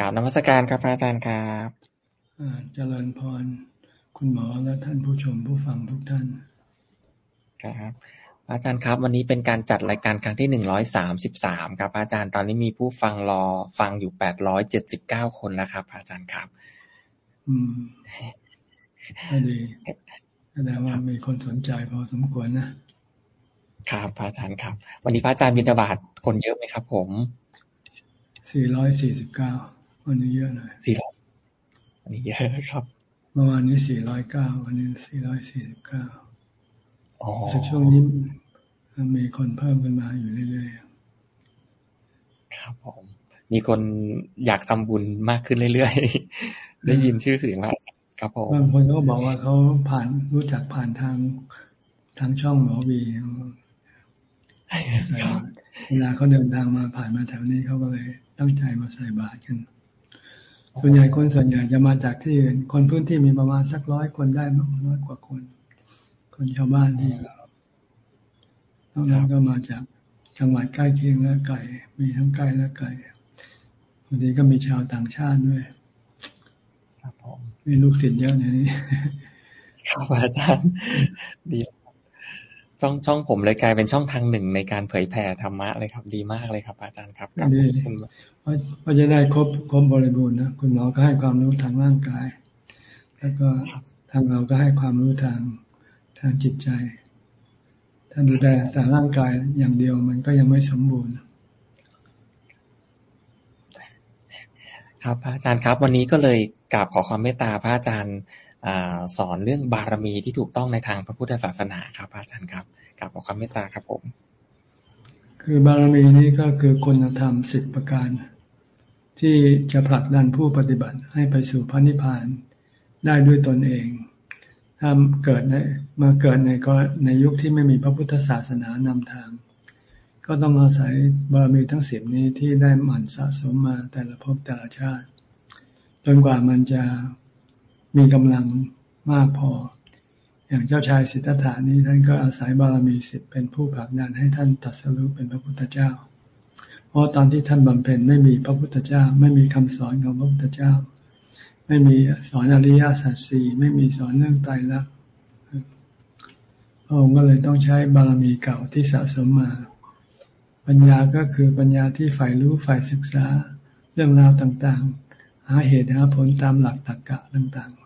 กราบนมัสการครับพระอาจารย์ครับเจริญพร คุณหมอและท่านผู้ชมผู้ฟังทุกท่าน ครับอาจารย์ครับ วันนี้เป็นการจัดรายการครั้งที่หนึ่งร้อยสามสิบสามครับ อาจารย์ตอนนี้มีผู้ฟังรอฟังอยู่แปดร้อยเจ็ดสิบเก้าคนแล้วครับ อาจารย์ครับ อืมดีแสดงว่ามีคนสนใจพอสมควรนะ ครับพระอาจารย์ครับ วันนี้พระอาจารย์บิณฑบาตคนเยอะไหมครับ ผมสี่ร้อยสี่สิบเก้า วันนี้เยอะหน่อยสี่ร้อยวันนี้เยอะครับ เมื่อวานนี้สี่ร้อยเก้าวันนี้สี่ร้อยสี่สิบเก้าสักช่วงนี้มีคนเพิ่มขึ้นมาอยู่เรื่อยๆ ครับผม มีคนอยากทำบุญมากขึ้นเรื่อยๆ ได้ยินชื่อเสียงว่าครับผมบางคนก็บอกว่าเขาผ่านรู้จักผ่านทางทางช่องหมอวีเวลาเขาเดินทางมาผ่านมาแถวนี้เขาก็เลยตั้งใจมาใส่บาตรกัน ส่วนใหญ่คนส่วนใหญ่จะมาจากที่อื่น คนพื้นที่มีประมาณสักร้อยคนได้มากน้อยกว่าคน คนชาวบ้านที่นอกนั้นก็มาจากจังหวัดใกล้เคียงและไก่มีทั้งใกล้และไก่บางทีก็มีชาวต่างชาติด้วยครับผมมีลูกศิษย์เยอะในนี้ครับอาจารย์ดี ช่องช่องผมเลยกลายเป็นช่องทางหนึ่งในการเผยแผ่ธรรมะเลยครับ ดีมากเลยครับ อาจารย์ครับดีเพราะจะได้ครบครบบริบูรณ์นะคุณหมอก็ให้ความรู้ทางร่างกาย แล้วก็ทางเราก็ให้ความรู้ทางทางจิตใจถ้าดูแต่แต่ร่างกายอย่างเดียวมันก็ยังไม่สมบูรณ์ครับพระอาจารย์ครับ วันนี้ก็เลยกราบขอความเมตตาพระอาจารย์ สอนเรื่องบารมีที่ถูกต้องในทางพระพุทธศาสนาครับอาจารย์ครับกราบขอความเมตตาครับผม คือบารมีนี้ก็คือคุณธรรมสิบประการ ที่จะผลักดันผู้ปฏิบัติให้ไปสู่พระนิพพานได้ด้วยตนเอง ถ้าเกิดในมาเกิดในก็ในยุคที่ไม่มีพระพุทธศาสนานำทาง ก็ต้องอาศัยบารมีทั้งสิบนี้ที่ได้หมั่นสะสมมาแต่ละภพแต่ละชาติ จนกว่ามันจะ มีกำลังมากพอ อย่างเจ้าชายสิทธัตถานี้ท่านก็อาศัยบารมีสิบเป็นผู้ผลักดันให้ท่านตัดสรุปเป็นพระพุทธเจ้า เพราะตอนที่ท่านบำเพ็ญไม่มีพระพุทธเจ้า ไม่มีคำสอนของพระพุทธเจ้า ไม่มีสอนอริยสัจสี่ไม่มีสอนเรื่องไตายรักษณ์พระองค์ก็เลยต้องใช้บารมีเก่าที่สะสมมา ปัญญาก็คือปัญญาที่ฝ่ายรู้ฝ่ายศึกษาเรื่องราวต่างๆ หาเหตุหาผลตามหลักตรรกะต่างๆ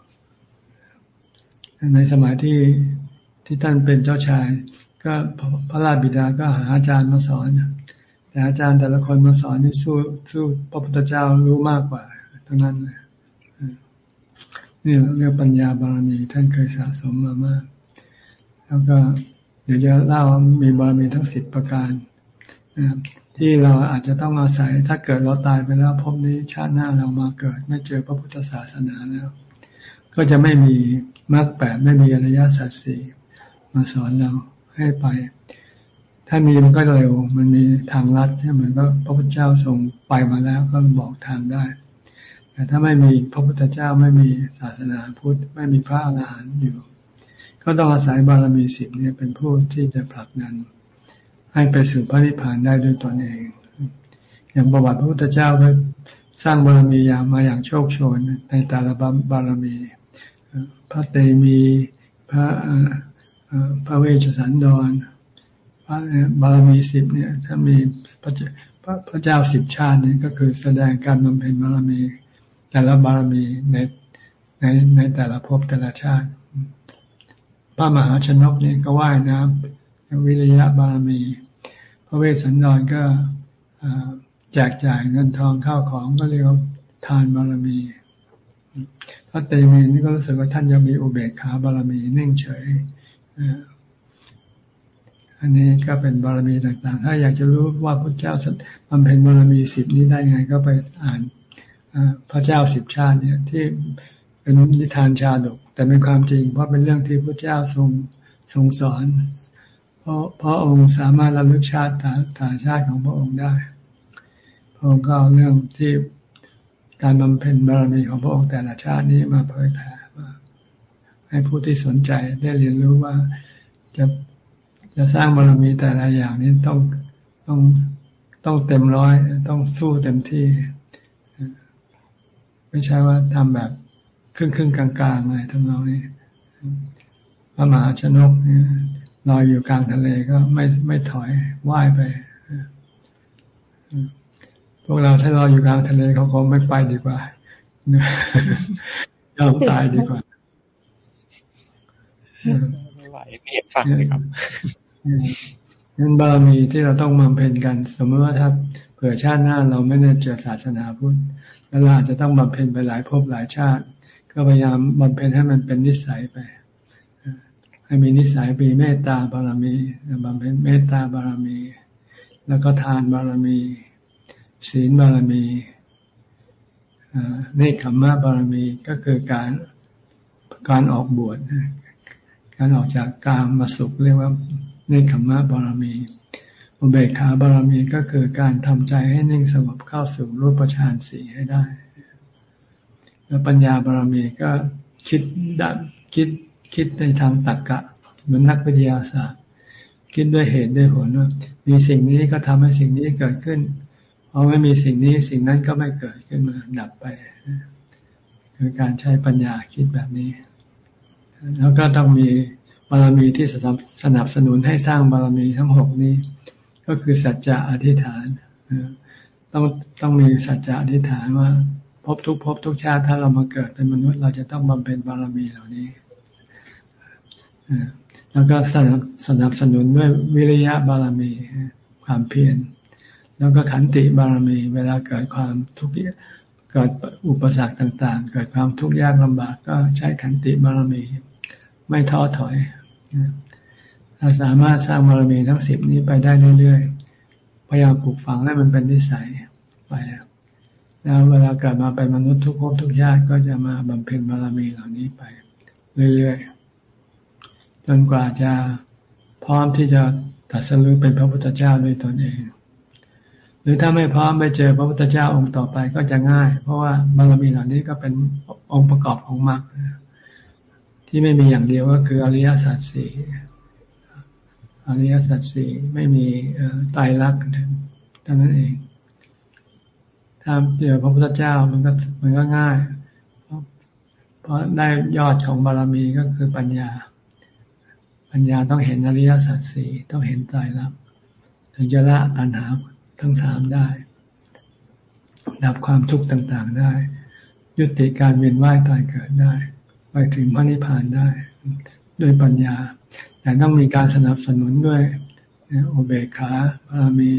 ในสมัยที่ที่ท่านเป็นเจ้าชาย ก็พระราชบิดาก็หาอาจารย์มาสอน แต่อาจารย์แต่ละคนมาสอนนี่สู้สู้พระพุทธเจ้ารู้มากกว่าทั้งนั้นเลยนี่เรียกปัญญาบารมีท่านเคยสะสมมามาก แล้วก็เดี๋ยวจะเล่ามีบารมีทั้งสิบประการนะที่เราอาจจะต้องอาศัยถ้าเกิดเราตายไปแล้วพบนี้ชาติหน้าเรามาเกิด ไม่เจอพระพุทธศาสนาแล้ว ก็จะไม่มี มรรคแปดไม่มีอริยสัจสี่มาสอนเราให้ไป ถ้ามีมันก็เร็ว มันมีทางลัดใช่ไหมก็พระพุทธเจ้าทรงไปมาแล้วก็บอกทางได้ แต่ถ้าไม่มีพระพุทธเจ้าไม่มีศาสนาพุทธไม่มีพระอรหันต์อยู่ ก็ต้องอาศัยบารมีสิบเนี่ยเป็นผู้ที่จะผลักดัน ให้ไปสู่พระนิพพานได้ด้วยตนเอง อย่างประวัติพระพุทธเจ้าก็สร้างบารมีอย่างมาอย่างโชคโชนในแต่ละบารมี พระเตมีพระพระเวชสันดร พระบารมีสิบเนี่ย ถ้ามีพระพระเจ้าสิบชาตินี่ก็คือแสดงการบำเพ็ญบารมี แต่ละบารมีในในในแต่ละภพแต่ละชาติ พระมหาชนกนี่ก็ว่ายน้ำวิริยะบารมี พระเวสสันดรก็แจกจ่ายเงินทองข้าวของก็เรียกว่าทานบารมี พระเตมีนี่ก็รู้สึกว่าท่านจะมีอุเบกขาบารมีนิ่งเฉยอันนี้ก็เป็นบารมีต่างๆ ถ้าอยากจะรู้ว่าพระเจ้าบำเพ็ญบารมีสิบนี้ได้ไงก็ไปอ่านพระเจ้าสิบชาติเนี่ยที่เป็นนิทานชาดก แต่เป็นความจริง เพราะเป็นเรื่องที่พระเจ้าทรงทรงสอน เพราะพระองค์สามารถระลึกชาติตานชาติของพระองค์ได้ พระองค์ก็เอาเรื่องที่ การบำเพ็ญบารมีของพระองค์แต่ละชาตินี้มาเผยแผ่มาให้ผู้ที่สนใจได้เรียนรู้ว่าจะจะสร้างบารมีแต่ละอย่างนี้ต้องต้องต้องเต็มร้อย ต้องสู้เต็มที่ ไม่ใช่ว่าทำแบบครึ่งครึ่งกลางๆอะไรทำนองนี้พระมหาชนกเนี่ยลอยอยู่กลางทะเลก็ไม่ไม่ถอยว่ายไป พวกเราถ้าเราอยู่กลางทะเลเขาก็ไม่ไปดีกว่ายอมตายดีกว่าไม่ไหวไม่เห็นฟังเลยครับงั้นบารมีที่เราต้องบำเพ็ญกัน สมมติว่าถ้าเผื่อชาติหน้าเราไม่ได้เจอศาสนาพุทธแล้วเราอาจจะต้องบำเพ็ญไปหลายภพหลายชาติ ก็พยายามบำเพ็ญให้มันเป็นนิสัยไป ให้มีนิสัยมีเมตตาบารมีบำเพ็ญเมตตาบารมี แล้วก็ทานบารมี ศีลบารมีเนคขมมะบารมีก็คือการการออกบวชการออกจากกามมาสุขเรียกว่าเนคขมมะบารมีอุเบกขาบารมีก็คือการทำใจให้นิ่งสงบเข้าสู่รูปฌานสีให้ได้ แล้วปัญญาบารมีก็คิดดับคิดคิดในทางตรรกะ เหมือนนักวิทยาศาสตร์ คิดด้วยเหตุด้วยผลว่ามีสิ่งนี้ก็ทำให้สิ่งนี้เกิดขึ้น พอไม่มีสิ่งนี้สิ่งนั้นก็ไม่เกิดขึ้นมาดับไป คือการใช้ปัญญาคิดแบบนี้ แล้วก็ต้องมีบารมีที่สนับสนุนให้สร้างบารมีทั้งหกนี้ ก็คือสัจจะอธิษฐานต้องต้องมีสัจจะอธิษฐานว่าพบทุกพบทุกชาติถ้าเรามาเกิดเป็นมนุษย์ เราจะต้องบำเพ็ญบารมีเหล่านี้แล้วก็สนับสนับสนุนด้วยวิริยะบารมีความเพียร แล้วก็ขันติบารมี เวลาเกิดความทุกข์เกิดอุปสรรคต่าง ๆ เกิดความทุกข์ยากลำบากก็ใช้ขันติบารมี ไม่ท้อถอยเราสามารถสร้างบารมีทั้งสิบนี้ไปได้เรื่อยๆพยายามปลูกฝังให้มันเป็นนิสัยไปแล้วเวลาเกิดมาเป็นมนุษย์ทุกภพทุกชาติก็จะมาบำเพ็ญบารมีเหล่านี้ไป เรื่อยๆจนกว่าจะพร้อมที่จะตัดสรุปเป็นพระพุทธเจ้าด้วยตนเอง หรือถ้าไม่พร้อมไปเจอพระพุทธเจ้าองค์ต่อไปก็จะง่าย เพราะว่าบารมีเหล่านี้ก็เป็นองค์ประกอบของมรรคที่ไม่มีอย่างเดียวก็คืออริยสัจสี่อริยสัจสี่ไม่มีตายรักเท่านั้นเอง ถ้าเจอพระพุทธเจ้ามันก็มันก็ง่าย เพราะได้ยอดของบารมีก็คือปัญญา ปัญญาต้องเห็นอริยสัจสี่ต้องเห็นใจรักถึงจะละตัณหา ทั้งสามได้ ดับความทุกข์ต่างๆได้ ยุติการเวียนว่ายตายเกิดได้ ไปถึงพระนิพพานได้ ด้วยปัญญา แต่ต้องมีการสนับสนุนด้วยโอเบคาบารมี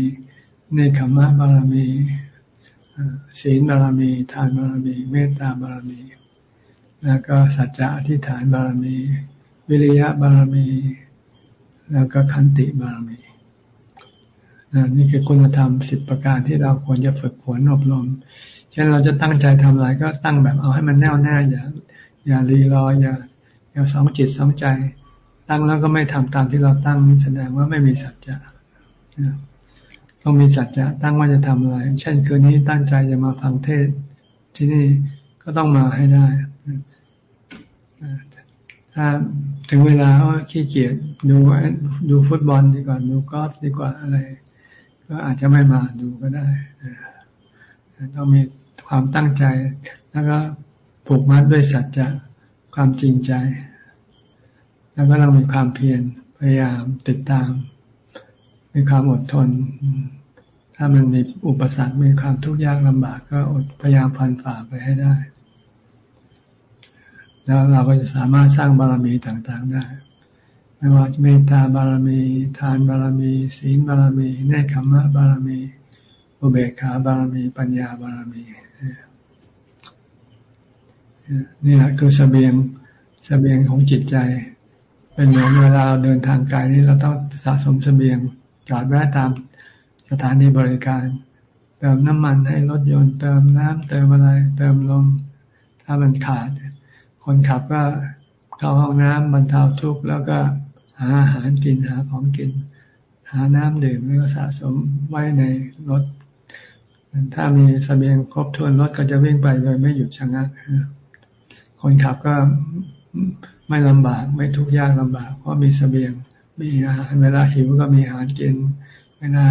เนคขมะบารมีศีลบารมี ทานบารมี เมตตาบารมี แล้วก็สัจจะอธิษฐานบารมี วิริยะบารมี แล้วก็ขันติบารมี นี่คือคุณธรรมสิบประการที่เราควรจะฝึกฝนอบรม เช่นเราจะตั้งใจทำอะไรก็ตั้งแบบเอาให้มันแน่วแน่อย่าอย่ารีรออย่าอย่าสองจิตสองใจ ตั้งแล้วก็ไม่ทำตามที่เราตั้งนี่แสดงว่าไม่มีสัจจะต้องมีสัจจะตั้งว่าจะทำอะไร เช่นคืนนี้ตั้งใจจะมาฟังเทศที่นี่ก็ต้องมาให้ได้ถ้าถึงเวลาว่าขี้เกียจดูดูฟุตบอลดีกว่าดูกอล์ฟดีกว่าอะไร ก็อาจจะไม่มาดูก็ได้ต้องมีความตั้งใจ แล้วก็ผูกมัดด้วยสัจจะความจริงใจ แล้วก็ต้องมีความเพียรพยายามติดตาม มีความอดทน ถ้ามันมีอุปสรรคมีความทุกข์ยากลำบาก ก็อดพยายามพันฝ่าไปให้ได้ แล้วเราก็จะสามารถสร้างบารมีต่างๆได้ ไม่ว่าเมตตาบารมี ทานบารมี ศีลบารมีเนคขมะบารมีอุเบกขาบารมี ปัญญาบารมีนี่แหละคือสเสบียงสเสบียงของจิตใจ เป็นเหมือนเวลาเดินทางไกลนี่เราต้องสะสมสเสบียงจอดแวะตามสถานีบริการ เติมน้ำมันให้รถยนต์เติมน้ำเติมอะไร เติมลมถ้ามันขาด คนขับก็เข้าห้องน้ำบรรเทาทุกข์แล้วก็ หาอาหารกินหาของกิน หาน้ำดื่มแล้วก็สะสมไว้ในรถ ถ้ามีสเสบียงครบถ้วนรถก็จะวิ่งไปโดยไม่หยุดชะงักคนขับก็ไม่ลำบากไม่ทุกข์ยากลำบาก เพราะมีสเสบียงมีอาหารเวลาหิวก็มีอาหารกินไม่ได้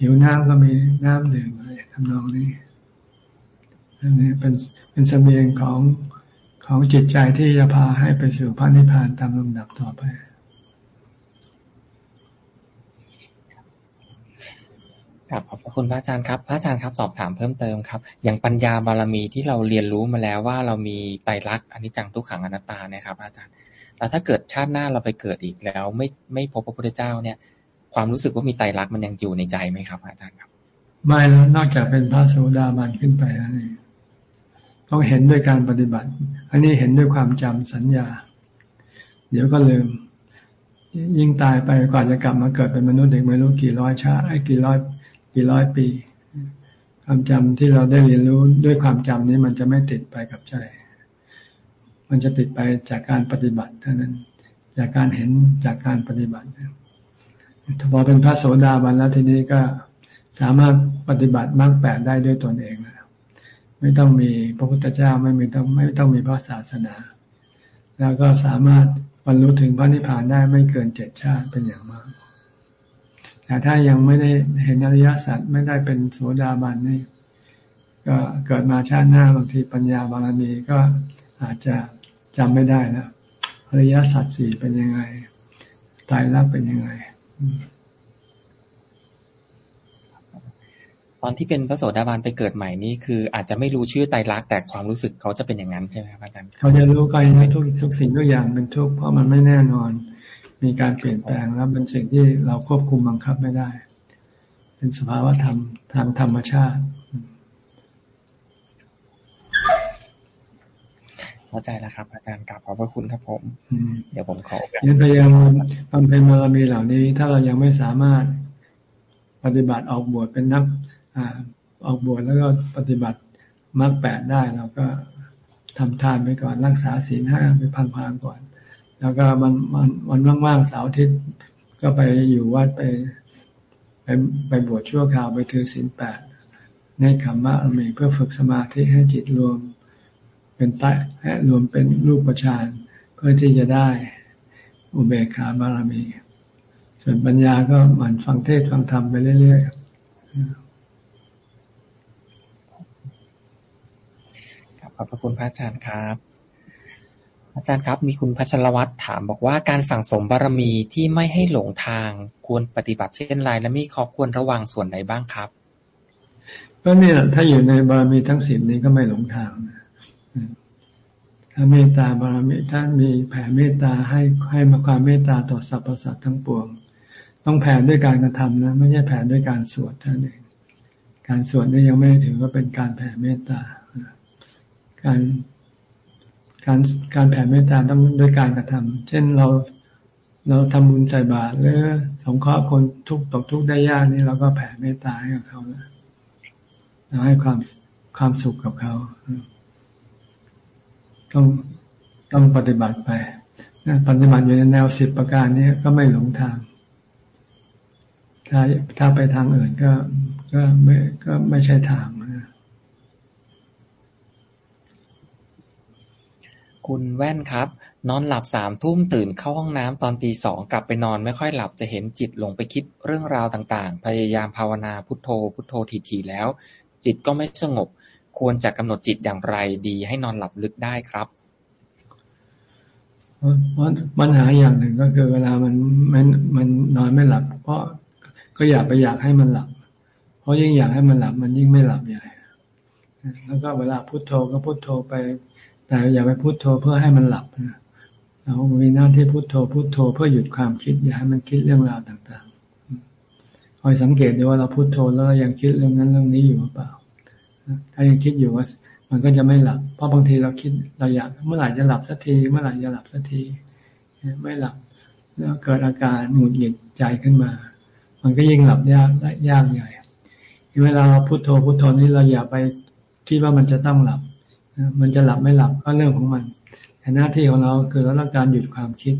หิวน้ำก็มีน้ำดื่มอะไรทำนองนี้อันนี้เป็นเป็นสเสบียงของของจิตใจที่จะพาให้ไปสู่พระนิพพานตามลำดับต่อไป ครับขอบพระคุณพระอาจารย์ครับ พระอาจารย์ครับสอบถามเพิ่มเติมครับ อย่างปัญญาบารมีที่เราเรียนรู้มาแล้วว่าเรามีไตรลักษณ์อนิจจังทุกขังอนัตตาเนี่ยครับ อาจารย์แล้วถ้าเกิดชาติหน้าเราไปเกิดอีกแล้ว ไม่ไม่พบพระพุทธเจ้าเนี่ย ความรู้สึกว่ามีไตรลักษณ์มันยังอยู่ในใจไหมครับ อาจารย์ครับ ไม่แล้วนอกจากเป็นพระโสดาบันขึ้นไปแล้วนี่ต้องเห็นด้วยการปฏิบัติ อันนี้เห็นด้วยความจำสัญญา เดี๋ยวก็ลืมยิ่งตายไปก่อนจะกลับมาเกิดเป็นมนุษย์เด็กไม่รู้กี่ร้อยชาไอ้กี่ร้อย กี่ร้อยปี ความจำที่เราได้เรียนรู้ด้วยความจำนี้มันจะไม่ติดไปกับใจ มันจะติดไปจากการปฏิบัติเท่านั้น จากการเห็นจากการปฏิบัติถ้าพอเป็นพระโสดาบันแล้วทีนี้ก็สามารถปฏิบัติมรรคแปดได้ด้วยตนเองแล้วไม่ต้องมีพระพุทธเจ้าไม่มีต้องไม่ต้องมีพระศาสนา แล้วก็สามารถบรรลุถึงพระนิพพานได้ไม่เกินเจ็ดชาติเป็นอย่างมาก แต่ถ้ายังไม่ได้เห็นอริยสัจไม่ได้เป็นโสดาบันนี่ก็เกิดมาชาติหน้าบางทีปัญญาบารมีก็อาจจะจำไม่ได้นะอริยสัจสี่เป็นยังไงตายแล้วเป็นยังไง ตอนที่เป็นพระโสดาบันไปเกิดใหม่นี่คือ อาจจะไม่รู้ชื่อไตรลักษณ์แต่ความรู้สึกเขาจะเป็นอย่างนั้นใช่ไหมครับอาจารย์เขาจะรู้กันทุกทุกสิ่งทุกอย่างเป็นทุกข์เพราะมันไม่แน่นอน มีการเปลี่ยนแปลงแล้วเป็นสิ่งที่เราควบคุมบังคับไม่ได้ เป็นสภาวะธรรมทางธรรมชาติเข้าใจแล้วครับ อาจารย์กลับขอบพระคุณครับผมเดี๋ยวผมขอยังพยายามบำเพ็ญบารมีเหล่านี้ ถ้าเรายังไม่สามารถปฏิบัติออกบวชเป็นนักออกบวชแล้วก็ปฏิบัติมรรคแปดได้เราก็ทำทานไปก่อนรักษาศีลห้าไปพังๆก่อน แล้วก็มันมันวันว่างๆเสาร์อาทิตย์ก็ไปอยู่วัดไป ไปไปบวชชั่วคราวไปถือศีลแปดในคำว่าอเมเพื่อฝึกสมาธิให้จิตรวมเป็นใต้ให้รวมเป็นรูปประชานเพื่อที่จะได้อุเบกขาบารมี ส่วนปัญญาก็หมั่นฟังเทศฟังธรรมไปเรื่อยๆขอบพระคุณพระอาจารย์ครับ อาจารย์ครับ มีคุณพัชรวัตรถามบอกว่าการสั่งสมบารมีที่ไม่ให้หลงทางควรปฏิบัติเช่นไรและมีข้อควรระวังส่วนไหนบ้างครับก็เนี่ยถ้าอยู่ในบารมีทั้งสิบนี้ก็ไม่หลงทางถ้าเมตตาบารมีถ้านมีแผ่เมตตาให้ให้มาความเมตตาต่อสรรพสัตว์ทั้งปวง ต้องแผ่ด้วยการกระทำนะ ไม่ใช่แผ่ด้วยการสวดเท่านั้นเองการสวดนี่ยังไม่ถือว่าเป็นการแผ่เมตตา การ การการแผ่เมตตาต้องด้วยการกระทำเช่นเราเราทำบุญใส่บาตรหรือสงเคราะห์คนทุกตกทุกได้ยากนี่เราก็แผ่เมตตาให้กับเขาแล้วเราให้ความความสุขกับเขา ต้องต้องปฏิบัติไปปฏิบัติอยู่ในแนวสิบประการนี้ก็ไม่หลงทาง ถ้าถ้าไปทางอื่นก็ก็ไม่ก็ไม่ใช่ทางนะ คุณแว่นครับ นอนหลับสามทุ่มตื่นเข้าห้องน้ำตอนตีสองกลับไปนอนไม่ค่อยหลับจะเห็นจิตหลงไปคิดเรื่องราวต่างๆ พยายามภาวนาพุทโธ พุทโธทีๆแล้ว จิตก็ไม่สงบ ควรจะกำหนดจิตอย่างไรดีให้นอนหลับลึกได้ครับปัญหาอย่างหนึ่งก็คือเวลามันมันมันนอนไม่หลับ เพราะก็อยากไปอยากให้มันหลับ เพราะยิ่งอยากให้มันหลับ มันยิ่งไม่หลับใหญ่แล้วก็เวลาพุโทโธก็พุโทโธไป แต่อย่าไปพุโทโธเพื่อให้มันหลับเรามีหน้าที่พุโทโธพุโทโธเพื่อหยุดความคิด อย่าให้มันคิดเรื่องราวต่างๆคอยสังเกตดูว่าเราพุโทโธแล้วยังคิดเรื่องนั้นเรื่องนี้อยู่หรือเปล่า ถ้ายังคิดอยู่ว่ามันก็จะไม่หลับ เพราะบางทีเราคิดเราอยากเมื่อไหร่จะหลับสักที เมื่อไหร่จะหลับสักที ไม่หลับ แล้วเกิดอาการหงุดหงิดใจขึ้นมา มันก็ยิ่งหลับยากและยากใหญ่ เวลาเราพุโทโธพุโทโธนี้เราอย่าไปคิดว่ามันจะต้องหลับ มันจะหลับไม่หลับก็เรื่องของมัน แต่หน้าที่ของเราคือเราต้องการหยุดความคิด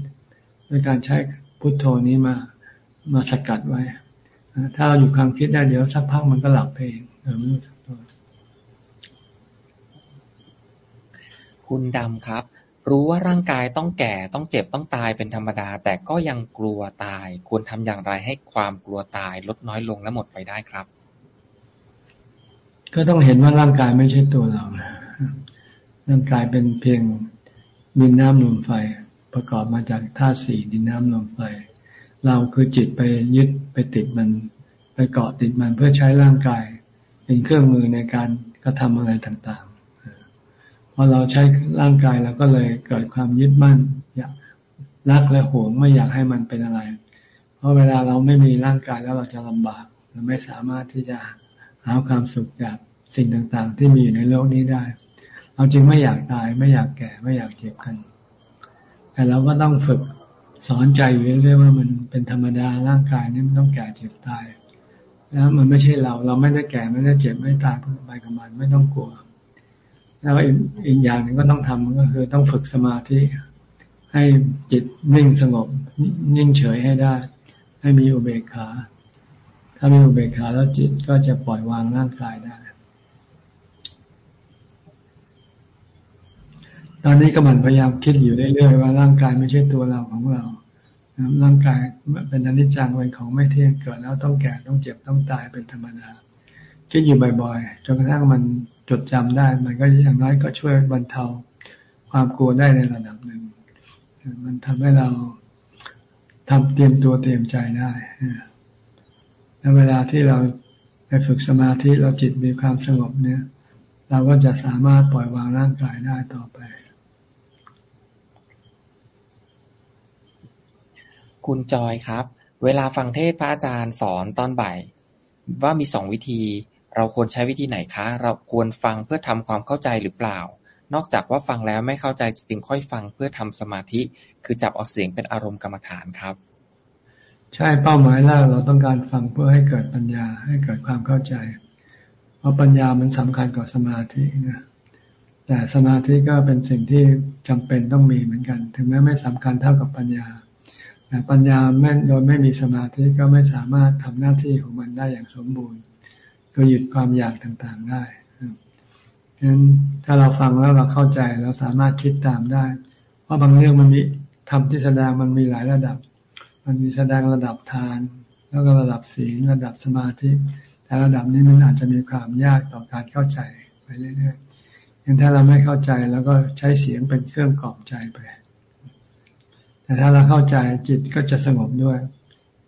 ด้วยการใช้พุโทโธนี้มามาสกัดไว้ ถ้าเราหยุดความคิดได้เดี๋ยวสักพักมันก็หลับเองเราไม่รู้สึกตัวคุณดำครับ รู้ว่าร่างกายต้องแก่ต้องเจ็บต้องตายเป็นธรรมดา แต่ก็ยังกลัวตาย ควรทำอย่างไรให้ความกลัวตายลดน้อยลงและหมดไปได้ครับ ก็ต้องเห็นว่าร่างกายไม่ใช่ตัวเรา ร่างกายเป็นเพียงดินน้ำลมไฟ ประกอบมาจากธาตุสี่ดินน้ำลมไฟ เราคือจิตไปยึดไปติดมัน ไปเกาะติดมันเพื่อใช้ร่างกาย เป็นเครื่องมือในการกระทำอะไรต่างๆพอเราใช้ร่างกายเราก็เลยเกิดความยึดมั่นอยากรักและหวงไม่อยากให้มันเป็นอะไร เพราะเวลาเราไม่มีร่างกายแล้วเราจะลำบากเราไม่สามารถที่จะหาความสุขจากสิ่งต่างๆ ที่มีอยู่ในโลกนี้ได้ เราจึงไม่อยากตาย ไม่อยากแก่ไม่อยากเจ็บกัน แต่เราก็ต้องฝึกสอนใจอยู่เรื่อยๆว่ามันเป็นธรรมดาร่างกายนี้มันต้องแก่เจ็บตายแล้วมันไม่ใช่เรา เราไม่ได้แก่ไม่ได้เจ็บไม่ตายไปกับมันไม่ต้องกลัว แล้วอีกอย่างหนึ่งก็ต้องทำก็คือต้องฝึกสมาธิให้จิตนิ่งสงบ นิ่งเฉยให้ได้ ให้มีอุเบกขา ถ้ามีอุเบกขาแล้วจิตก็จะปล่อยวางร่างกายได้ ตอนนี้ก็มันพยายามคิดอยู่เรื่อยๆว่าร่างกายไม่ใช่ตัวเราของเราร่างกายเป็นอนิจจังเป็นของไม่เที่ยงเกิดแล้วต้องแก่ต้องเจ็บต้องตายเป็นธรรมดาคิดอยู่บ่อยๆจนกระทั่งมันจดจำได้ มันก็อย่างน้อยก็ช่วยบรรเทาความกลัวได้ในระดับหนึ่ง มันทำให้เราทำเตรียมตัวเตรียมใจได้แล้วเวลาที่เราไปฝึกสมาธิเราจิตมีความสงบเนี่ย เราก็จะสามารถปล่อยวางร่างกายได้ต่อไป คุณจอยครับ เวลาฟังเทศพระอาจารย์สอนตอนบ่าย ว่ามีสองวิธี เราควรใช้วิธีไหนคะ เราควรฟังเพื่อทำความเข้าใจหรือเปล่า นอกจากว่าฟังแล้วไม่เข้าใจจึงค่อยฟังเพื่อทำสมาธิ คือจับเอาเสียงเป็นอารมณ์กรรมฐานครับ ใช่เป้าหมายแรกเราต้องการฟังเพื่อให้เกิดปัญญาให้เกิดความเข้าใจ เพราะปัญญามันสำคัญกว่าสมาธินะแต่สมาธิก็เป็นสิ่งที่จำเป็นต้องมีเหมือนกัน ถึงแม้ไม่สำคัญเท่ากับปัญญา แต่ปัญญาแม่โดยไม่มีสมาธิก็ไม่สามารถทำหน้าที่ของมันได้อย่างสมบูรณ์ ก็หยุดความอยากต่างๆได้ฉะนั้นถ้าเราฟังแล้วเราเข้าใจเราสามารถคิดตามได้ เพราะบางเรื่องมันมีทำที่แสดงมันมีหลายระดับ มันมีแสดงระดับทาน แล้วก็ระดับศีลระดับสมาธิแต่ระดับนี้มันอาจจะมีความยากต่อการเข้าใจไปเรื่อยๆอย่างถ้าเราไม่เข้าใจแล้วก็ใช้เสียงเป็นเครื่องกล่อมใจไป แต่ถ้าเราเข้าใจจิตก็จะสงบด้วย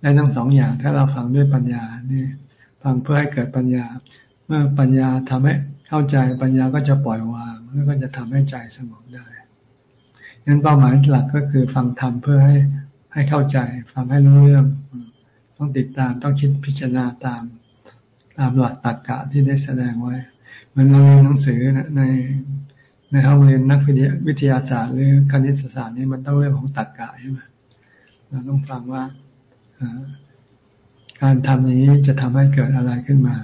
ได้ทั้งสองอย่างถ้าเราฟังด้วยปัญญานี่ฟังเพื่อให้เกิดปัญญา เมื่อปัญญาทำให้เข้าใจปัญญาก็จะปล่อยวางแล้วก็จะทำให้ใจสงบได้งั้นเป้าหมายหลักก็คือฟังธรรมเพื่อให้ให้เข้าใจ ฟังให้รู้เรื่อง ต้องติดตามต้องคิดพิจารณาตามตามหลักตรรกะที่ได้แสดงไว้ เหมือนเราเรียนหนังสือใน ในห้องเรียนนักวิทยาศาสตร์ หรือคณิตศาสตร์นี่มันต้องเรื่องของตรรกะใช่ไหมเราต้องฟังว่าการทำนี้จะทำให้เกิดอะไรขึ้นมา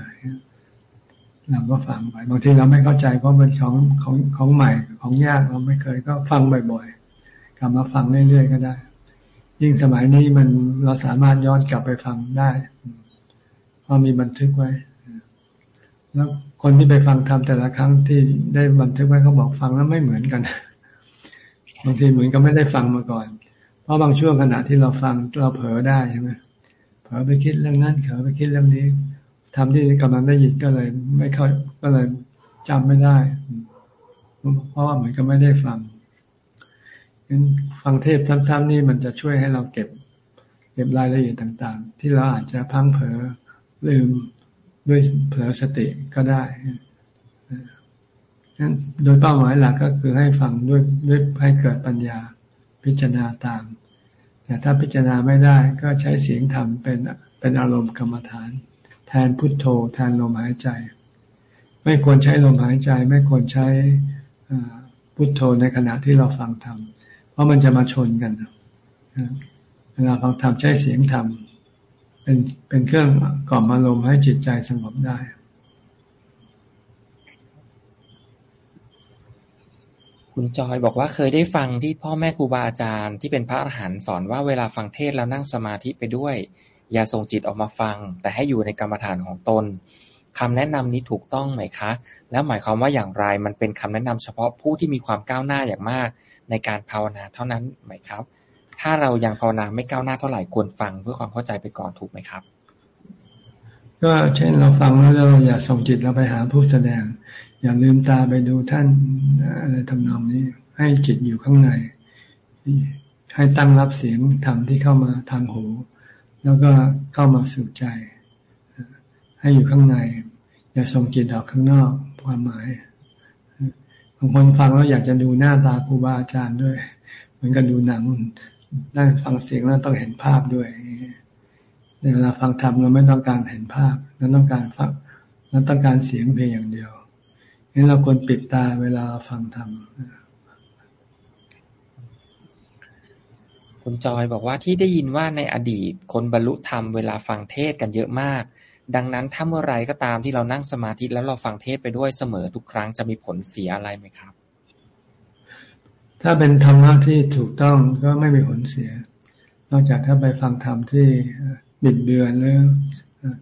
เราก็ฟังไปบางทีเราไม่เข้าใจเพราะมันของของของใหม่ของยากเราไม่เคยก็ฟังบ่อยๆกลับมาฟังเรื่อยๆก็ได้ ยิ่งสมัยนี้มันเราสามารถย้อนกลับไปฟังได้เพราะมีบันทึกไว้ แล้ว คนที่ไปฟังทำแต่ละครั้งที่ได้บันทึกไว้เขาบอกฟังแล้วไม่เหมือนกัน บางทีเหมือนกับไม่ได้ฟังมาก่อน เพราะบางช่วงขณะที่เราฟังเราเผลอได้ใช่ไหมเผลอไปคิดเรื่องนั้นเผลอไปคิดเรื่องนี้ทำที่กำลังได้ยินก็เลย ไม่เข้าก็เลยจำไม่ได้ เพราะว่าเหมือนกับไม่ได้ฟังงั้นฟังเทพซ้ำๆนี่มันจะช่วยให้เราเก็บ เก็บรายละเอียดต่าง ๆ ที่เราอาจจะพังเผลอลืม ด้วยเผลอสติก็ได้นั้นโดยเป้าหมายหลักก็คือให้ฟังด้วยด้วยให้เกิดปัญญาพิจารณาตาม แต่ถ้าพิจารณาไม่ได้ก็ใช้เสียงธรรมเป็นเป็นอารมณ์กรรมฐาน แทนพุทโธ แทนลมหายใจ ไม่ควรใช้ลมหายใจ ไม่ควรใช้พุทโธในขณะที่เราฟังธรรม เพราะมันจะมาชนกันเวลาฟังธรรมใช้เสียงธรรม เป็นเป็นเครื่องกล่อมอารมณ์ให้จิตใจสงบได้ คุณจอยบอกว่าเคยได้ฟังที่พ่อแม่ครูบาอาจารย์ที่เป็นพระอรหันต์สอนว่าเวลาฟังเทศแล้วนั่งสมาธิไปด้วย อย่าส่งจิตออกมาฟัง แต่ให้อยู่ในกรรมฐานของตนคำแนะนำนี้ถูกต้องไหมคะ แล้วหมายความว่าอย่างไรมันเป็นคำแนะนำเฉพาะผู้ที่มีความก้าวหน้าอย่างมากในการภาวนาเท่านั้นไหมครับ ถ้าเรายังภาวนาไม่ก้าวหน้าเท่าไหร่ควรฟังเพื่อความเข้าใจไปก่อนถูกไหมครับ ก็เช่นเราฟังแล้วเราอย่าส่งจิตเราไปหาผู้แสดง อย่าลืมตาไปดูท่านอะไรทำนองนี้ ให้จิตอยู่ข้างในให้ตั้งรับเสียงธรรมที่เข้ามาทางหู แล้วก็เข้ามาสู่ใจ ให้อยู่ข้างใน อย่าส่งจิตออกข้างนอกความหมายบางคนฟังแล้วอยากจะดูหน้าตาครูบาอาจารย์ด้วยเหมือนกับดูหนัง ได้ฟังเสียงแล้วต้องเห็นภาพด้วยเวลาฟังธรรมเราไม่ต้องการเห็นภาพเราต้องการฟังเราต้องการเสียงเพียงอย่างเดียวงั้นเราควรปิดตาเวลาเราฟังธรรมคุณจอยบอกว่าที่ได้ยินว่าในอดีต คนบรรลุธรรมเวลาฟังเทศกันเยอะมาก ดังนั้นถ้าเมื่อไรก็ตามที่เรานั่งสมาธิแล้วเราฟังเทศไปด้วยเสมอทุกครั้งจะมีผลเสียอะไรไหมครับ ถ้าเป็นธรรมะที่ถูกต้องก็ไม่มีผลเสีย นอกจากถ้าไปฟังธรรมที่บิดเบือนหรือ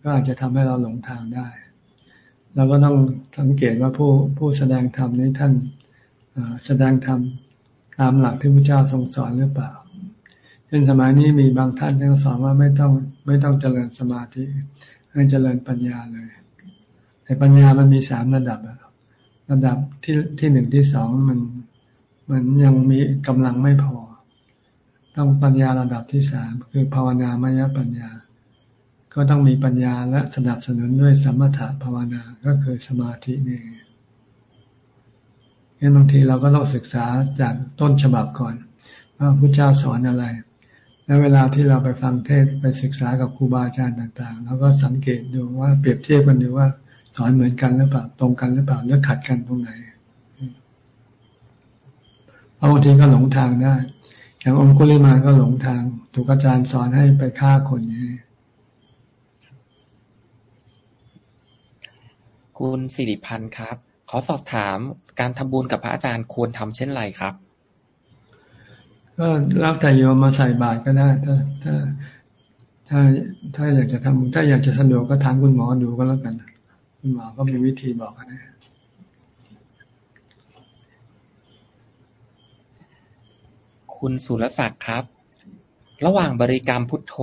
ก็อาจจะทำให้เราหลงทางได้ เราก็ต้องสังเกตว่าผู้ผู้แสดงธรรมนี้ท่านแสดงธรรมตามหลักที่พระเจ้าทรงสอนหรือเปล่า เช่นสมัยนี้มีบางท่านที่สอนว่าไม่ต้องไม่ต้องเจริญสมาธิ ให้เจริญปัญญาเลย แต่ปัญญามันมีสามระดับระดับที่ที่หนึ่งที่สองมัน มันยังมีกำลังไม่พอ ต้องปัญญาระดับที่สามคือภาวนามยปัญญา ก็ต้องมีปัญญาและสนับสนุนด้วยสมถะภาวนาก็คือสมาธินี่งั้นบางทีเราก็ต้องศึกษาจากต้นฉบับก่อนว่าพระเจ้าสอนอะไร แล้วเวลาที่เราไปฟังเทศไปศึกษากับครูบาอาจารย์ต่างๆเราก็สังเกตดูว่าเปรียบเทียบกันดูว่าสอนเหมือนกันหรือเปล่าตรงกันหรือเปล่าหรือขัดกันตรงไหน บางทีก็หลงทางได้ อย่างองคุลิมาก็หลงทาง ถูกอาจารย์สอนให้ไปฆ่าคนนี้คุณสิริพันธ์ครับ ขอสอบถามการทำบุญกับพระอาจารย์ควรทำเช่นไรครับ ก็แล้วแต่โยมมาใส่บาตรก็ได้ ถ้าถ้า ถ้าถ้าอยากจะทำถ้าอยากจะสะดวกก็ถามคุณหมอดูก็แล้วกัน คุณหมอก็มีวิธีบอกนะ คุณสุรศักดิ์ครับ ระหว่างบริกรรมพุทโธ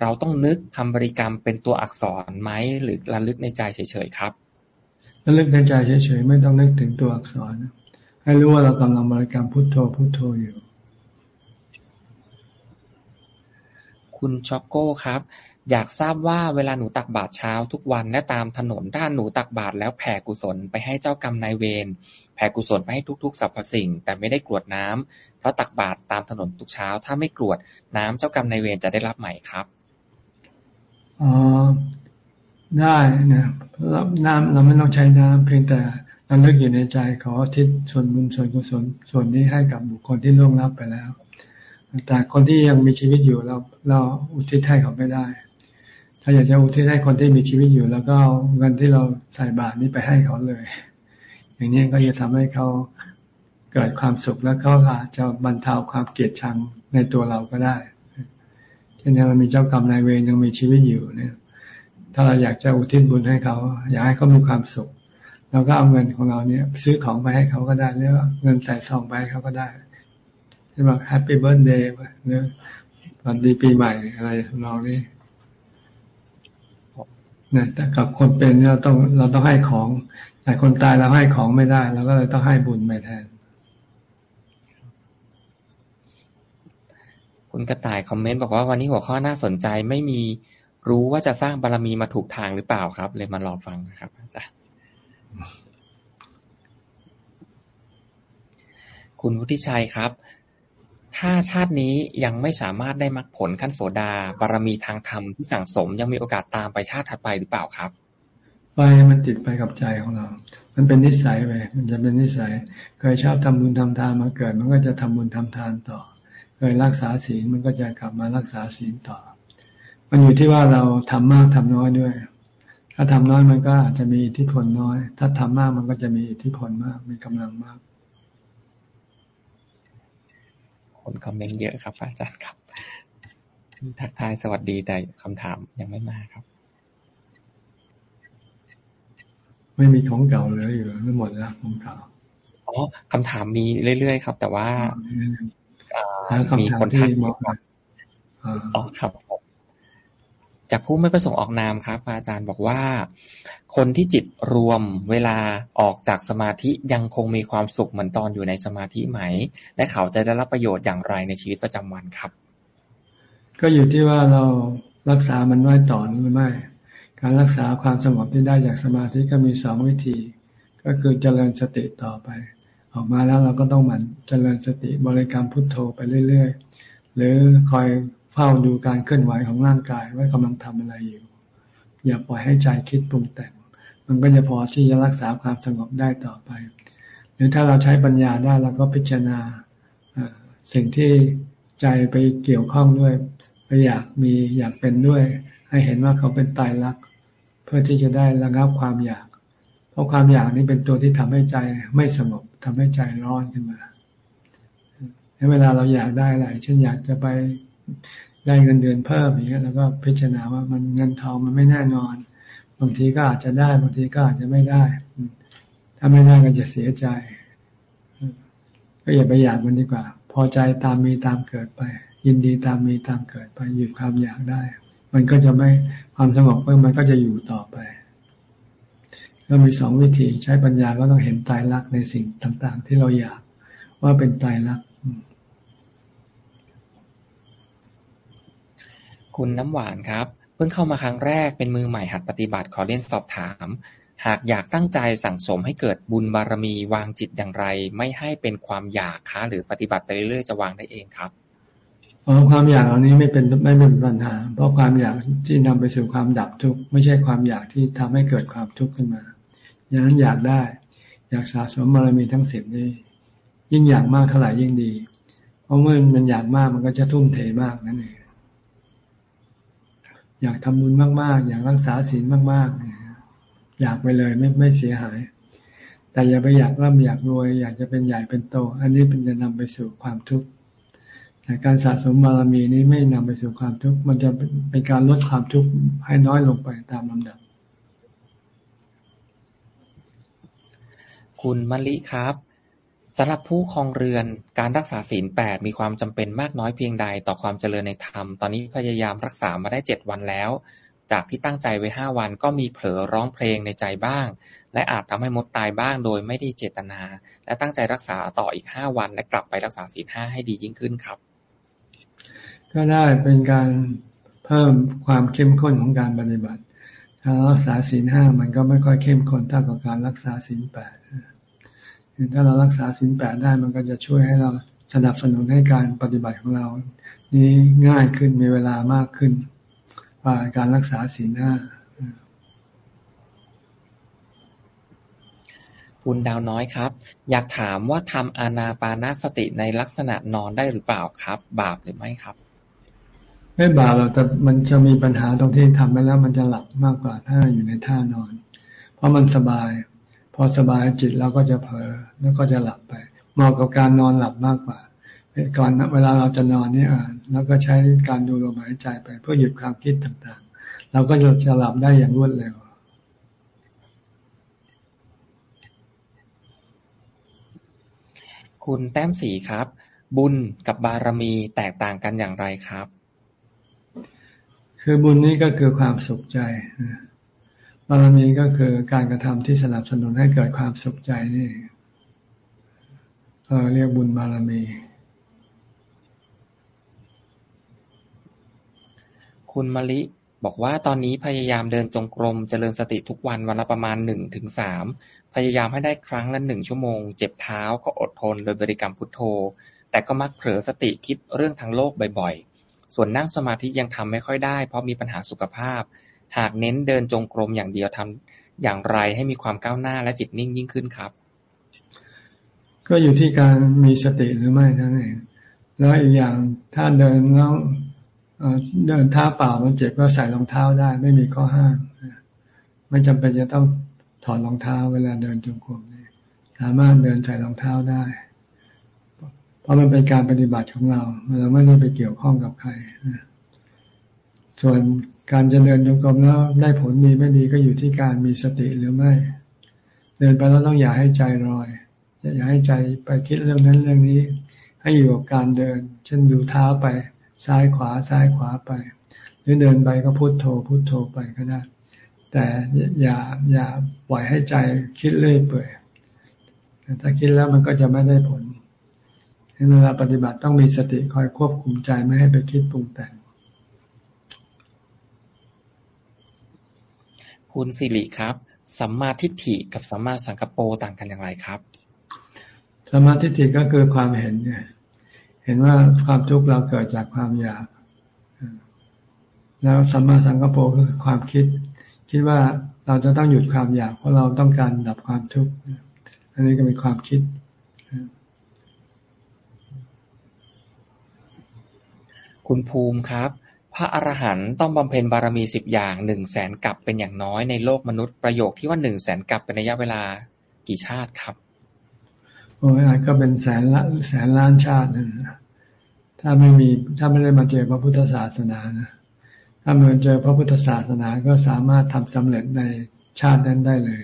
เราต้องนึกคำบริกรรมเป็นตัวอักษรไหมหรือระลึกในใจเฉยๆครับระลึกในใจเฉยๆไม่ต้องนึกถึงตัวอักษร ให้รู้ว่าเรากำลังบริกรรมพุทโธพุทโธอยู่ คุณช็อกโก้ครับ อยากทราบว่าเวลาหนูตักบาตรเช้าทุกวันและตามถนน ถ้าหนูตักบาตรแล้วแผ่กุศลไปให้เจ้ากรรมนายเวร แผ่กุศลไปให้ทุกๆสรรพสิ่ง แต่ไม่ได้กรวดน้ำเพราะตักบาตรตามถนนทุกเช้า ถ้าไม่กรวดน้ำเจ้ากรรมนายเวรจะได้รับใหม่ครับอ๋อได้นะน้ำเราไม่ต้องใช้น้ำเพียงแต่เราเลิกอยู่ในใจขอทิศส่วนบุญส่วนกุศลส่วนนี้ให้กับบุคคลที่ล่วงลับไปแล้ว แต่คนที่ยังมีชีวิตอยู่เราเราอุทิศให้เขาไม่ได้ ถ้าอยากจะอุทิศให้คนที่มีชีวิตอยู่ แล้วก็เงินที่เราใส่บาตรนี้ไปให้เขาเลย อย่างนี้ก็จะทำให้เขาเกิดความสุขแล้วเขาอาจจะบรรเทาความเกลียดชังในตัวเราก็ได้เช่นเรามีเจ้ากรรมนายเวรยังมีชีวิตอยู่เนี่ย ถ้าเราอยากจะอุทิศบุญให้เขา อยากให้เขามีความสุขเราก็เอาเงินของเราเนี่ย ซื้อของไปให้เขาก็ได้หรือว่าเงินใส่ซองไปให้เขาก็ได้ที่บอกแฮปปี้เบิร์ดเดย์หรือวันดีปีใหม่อะไรเรานี่เนี่ ยแต่กับคนเป็นเราต้องเราต้องให้ของ แต่คนตายเราให้ของไม่ได้เราก็เลยต้องให้บุญไปแทน คุณกระต่ายคอมเมนต์บอกว่าวันนี้หัวข้อน่าสนใจไม่มีรู้ว่าจะสร้างบารรมีมาถูกทางหรือเปล่าครับ เลยมารอฟังนะครับอาจารย์คุณวุฒิชัยครับ ถ้าชาตินี้ยังไม่สามารถได้มรรคผลขั้นโสดาบารมีทางธรรมที่สั่งสมยังมีโอกาสตามไปชาติถัดไปหรือเปล่าครับ ไปมันติดไปกับใจของเรา มันเป็นนิสัยไปมันจะเป็นนิสัย เคยชอบทำบุญทำทานมาเกิด มันก็จะทำบุญทำทานต่อ เคยรักษาศีลมันก็จะกลับมารักษาศีลต่อ มันอยู่ที่ว่าเราทำมากทำน้อยด้วย ถ้าทำน้อยมันก็อาจจะมีอิทธิพลน้อย ถ้าทำมากมันก็จะมีอิทธิพลมาก มีกำลังมาก คนคอมเมนต์เยอะครับอาจารย์ครับทักทายสวัสดีแต่คำถามยังไม่มาครับ ไม่มีของเก่าเลยอยู่ไม่หมดแล้วของเก่าอ๋อคำถามมีเรื่อยๆครับ แต่ว่ามีคนทักมาอ๋อครับ จากผู้ไม่ประสงค์ออกนามครับ อาจารย์บอกว่า คนที่จิตรวมเวลาออกจากสมาธิยังคงมีความสุขเหมือนตอนอยู่ในสมาธิไหม และเขาจะได้รับประโยชน์อย่างไรในชีวิตประจำวันครับ ก็อยู่ที่ว่าเรารักษามันไว้ต่อหรือไม่ การรักษาความสงบที่ได้จากสมาธิก็มีสองวิธี ก็คือเจริญสติต่อไป ออกมาแล้วเราก็ต้องหมั่นเจริญสติบริกรรมพุทโธไปเรื่อย ๆ หรือคอย เฝ้าดูการเคลื่อนไหวของร่างกายว่ากำลังทำอะไรอยู่ อย่าปล่อยให้ใจคิดปรุงแต่ง มันก็จะพอที่จะรักษาความสงบได้ต่อไป หรือถ้าเราใช้ปัญญาได้เราก็พิจารณาสิ่งที่ใจไปเกี่ยวข้องด้วยไปอยากมีอยากเป็นด้วย ให้เห็นว่าเขาเป็นตายรัก เพื่อที่จะได้ระงับความอยาก เพราะความอยากนี้เป็นตัวที่ทำให้ใจไม่สงบทำให้ใจร้อนขึ้นมาเวลาเราอยากได้อะไรเช่นอยากจะไป ได้เงินเดือนเพิ่มอย่างเงี้ยแล้วก็พิจารณาว่ามันเงินทองมันไม่แน่นอน บางทีก็อาจจะได้บางทีก็อาจจะไม่ได้ ถ้าไม่ได้ก็จะเสียใจ ก็อย่าไปอยากมันดีกว่า พอใจตามมีตามเกิดไป ยินดีตามมีตามเกิดไปหยุดความอยากได้ มันก็จะไม่ความสงบเพิ่มมันก็จะอยู่ต่อไปก็มีสองวิธีใช้ปัญญาก็ต้องเห็นตายรักในสิ่งต่าง ๆ ที่เราอยากว่าเป็นตายรัก คุณน้ำหวานครับ เพิ่งเข้ามาครั้งแรกเป็นมือใหม่หัดปฏิบัติขอเล่นสอบถาม หากอยากตั้งใจสั่งสมให้เกิดบุญบารมีวางจิตอย่างไร ไม่ให้เป็นความอยากค้าหรือปฏิบัติไปเรื่อยๆจะวางได้เองครับความอยากเหล่านี้ไม่เป็นไม่เป็นปัญหา เพราะความอยากที่นำไปสู่ความดับทุกข์ไม่ใช่ความอยากที่ทำให้เกิดความทุกข์ขึ้นมา อย่างนั้นอยากได้ อยากสะสมบารมีทั้งสิบนี้ ยิ่งอยากมากเท่าไหร่ยิ่งดี เพราะเมื่อมันอยากมากมันก็จะทุ่มเทมากนั่นเอง อยากทำบุญมากๆ อยากรักษาศีลมากๆ อยากไปเลยไม่ไม่เสียหาย แต่อย่าไปอยากร่ำอยากรวย อยากจะเป็นใหญ่เป็นโต อันนี้เป็นจะนำไปสู่ความทุกข์แต่การสะสมบารมีนี้ไม่นำไปสู่ความทุกข์มันจะเป็นการลดความทุกข์ให้น้อยลงไปตามลำดับ คุณมะลิครับ สำหรับผู้ครองเรือน การรักษาศีลแปดมีความจำเป็นมากน้อยเพียงใดต่อความเจริญในธรรม ตอนนี้พยายามรักษามาได้เจ็ดวันแล้ว จากที่ตั้งใจไว้ห้าวันก็มีเผลอร้องเพลงในใจบ้าง และอาจทำให้มดตายบ้างโดยไม่ได้เจตนา และตั้งใจรักษาต่ออีกห้าวัน และกลับไปรักษาศีลห้าให้ดียิ่งขึ้นครับ ก็ได้เป็นการเพิ่มความเข้มข้นของการปฏิบัติถ้ารักษาศีลห้ามันก็ไม่ค่อยเข้มข้นเท่ากับการรักษาศีลแปด ถ้าเรารักษาสินแปดได้มันก็จะช่วยให้เราสนับสนุนให้การปฏิบัติของเรา นี้ง่ายขึ้นมีเวลามากขึ้นกว่าการรักษาศีลห้าคุณดาวน้อยครับ อยากถามว่าทำอานาปานาสติในลักษณะนอนได้หรือเปล่าครับ บาปหรือไม่ครับ ไม่บาปหรอกแต่มันจะมีปัญหาตรงที่ทำไปแล้วมันจะหลับมากกว่าถ้าอยู่ในท่านอน เพราะมันสบาย พอสบายจิตเราก็จะเผลอแล้วก็จะหลับไปเหมาะกับการนอนหลับมากกว่าก่อนเวลาเราจะนอนนี่อ่านแล้วก็ใช้การดูลมหายใจไป เพื่อหยุดความคิดต่างๆ เราก็จะหลับได้อย่างรวดเร็วคุณแต้มสีครับ บุญกับบารมีแตกต่างกันอย่างไรครับ คือบุญนี่ก็คือความสุขใจ บารมีก็คือการกระทำที่สนับสนุนให้เกิดความสุขใจนี่เเรียกบุญบารมี คุณมะลิบอกว่าตอนนี้พยายามเดินจงกรมเจริญสติทุกวันวันละประมาณหนึ่งถึงสามพยายามให้ได้ครั้งละหนึ่งชั่วโมง เจ็บเท้าก็อดทนโดยบริกรรมพุทโธ แต่ก็มักเผลอสติคิดเรื่องทางโลกบ่อยๆ ส่วนนั่งสมาธิยังทำไม่ค่อยได้ เพราะมีปัญหาสุขภาพ หากเน้นเดินจงกรมอย่างเดียว ทำอย่างไรให้มีความก้าวหน้าและจิตนิ่งยิ่งขึ้นครับ ก็อยู่ที่การมีสติหรือไม่นั่นเอง แล้วอีกอย่างถ้าเดินแล้วเดินเท้าเปล่ามันเจ็บก็ใส่รองเท้าได้ ไม่มีข้อห้ามไม่จำเป็นจะต้องถอดรองเท้าเวลาเดินจงกรมสามารถเดินใส่รองเท้าได้ เพราะมันเป็นการปฏิบัติของเรา เราไม่ได้ไปเกี่ยวข้องกับใคร ส่วนการจะเดินจงกรมแล้วได้ผลดีไม่ดีก็อยู่ที่การมีสติหรือไม่ เดินไปแล้วต้องอย่าให้ใจลอย อย่าให้ใจไปคิดเรื่องนั้นเรื่องนี้ ให้อยู่กับการเดิน เช่นดูเท้าไปซ้ายขวาซ้ายขวาไป หรือเดินไปก็พุโทโธพุโทโธไปก็ได้แต่อย่าอย่าปล่อยให้ใจคิดเรื่อยเปื่อยถ้าคิดแล้วมันก็จะไม่ได้ผลเวลาปฏิบัติต้องมีสติคอยควบคุมใจไม่ให้ไปคิดปรุงแต่ง คุณสิริครับ สัมมาทิฏฐิกับสัมมาสังกปรต่างกันอย่างไรครับ สัมมาทิฏฐิก็คือความเห็นเนี่ยเห็นว่าความทุกข์เราเกิดจากความอยาก แล้วสัมมาสังกปรคือความคิด คิดว่าเราจะต้องหยุดความอยาก เพราะเราต้องการดับความทุกข์ อันนี้ก็เป็นความคิดคุณภูมิครับ พระอรหันต์ต้องบำเพ็ญบารมีสิบอย่างหนึ่งแสนกับเป็นอย่างน้อยในโลกมนุษย์ประโยคที่ว่าหนึ่งแสนกับเป็นระยะเวลากี่ชาติครับ โอ้ยก็เป็นแสนละแสนล้านชาตินะถ้าไม่มีถ้าไม่ได้มาเจอพระพุทธศาสนานะถ้ามาเจอพระพุทธศาสนาก็สามารถทำสำเร็จในชาตินั้นได้เลย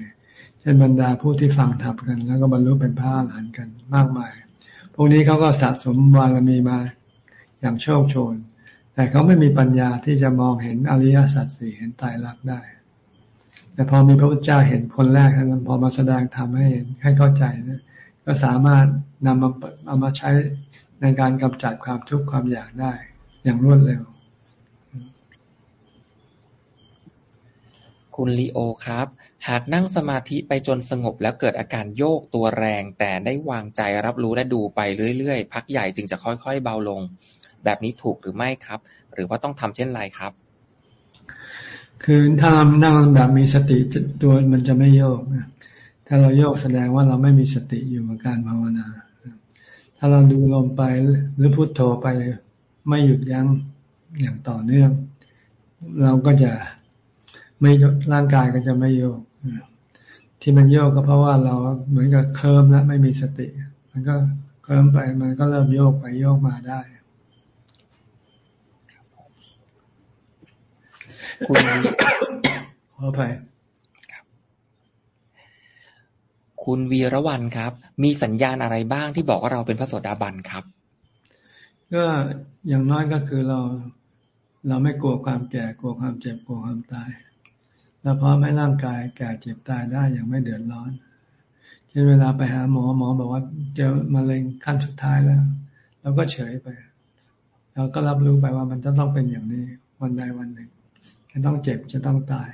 เช่นบรรดาผู้ที่ฟังธรรมกัน แล้วก็บรรลุเป็นพระอรหันต์กันมากมาย พวกนี้เขาก็สะสมบารมีมาอย่างโชคโชน แต่เขาไม่มีปัญญาที่จะมองเห็นอริยสัจสี่เห็นตายรักได้ แต่พอมีพระพุทธเจ้าเห็นคนแรกนั้นพอมาแสดงธรรมให้ให้เข้าใจนะก็สามารถนำมาเอามาใช้ในการกำจัดความทุกข์ความอยากได้ อย่างรวดเร็ว คุณลีโอครับ หากนั่งสมาธิไปจนสงบแล้วเกิดอาการโยกตัวแรง แต่ได้วางใจรับรู้และดูไปเรื่อยๆ พักใหญ่จึงจะค่อยๆ เบาลง แบบนี้ถูกหรือไม่ครับ หรือว่าต้องทำเช่นไรครับ คือถ้านั่งแบบมีสติตัวมันจะไม่โยกนะถ้าเราโยกแสดงว่าเราไม่มีสติอยู่กับการภาวนา ถ้าเราดูลมไปหรือพุโทโธไปไม่หยุดยั้งอย่างต่อเนื่อง เราก็จะไม่ร่างกายก็จะไม่โยกที่มันโยกก็เพราะว่าเราเหมือนกับเคลิ้มแล้วไม่มีสติ มันก็เคลิ้มไปมันก็เริ่มโยกไปโยกมาได้ คุณขอไปคุณวีรวันครับ มีสัญญาณอะไรบ้างที่บอกว่าเราเป็นพระโสดาบันครับ ก็อย่างน้อยก็คือเรา เราไม่กลัวความแก่กลัวความเจ็บกลัวความตายเราพร้อมให้ร่างกายแก่เจ็บตายได้อย่างไม่เดือดร้อนเช่นเวลาไปหาหมอหมอบอกว่าเจอมะเร็งขั้นสุดท้ายแล้วเราก็เฉยไปเราก็รับรู้ไปว่ามันจะต้องเป็นอย่างนี้วันใดวันหนึ่ง จะต้องเจ็บจะต้องตาย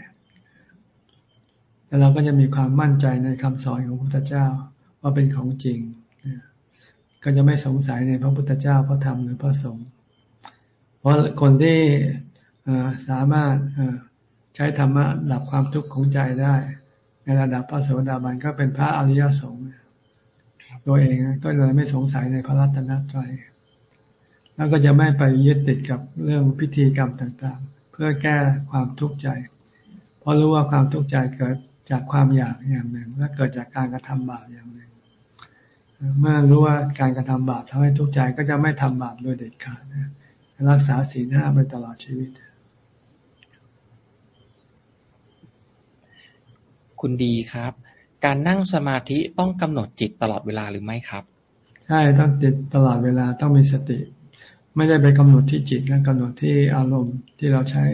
แล้วเราก็จะมีความมั่นใจในคำสอนของพระพุทธเจ้าว่าเป็นของจริง ก็จะไม่สงสัยในพระพุทธเจ้าพระธรรมหรือพระสงฆ์เพราะคนที่สามารถใช้ธรรมะดับความทุกข์ของใจได้ ในระดับพระโสดาบันก็เป็นพระอริยสงฆ์ตัวเองก็เลยไม่สงสัยในพระรัตนตรัยแล้วก็จะไม่ไปยึดติดกับเรื่องพิธีกรรมต่างๆ เพื่อแก้ความทุกข์ใจ เพราะรู้ว่าความทุกข์ใจเกิดจากความอยากอย่างหนึ่ง และเกิดจากการกระทำบาปอย่างหนึ่ง เมื่อรู้ว่าการกระทำบาปทำให้ทุกข์ใจก็จะไม่ทำบาปโดยเด็ดขาดรักษาศีลห้าไปตลอดชีวิต คุณดีครับ การนั่งสมาธิต้องกำหนดจิตตลอดเวลาหรือไม่ครับ ใช่ต้องจิตตลอดเวลาต้องมีสติ ไม่ได้ไปกำหนดที่จิตนะกำหนดที่อารมณ์ที่เราใช้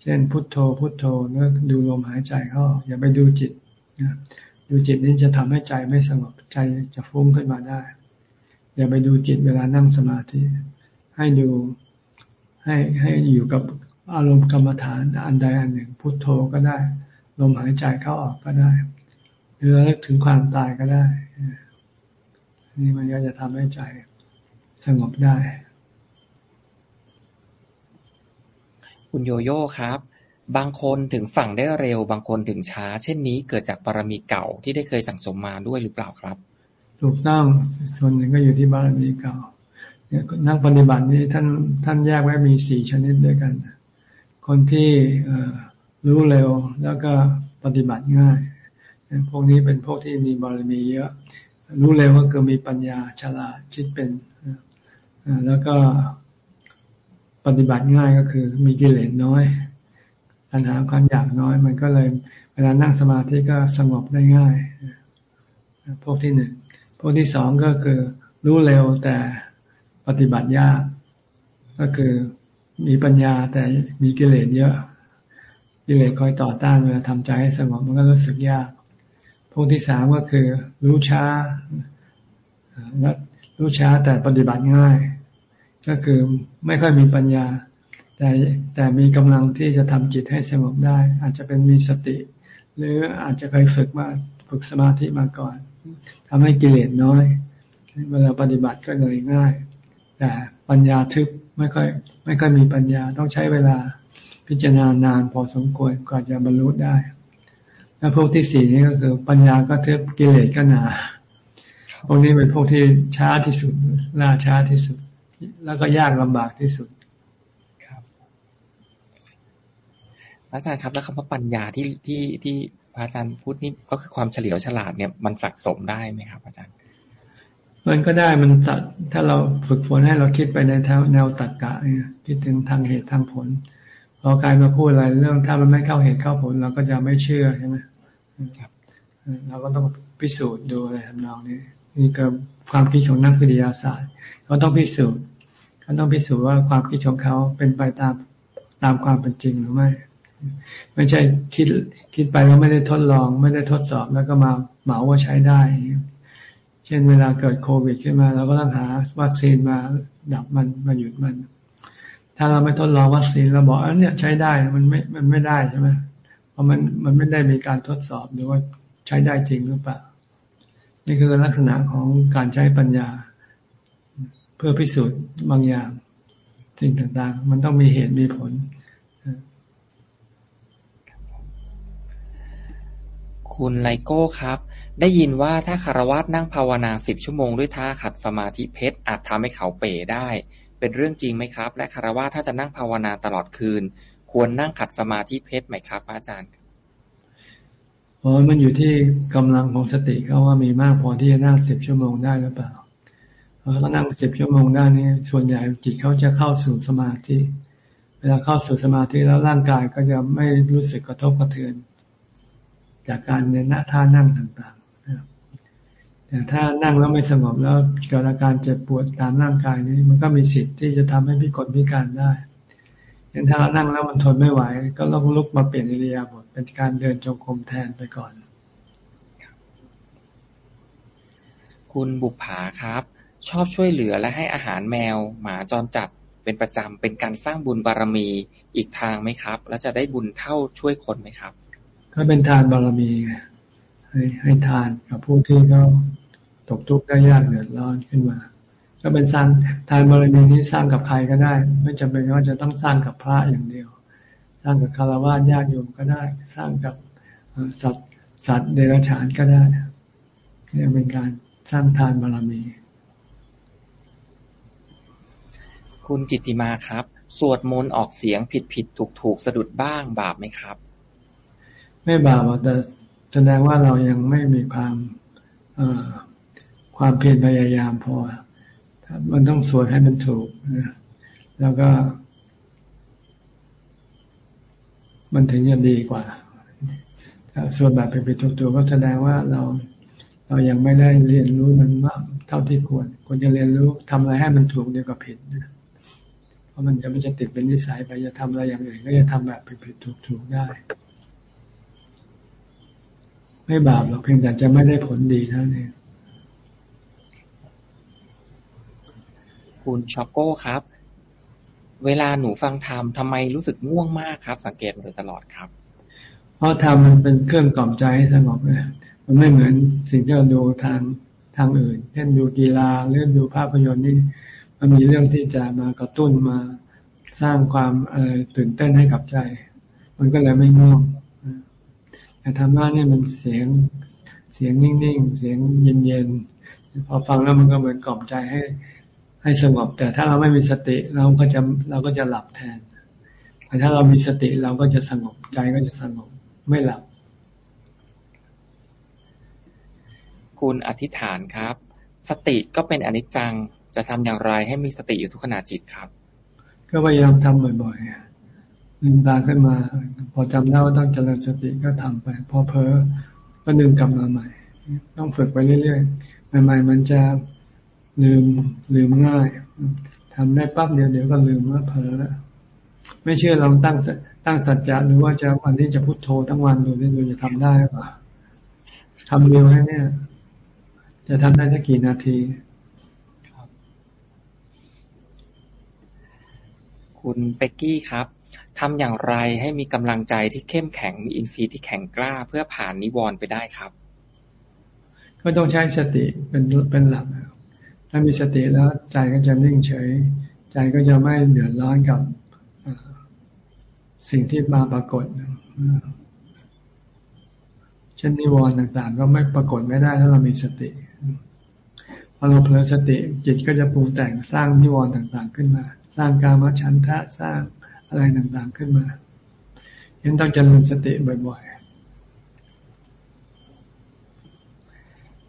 เช่นพุทโธ พุทโธแล้วดูลมหายใจเข้าอย่าไปดูจิตนะดูจิตนี้จะทำให้ใจไม่สงบใจจะฟุ้งขึ้นมาได้ อย่าไปดูจิตเวลานั่งสมาธิ ให้ดูให้ให้อยู่กับอารมณ์กรรมฐานอันใดอันหนึ่ง พุทโธก็ได้ ลมหายใจเข้าออกก็ได้ หรือระลึกถึงความตายก็ได้ นี่มันก็จะทำให้ใจสงบได้ คุณโยโย่ครับ บางคนถึงฝั่งได้เร็ว บางคนถึงช้า เช่นนี้เกิดจากบารมีเก่าที่ได้เคยสั่งสมมาด้วยหรือเปล่าครับ ถูกต้องส่วนหนึ่งก็อยู่ที่บารมีเก่าเนี่ยนักปฏิบัตินี้ท่านท่านแยกไว้มีสี่ชนิดด้วยกัน คนที่รู้เร็วแล้วก็ปฏิบัติง่าย พวกนี้เป็นพวกที่มีบารมีเยอะ รู้เร็วก็คือมีปัญญาฉลาดคิดเป็น แล้วก็ ปฏิบัติง่ายก็คือ มีกิเลสน้อยปัญหาความอยากน้อย มันก็เลยเวลานั่งสมาธิก็สงบได้ง่าย พวกที่หนึ่ง พวกที่สองก็คือ รู้เร็วแต่ปฏิบัติยาก ก็คือมีปัญญาแต่มีกิเลสเยอะ กิเลสคอยต่อต้านเวลาทำใจให้สงบมันก็รู้สึกยาก พวกที่สามก็คือ รู้ช้า รู้ช้าแต่ปฏิบัติง่าย ก็คือไม่ค่อยมีปัญญา แต่แต่มีกำลังที่จะทำจิตให้สงบได้ อาจจะเป็นมีสติ หรืออาจจะเคยฝึกมาฝึกสมาธิมาก่อนทำให้กิเลสน้อย เวลาปฏิบัติก็เลยง่าย แต่ปัญญาทึบไม่ค่อยไม่ค่อยมีปัญญาต้องใช้เวลาพิจารณานานพอสมควรกว่าจะบรรลุได้แล้วพวกที่สี่นี่ก็คือ ปัญญาก็ทึบกิเลสก็หนาพวกนี้เป็นพวกที่ช้าที่สุดล่าช้าที่สุด แล้วก็ยากลำบากที่สุดครับอาจารย์ครับ แล้วคำว่าปัญญาที่ที่ที่พระอาจารย์พูดนี่ก็คือความเฉลียวฉลาดเนี่ยมันสะสมได้ไหมครับ อาจารย์ มันก็ได้มันถ้าเราฝึกฝนให้เราคิดไปในแนวแนวตรรกะเนี่ยคิดถึงทางเหตุทางผลพอการมาพูดอะไรเรื่องถ้ามันไม่เข้าเหตุเข้าผล เราก็จะไม่เชื่อใช่ไหมครับเราก็ต้องพิสูจน์ดูอะไรทำนองนี้นี่ก็ความคิดของนักวิทยาศาสตร์ เขาต้องพิสูจน์เขาต้องพิสูจน์ว่าความคิดของเขาเป็นไปตามตามความเป็นจริงหรือไม่ ไม่ใช่คิดคิดไปแล้วไม่ได้ทดลอง ไม่ได้ทดสอบแล้วก็มาเหมาว่าใช้ได้ เช่นเวลาเกิดโควิดขึ้นมาเราก็ต้องหาวัคซีนมาดับมันมาหยุดมัน ถ้าเราไม่ทดลองวัคซีนเราบอกอันเนี้ยใช้ได้มันไม่มันไม่ได้ใช่ไหมเพราะมันมันไม่ได้มีการทดสอบหรือว่าใช้ได้จริงหรือเปล่านี่คือลักษณะของการใช้ปัญญา เพื่อพิสูจน์บางอย่างสิ่งต่างๆ มันต้องมีเหตุมีผล คุณไลโก้ครับ ได้ยินว่าถ้าคารวะนั่งภาวนาสิบชั่วโมงด้วยท่าขัดสมาธิเพชรอาจทำให้เขาเป๋ได้ เป็นเรื่องจริงไหมครับ และคารวะถ้าจะนั่งภาวนาตลอดคืน ควรนั่งขัดสมาธิเพชรไหมครับ อาจารย์ราะมันอยู่ที่กำลังของสติเขาว่ามีมากพอที่จะนั่งสิบชั่วโมงได้หรือเปล่า เขานั่งสิบชั่วโมงได้นี่ส่วนใหญ่จิตเขาจะเข้าสู่สมาธิ เวลาเข้าสู่สมาธิแล้วร่างกายก็จะไม่รู้สึกกระทบกระเทือน จากการเดินหน้าท่านั่งต่างๆแต่ถ้านั่งแล้วไม่สงบแล้วเกิดอาการเจ็บปวดตามร่างกายนี้มันก็มีสิทธิ์ที่จะทำให้พิกลพิการได้ยันถ้าเรานั่งแล้วมันทนไม่ไหว ก็ต้องลุกมาเปลี่ยนอิริยาบถเป็นการเดินจงกรมแทนไปก่อน คุณบุภาครับ ชอบช่วยเหลือและให้อาหารแมว หมาจรจัดเป็นประจำ เป็นการสร้างบุญบารมีอีกทางไหมครับ และจะได้บุญเท่าช่วยคนไหมครับ ก็เป็นทานบารมีให้ให้ทานกับผู้ที่เขาตกทุกข์ได้ยากเดือดร้อนขึ้นมาก็เป็นสร้างทานบารมีนี้สร้างกับใครก็ได้ ไม่จำเป็นว่าจะต้องสร้างกับพระอย่างเดียว สร้างกับคารวะญาติโยมก็ได้ สร้างกับสัตว์สัตว์เดรัจฉานก็ได้เนี่ยเป็นการสร้างทานบารมี คุณจิตติมาครับ สวดมนต์ออกเสียงผิดผิดถูกถูกสะดุดบ้างบาปไหมครับ ไม่บาปแต่แสดงว่าเรายังไม่มีความความเพียรพยายามพอ มันต้องสวดให้มันถูกนะแล้วก็ มันถึงจะดีกว่า ถ้าสวดแบบผิดๆถูกๆก็แสดงว่าเราเรายังไม่ได้เรียนรู้มันมากเท่าที่ควรควรจะเรียนรู้ทำอะไรให้มันถูกเดียวกับผิดนะ ราะมันจะไม่จะติดเป็นนิสัยไปจะทำอะไรอย่างอื่นก็จะทำแบบผิดๆถูกๆได้ ไม่บาปหรอกเพียงแต่จะไม่ได้ผลดีเท่านั้นคุณช็อกโก้ครับ เวลาหนูฟังธรรมทำไมรู้สึกง่วงมากครับ สังเกตมาโดยตลอดครับ เพราะธรรมมันเป็นเครื่องกล่อมใจให้สงบเลยมันไม่เหมือนสิ่งที่เราดูทางทางอื่น เช่นดูกีฬาเรื่องดูภาพยนตร์นี่ มันมีเรื่องที่จะมากระตุ้นมาสร้างความตื่นเต้นให้กับใจ มันก็เลยไม่ง่วงแต่ธรรมะนี่ยมันเสียงเสียงนิ่งๆ เสียงเย็นๆ พอฟังแล้วมันก็เหมือนกล่อมใจให้ให้สงบ แต่ถ้าเราไม่มีสติเราก็จะเราก็จะหลับแทน แต่ถ้าเรามีสติเราก็จะสงบใจก็จะสงบไม่หลับ คุณอธิษฐานครับ สติก็เป็นอนิจจัง จะทำอย่างไรให้มีสติอยู่ทุกขณะจิตครับ ก็พยายามทำบ่อยๆลืมตาขึ้นมา พอจำได้ว่าต้องเจริญสติก็ทำไป พอเพอก็ดึงกลับมาใหม่ ต้องฝึกไปเรื่อยๆใหม่ๆมันจะลืมลืมง่ายทำได้ปั๊บเดียวเดี๋ยวก็ลืมว่าเพลอแล้วไม่เชื่อลองตั้งตั้งสัจจะหรือว่าจะวันนี้จะพุโทโธทั้งวันดูนี่ดูจะทำได้หรือเปล่าทำเร็วแค่นี้จะทำได้สักกี่นาที คุณเป็กกี้ครับ ทำอย่างไรให้มีกำลังใจที่เข้มแข็ง มีอินทรีย์ที่แข็งกล้าเพื่อผ่านนิวรณ์ไปได้ครับ ก็ต้องใช้สติเป็นเป็นหลัก ถ้ามีสติแล้วใจก็จะนิ่งเฉย ใจก็จะไม่เดือดร้อนกับสิ่งที่มาปรากฏเช่นนิวรณ์ต่างๆ ก็ไม่ปรากฏไม่ได้ถ้าเรามีสติพอเราเผลอสติจิตก็จะปรุงแต่งสร้างนิวรณ์ต่างๆขึ้นมา สร้างการมฉันทะสร้างอะไรต่างๆขึ้นมายังต้องเจริญสติบ่อยๆ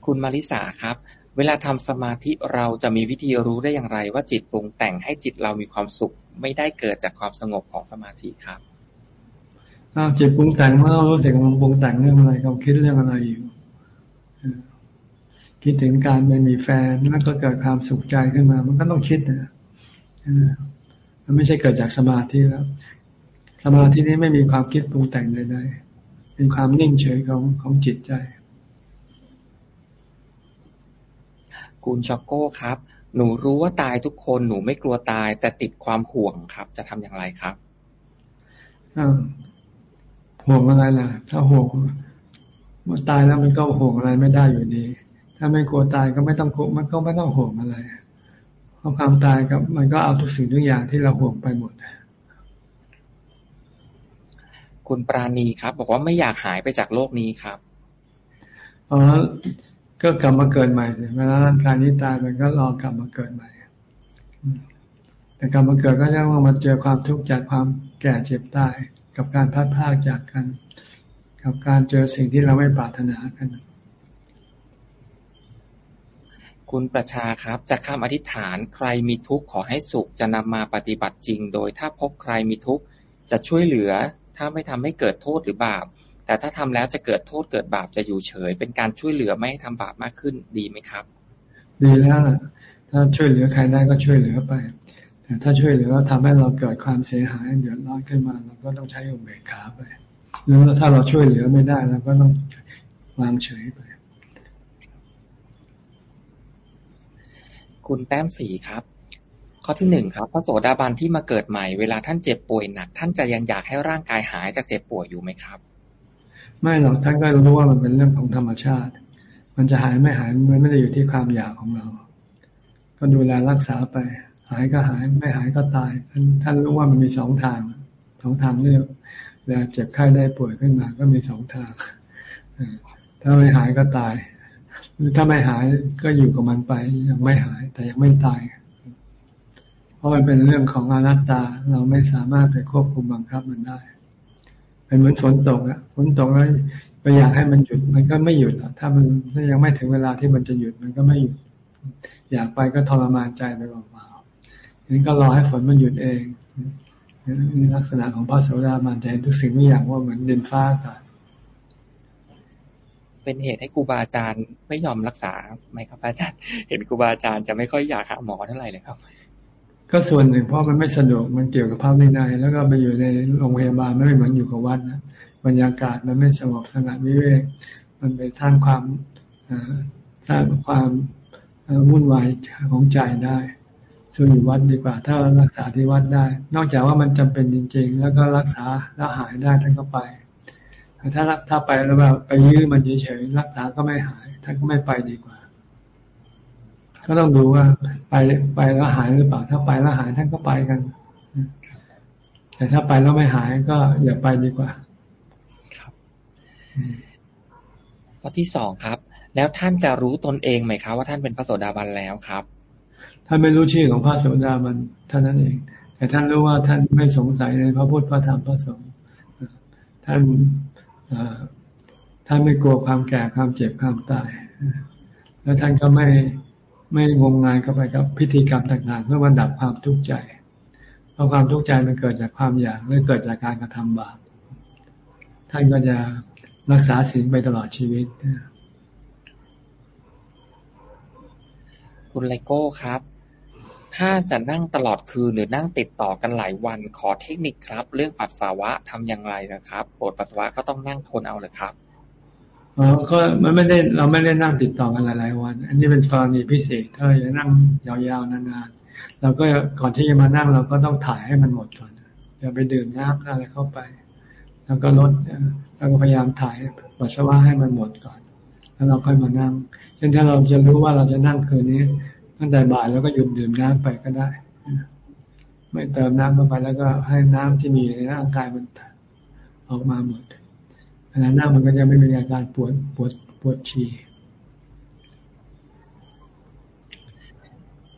คุณมาริสาครับ เวลาทำสมาธิเราจะมีวิธีรู้ได้อย่างไร ว่าจิตปรุงแต่งให้จิตเรามีความสุข ไม่ได้เกิดจากความสงบของสมาธิครับอ้าวจิตปรุงแต่งเมื่อเรารู้สึกมันปรุงแต่งเรื่องอะไรเขาคิดเรื่องอะไรอยู่คิดถึงการไม่มีแฟนแล้วก็เกิดความสุขใจขึ้นมา มันก็ต้องคิดนะ มันไม่ใช่เกิดจากสมาธิแล้ว สมาธินี้ไม่มีความคิดปรุงแต่งใดๆเป็นความนิ่งเฉยของของจิตใจคุณช็อกโก้ครับ หนูรู้ว่าตายทุกคนหนูไม่กลัวตาย แต่ติดความห่วงครับ จะทำอย่างไรครับห่วงอะไรล่ะ ถ้าห่วงมันตายแล้วมันก็ห่วงอะไรไม่ได้อยู่ดี ถ้าไม่กลัวตายก็ไม่ต้องมันก็ไม่ต้องห่วงอะไรเพ ราะความตายกับมันก็เอาทุกสิ่งทุกอย่างที่เราห่วงไปหมดคุณปราณีครับ บอกว่าไม่อยากหายไปจากโลกนี้ครับอ๋อก็กลับมาเกิดใหม่เวลาร่างกายนี้ตายมันก็รอกลับมาเกิดใหม่แต่กลับมาเกิดก็จะต้องมาเจอความทุกข์จากความแก่เจ็บตาย กับการพัดพากจากกัน กับการเจอสิ่งที่เราไม่ปรารถนากัน คุณประชาครับ จากคำอธิษฐานใครมีทุกข์ขอให้สุขจะนำมาปฏิบัติจริง โดยถ้าพบใครมีทุกข์จะช่วยเหลือ ถ้าไม่ทำให้เกิดโทษหรือบาป แต่ถ้าทำแล้วจะเกิดโทษเกิดบาปจะอยู่เฉย เป็นการช่วยเหลือไม่ให้ทำบาปมากขึ้นดีไหมครับ ดีแล้วถ้าช่วยเหลือใครได้ก็ช่วยเหลือไป แต่ถ้าช่วยเหลือแล้วทำให้เราเกิดความเสียหายเดือดร้อนขึ้นมาเราก็ต้องใช้อุเบกขาไปแล้วถ้าเราช่วยเหลือไม่ได้เราก็ต้องวางเฉยไป คุณแต้มสีครับ ข้อที่หนึ่งครับ พระโสดาบันที่มาเกิดใหม่เวลาท่านเจ็บป่วยหนัก ท่านจะยังอยากให้ร่างกายหายจากเจ็บป่วยอยู่ไหมครับ ไม่หรอกท่านก็รู้ว่ามันเป็นเรื่องของธรรมชาติ มันจะหายไม่หายมันไม่ได้อยู่ที่ความอยากของเรา ก็ดูแลรักษาไป หายก็หายไม่หายก็ตาย ท่านท่านรู้ว่ามันมีสองทางสองทางเลือกเวลาเจ็บไข้ได้ป่วยขึ้นมาก็มีสองทางถ้าไม่หายก็ตาย ถ้าไม่หายก็อยู่กับมันไป ยังไม่หาย แต่ยังไม่ตาย เพราะมันเป็นเรื่องของอนัตตา เราไม่สามารถไปควบคุมบังคับมันได้เป็นเหมือนฝนตกอะฝนตกแล้วไปอยากให้มันหยุด มันก็ไม่หยุดอะถ้ามันถ้ายังไม่ถึงเวลาที่มันจะหยุดมันก็ไม่หยุด อยากไปก็ทรมานใจไปเปล่าๆนี้ก็รอให้ฝนมันหยุดเองนี่ลักษณะของพระโสดาบันจะเห็นทุกสิ่งทุกอย่างว่าเหมือนดินฟ้าอากาศ เป็นเหตุให้ครูบาอาจารย์ไม่ยอมรักษาไหมครับอาจารย์ เห็นครูบาอาจารย์จะไม่ค่อยอยากหาหมอเท่าไหร่เลยครับ ก็ส่วนหนึ่งเพราะมันไม่สะดวกมันเกี่ยวกับภาพวินัยแล้วก็ไปอยู่ในโรงพยาบาลไม่เหมือนอยู่กับวัดนะบรรยากาศมันไม่สงบสงัดวิเวกมันไปสร้างความสร้างความวุ่นวายของใจได้ส่วนอยู่วัดดีกว่า ถ้ารักษาที่วัดได้ นอกจากว่ามันจำเป็นจริง ๆ แล้วก็รักษาแล้วหายได้ท่านก็ไป ถ้าถ้าไปแล้วแบบไปยื้อมันเฉยๆรักษาก็ไม่หายท่านก็ไม่ไปดีกว่า ก็ต้องดูว่าไปไปแล้วหายหรือเปล่า ถ้าไปแล้วหายท่านก็ไปกัน แต่ถ้าไปแล้วไม่หายก็อย่าไปดีกว่า ครับข้อที่สองครับ แล้วท่านจะรู้ตนเองไหมครับว่าท่านเป็นพระโสดาบันแล้วครับท่านไม่รู้ชื่อของพระโสดาบันเท่านั้นเอง แต่ท่านรู้ว่าท่านไม่สงสัยในพระพุทธพระธรรมพระสงฆ์ท่าน ท่านไม่กลัวความแก่ความเจ็บความตาย แล้วท่านก็ไม่ไม่งมงายเข้าไปกับพิธีกรรมต่างๆเพื่อมันดับความทุกข์ใจ เพราะความทุกข์ใจมันเกิดจากความอยากหรือเกิดจากการกระทำบาป ท่านก็จะรักษาศีลไปตลอดชีวิต คุณไลโก้ครับ ถ้าจะนั่งตลอดคืน หรือนั่งติดต่อกันหลายวัน ขอเทคนิคครับ เรื่องปัสสาวะทำอย่างไรนะครับ ปวดปัสสาวะก็ต้องนั่งทนเอาเลยครับอ๋อก็มันไม่ได้เราไม่ได้นั่งติดต่อกันหลายๆวัน อันนี้เป็นกรณีพิเศษถ้าอยากนั่งยาวๆนานๆเราก็ก่อนที่จะมานั่งเราก็ต้องถ่ายให้มันหมดก่อนอย่าไปดื่มน้ำอะไรเข้าไป แล้วก็ลดแล้วก็พยายามถ่ายปัสสาวะให้มันหมดก่อน แล้วเราค่อยมานั่งเช่นถ้าเราจะรู้ว่าเราจะนั่งคืนนี้ ตั้งแต่บ่ายแล้วก็หยุดดื่มน้ำไปก็ได้ ไม่เติมน้ำเข้าไปแล้วก็ให้น้ำที่มีในร่างกายมันออกมาหมดขณะนั่งมันก็จะไม่มีอาการปวดปวดปวดฉี่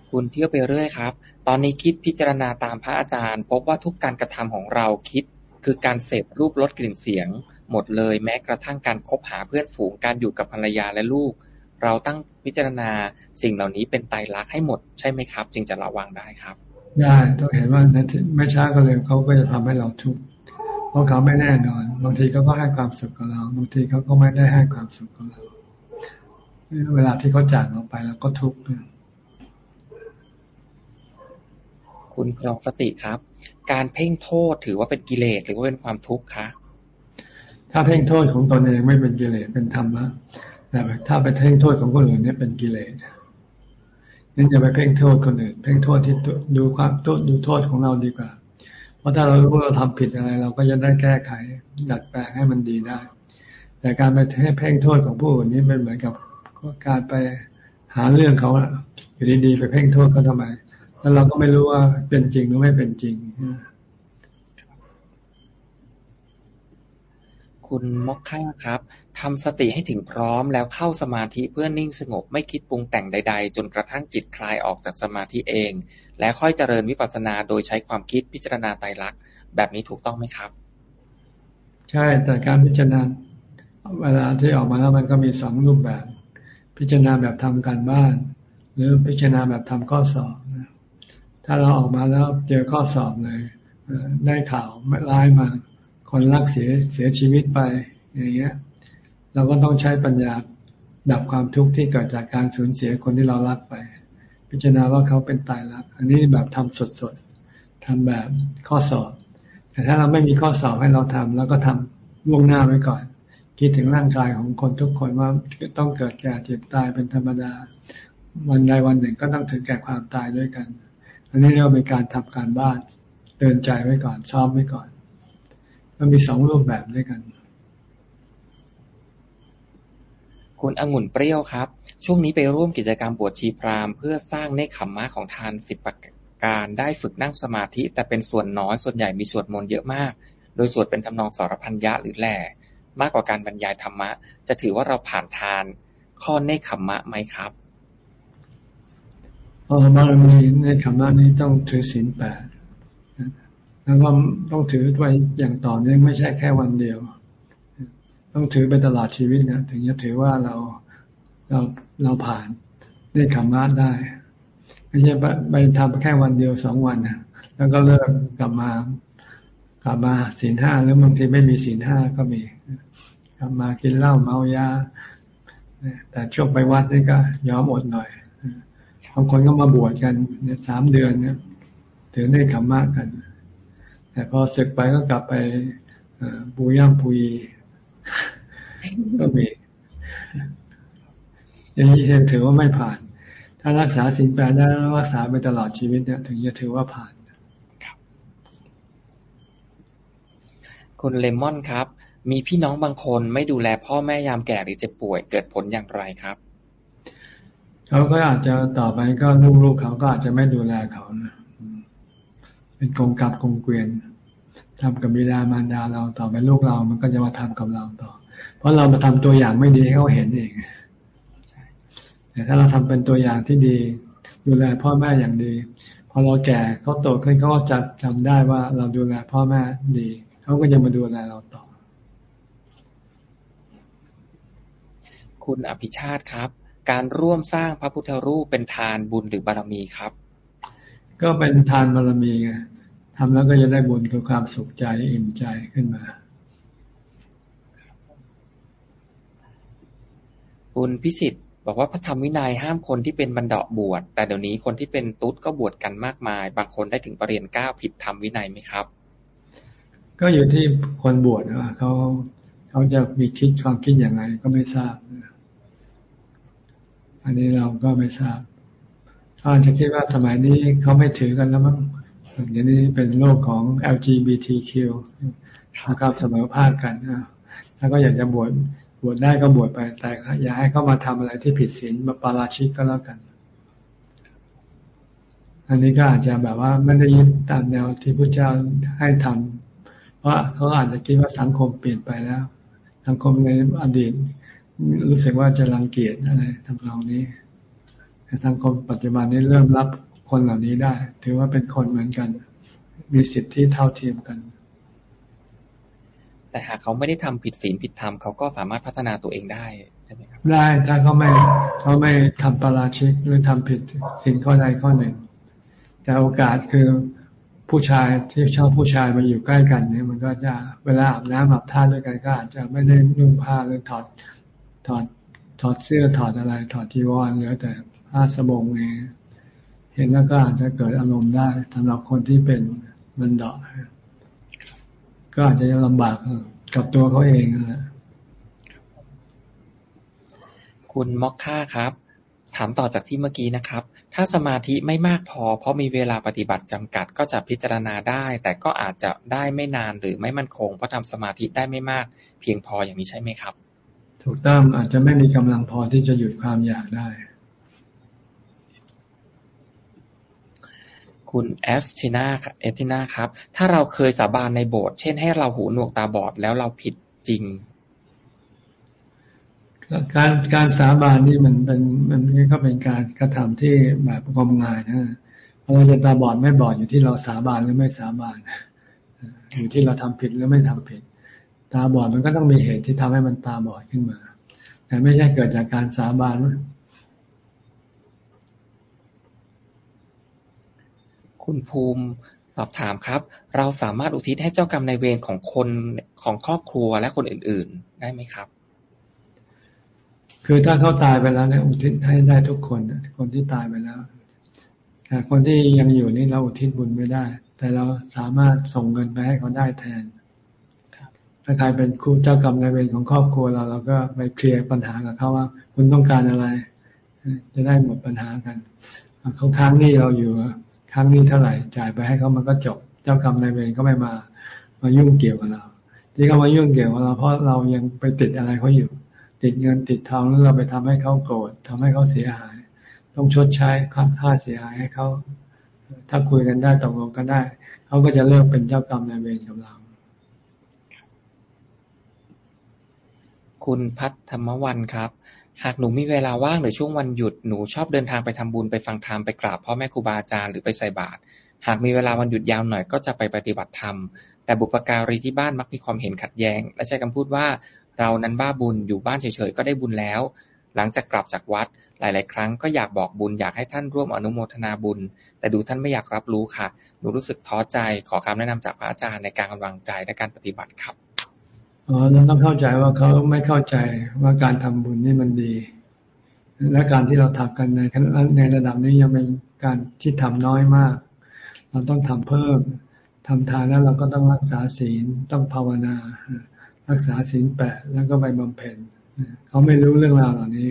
คุณเที่ยวไปเรื่อยครับ ตอนนี้คิดพิจารณาตามพระอาจารย์ พบว่าทุกการกระทำของเราคิด คือการเสพรูปรสกลิ่นเสียง หมดเลยแม้กระทั่งการคบหาเพื่อนฝูงการอยู่กับภรรยาและลูก เราตั้งพิจารณาสิ่งเหล่านี้เป็นไตรลักษณ์ให้หมดใช่ไหมครับ จึงจะระวังได้ครับ ได้ต้องเห็นว่าไม่ช้าก็เร็วเขาก็จะทำให้เราทุกข์เพราะเขาไม่แน่นอนบางทีเขาก็ให้ความสุขกับเราบางทีเขาก็ไม่ได้ให้ความสุขกับเราเวลาที่เขาจากเราไปเราก็ทุกข์คุณครองสติครับ การเพ่งโทษถือว่าเป็นกิเลสหรือว่าเป็นความทุกข์คะถ้าเพ่งโทษของตนเองไม่เป็นกิเลสเป็นธรรมะ แต่ถ้าไปเพ่งโทษของคนอื่นเนี่ยเป็นกิเลสงั้นอย่าไปเพ่งโทษคนอื่น เพ่งโทษที่ดูความโทษดูโทษของเราดีกว่า เพราะถ้าเรารู้ว่าเราทำผิดอะไร เราก็จะได้แก้ไข ดัดแปลงให้มันดีได้ แต่การไปให้เพ่งโทษของผู้อื่นนี้เป็นเหมือนกับการไปหาเรื่องเขาอยู่ดีๆไปเพ่งโทษเขาทำไม แล้วเราก็ไม่รู้ว่าเป็นจริงหรือไม่เป็นจริง คุณมอกค่าครับ ทำสติให้ถึงพร้อมแล้วเข้าสมาธิเพื่อนิ่งสงบไม่คิดปรุงแต่งใด ๆ จนกระทั่งจิตคลายออกจากสมาธิเอง และค่อยเจริญวิปัสสนาโดยใช้ความคิดพิจารณาไตรลักษณ์แบบนี้ถูกต้องไหมครับ ใช่แต่การพิจารณาเวลาที่ออกมาแล้วมันก็มีสองรูปแบบ พิจารณาแบบทำการบ้าน หรือพิจารณาแบบทำข้อสอบถ้าเราออกมาแล้วเจอข้อสอบเลยได้ข่าวร้ายมา คนรักเสียเสียชีวิตไปอย่างเงี้ย เราก็ต้องใช้ปัญญาดับความทุกข์ที่เกิดจากการสูญเสียคนที่เรารักไป พิจารณาว่าเขาเป็นตายรัก อันนี้แบบทำสดๆทำแบบข้อสอบ แต่ถ้าเราไม่มีข้อสอบให้เราทำแล้วก็ทำล่วงหน้าไว้ก่อน คิดถึงร่างกายของคนทุกคนว่าต้องเกิดแก่เจ็บตายเป็นธรรมดา วันใดวันหนึ่งก็ต้องถึงแก่ความตายด้วยกัน อันนี้เรียกว่าเป็นการทำการบ้านเดินใจไว้ก่อนซ้อมไว้ก่อน มันมีสองรูปแบบด้วยกัน คุณองุ่นเปรี้ยวครับ ช่วงนี้ไปร่วมกิจกรรมบวชชีพราหมณ์เพื่อสร้างเนคขมมะของทานสิบประการได้ฝึกนั่งสมาธิ แต่เป็นส่วนน้อยส่วนใหญ่มีสวดมนต์เยอะมาก โดยสวดเป็นทำนองสารพันยะหรือแหล่มากกว่าการบรรยายธรรมะ จะถือว่าเราผ่านทานข้อเนคขมมะไหมครับอ๋อบารมีในขมมะนี้ต้องถือศีลแปด แล้วก็ต้องถือไว้อย่างต่อเนื่องไม่ใช่แค่วันเดียว ต้องถือไปตลอดชีวิตนะถึงจะถือว่าเราเราเราผ่านได้ขมาได้ ไม่ใช่ไปทำแค่วันเดียวสองวันนะแล้วก็เลิกกลับมากลับมาศีลห้าหรือบางทีไม่มีศีลห้าก็มี กลับมากินเหล้าเมายาแต่ช่วงไปวัดนี่ก็ยอมอดหน่อยบางคนก็มาบวชกันสามเดือนเนี่ยถือได้ขมากัน แต่พอศึกไปก็กลับไปปูย่ำปุยก็มีอย่างนี้ถือว่าไม่ผ่าน ถ้ารักษาสิ่งแปดได้รักษาไปตลอดชีวิตเนี่ยถึงจะถือว่าผ่านคุณเลมอนครับ มีพี่น้องบางคนไม่ดูแลพ่อแม่ยามแก่หรือเจ็บป่วยเกิดผลอย่างไรครับ เขาก็อาจจะต่อไปก็ลูกๆเขาก็อาจจะไม่ดูแลเขานะเป็นกงกับกงเกวียน ทำกับบิดามารดาเราต่อไปลูกเรา มันก็จะมาทำกับเราต่อ เพราะเรามาทำตัวอย่างไม่ดีให้เขาเห็นเองแต่ถ้าเราทำเป็นตัวอย่างที่ดี ดูแลพ่อแม่อย่างดี พอเราแก่เขาโตขึ้นเขาก็จะจำได้ว่าเราดูแลพ่อแม่ดีเขาก็จะมาดูแลเราต่อ คุณอภิชาติครับ การร่วมสร้างพระพุทธรูปเป็นทานบุญหรือบารมีครับ ก็เป็นทานบารมีไง ทำแล้วก็จะได้บุญคือความสุขใจอิ่มใจขึ้นมา คุณพิสิทธิ์บอกว่าพระธรรมวินัยห้ามคนที่เป็นบรรดาบวช แต่เดี๋ยวนี้คนที่เป็นตุ๊ดก็บวชกันมากมาย บางคนได้ถึงปรริญญาเก้าผิดธรรมวินัยไหมครับ ก็อยู่ที่คนบวชว่าเขาเขาจะมีคิดความคิดอย่างไรก็ไม่ทราบ อันนี้เราก็ไม่ทราบเขาอาจจะคิดว่าสมัยนี้เขาไม่ถือกันแล้วมั้ง เดี๋ยวนี้เป็นโลกของ LGBTQ นะครับเสมอภาคกันนะถ้าก็อยากจะบวชบวชได้ก็บวชไป แต่อย่าให้เขามาทำอะไรที่ผิดศีลมาปาราชิกก็แล้วกัน อันนี้ก็อาจจะแบบว่าไม่ได้ยึดตามแนวที่พระเจ้าให้ทำเพราะเขาอาจจะคิดว่าสังคมเปลี่ยนไปแล้ว สังคมในอดีต รู้สึกว่าจะรังเกียจอะไรทำนองนี้แต่สังคมปัจจุบันนี้เริ่มรับ คนเหล่านี้ได้ ถือว่าเป็นคนเหมือนกัน มีสิทธิเท่าเทียมกัน แต่หากเขาไม่ได้ทำผิดศีลผิดธรรมเขาก็สามารถพัฒนาตัวเองได้ใช่ไหมครับได้ถ้าเขาไม่เขาไม่ทำปราชิกหรือทำผิดสิ่งข้อใดข้อหนึ่ง แต่โอกาสคือผู้ชายที่ชอบผู้ชายมาอยู่ใกล้กันเนี่ยมันก็จะเวลาอาบน้ำอาบท่าด้วยกันก็อาจจะไม่ได้นุ่งผ้าหรือถอดถอดถอดเสื้อถอดอะไร ถอดจีวรเหลือแต่ผ้าสบงเอง เห็นแล้วก็อาจจะเกิดอารมณ์ได้สำหรับคนที่เป็นมันดอกก็อาจจะลำบากกับตัวเขาเองนะคุณมอกค่าครับ ถามต่อจากที่เมื่อกี้นะครับ ถ้าสมาธิไม่มากพอ เพราะมีเวลาปฏิบัติจำกัดก็จะพิจารณาได้ แต่ก็อาจจะได้ไม่นานหรือไม่มั่นคง เพราะทำสมาธิได้ไม่มาก เพียงพออย่างนี้ใช่ไหมครับ ถูกต้องอาจจะไม่มีกำลังพอที่จะหยุดความอยากได้ คุณแอสตินาเอตินาครับ ถ้าเราเคยสาบานในโบสถ์ เช่นให้เราหูหนวกตาบอด แล้วเราผิดจริง การการสาบานนี่มันเป็นมันก็เป็นการกระทำที่แบบงมงายนะเราจะตาบอดไม่บอดอยู่ที่เราสาบานหรือไม่สาบาน อยู่ที่เราทำผิดหรือไม่ทำผิด ตาบอดมันก็ต้องมีเหตุที่ทำให้มันตาบอดขึ้นมา แต่ไม่ใช่เกิดจากการสาบาน คุณภูมิสอบถามครับ เราสามารถอุทิศให้เจ้ากรรมในเวรของคน ของครอบครัวและคนอื่น ๆ ได้ไหมครับ คือถ้าเขาตายไปแล้วเนี่ยอุทิศให้ได้ทุกคน คนที่ตายไปแล้วแต่คนที่ยังอยู่นี่เราอุทิศบุญไม่ได้ แต่เราสามารถส่งเงินไปให้เขาได้แทนถ้าใครเป็นครูเจ้ากรรมนายเวรของครอบครัวเราเราก็ไปเคลียร์ปัญหากับเขาว่า คุณต้องการอะไร จะได้หมดปัญหากันเขาค้างนี่เราอยู่ ครั้งนี้เท่าไหร่จ่ายไปให้เขามันก็จบ เจ้ากรรมนายเวรก็ไม่มา มายุ่งเกี่ยวกับเรา ที่เขามายุ่งเกี่ยวกับเราเพราะเรายังไปติดอะไรเขาอยู่ ติดเงินติดทองแล้วเราไปทำให้เขาโกรธทำให้เขาเสียหาย ต้องชดใช้ค่าค่าเสียหายให้เขาถ้าคุยกันได้ตกลงกันได้เขาก็จะเลิกเป็นเจ้ากรรมนายเวรกับเราคุณพัฒธรรมวันครับ หากหนูมีเวลาว่างหรือช่วงวันหยุด หนูชอบเดินทางไปทำบุญ ไปฟังธรรม ไปกราบพ่อแม่ครูบาอาจารย์ หรือไปใส่บาตร หากมีเวลาวันหยุดยาวหน่อยก็จะไปปฏิบัติธรรม แต่บุปการีที่บ้านมักมีความเห็นขัดแย้ง และใช้คำพูดว่า เรานั้นบ้าบุญ อยู่บ้านเฉยๆ ก็ได้บุญแล้ว หลังจากกลับจากวัด หลาย ๆ ครั้งก็อยากบอกบุญ อยากให้ท่านร่วมอนุโมทนาบุญ แต่ดูท่านไม่อยากรับรู้ค่ะ หนูรู้สึกท้อใจ ขอคำแนะนำจากพระอาจารย์ในการกำลังใจและการปฏิบัติครับ อ๋อเราต้องเข้าใจว่าเขาไม่เข้าใจว่าการทำบุญนี่มันดี และการที่เราทำกันในในระดับนี้ยังเป็นการที่ทำน้อยมาก เราต้องทำเพิ่มทำทานแล้วเราก็ต้องรักษาศีลต้องภาวนา รักษาศีลแปดแล้วก็ไปบำเพ็ญเขาไม่รู้เรื่องราวเหล่านี้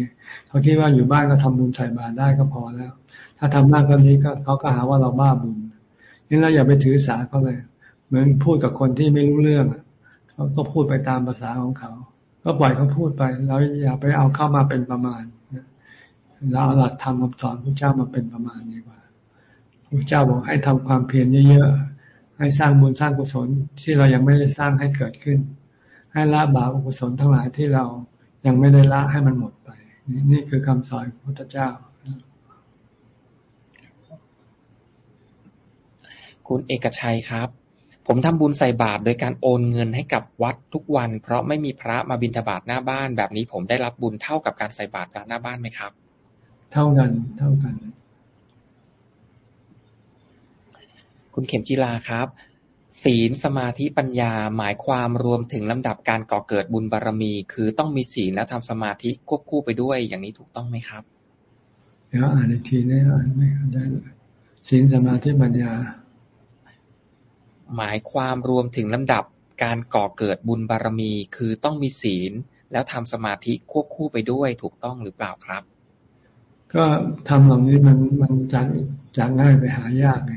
เขาคิดว่าอยู่บ้านก็ทำบุญใส่บาตรได้ก็พอแล้ว ถ้าทำมากกว่านี้ก็เขาก็หาว่าเราบ้าบุญนี่เราอย่าไปถือสาเขาเลย เหมือนพูดกับคนที่ไม่รู้เรื่อง เขาก็พูดไปตามภาษาของเขา ก็ปล่อยเขาพูดไปเราอย่าไปเอาเข้ามาเป็นประมาณเราเอาหลักธรรมคำสอนพระเจ้ามาเป็นประมาณดีกว่าพระเจ้าบอกให้ทำความเพียรเยอะๆให้สร้างบุญสร้างกุศลที่เรายังไม่ได้สร้างให้เกิดขึ้น ให้ละบาปกุศลทั้งหลายที่เรายังไม่ได้ละให้มันหมดไป นี่คือคำสอนพระพุทธเจ้าคุณเอกชัยครับ ผมทำบุญใส่บาตรโดยการโอนเงินให้กับวัดทุกวัน เพราะไม่มีพระมาบิณฑบาตหน้าบ้าน แบบนี้ผมได้รับบุญเท่ากับการใส่บาตรพระหน้าบ้านไหมครับ เท่ากันเท่ากัน คุณเข็มจีลาครับ ศีลสมาธิปัญญาหมายความรวมถึงลำดับการก่อเกิดบุญบารรมี คือต้องมีศีลและทำสมาธิควบคู่ไปด้วยอย่างนี้ถูกต้องไหมครับเดี๋ยวอ่านอีกทีได้อ่านไม่ได้เลยศีลสมาธิปัญญา หมายความรวมถึงลำดับการก่อเกิดบุญบารมี คือต้องมีศีล แล้วทำสมาธิควบคู่ไปด้วยถูกต้องหรือเปล่าครับ ก็ทำเหล่านี้มันมันจากจากง่ายไปหายากไง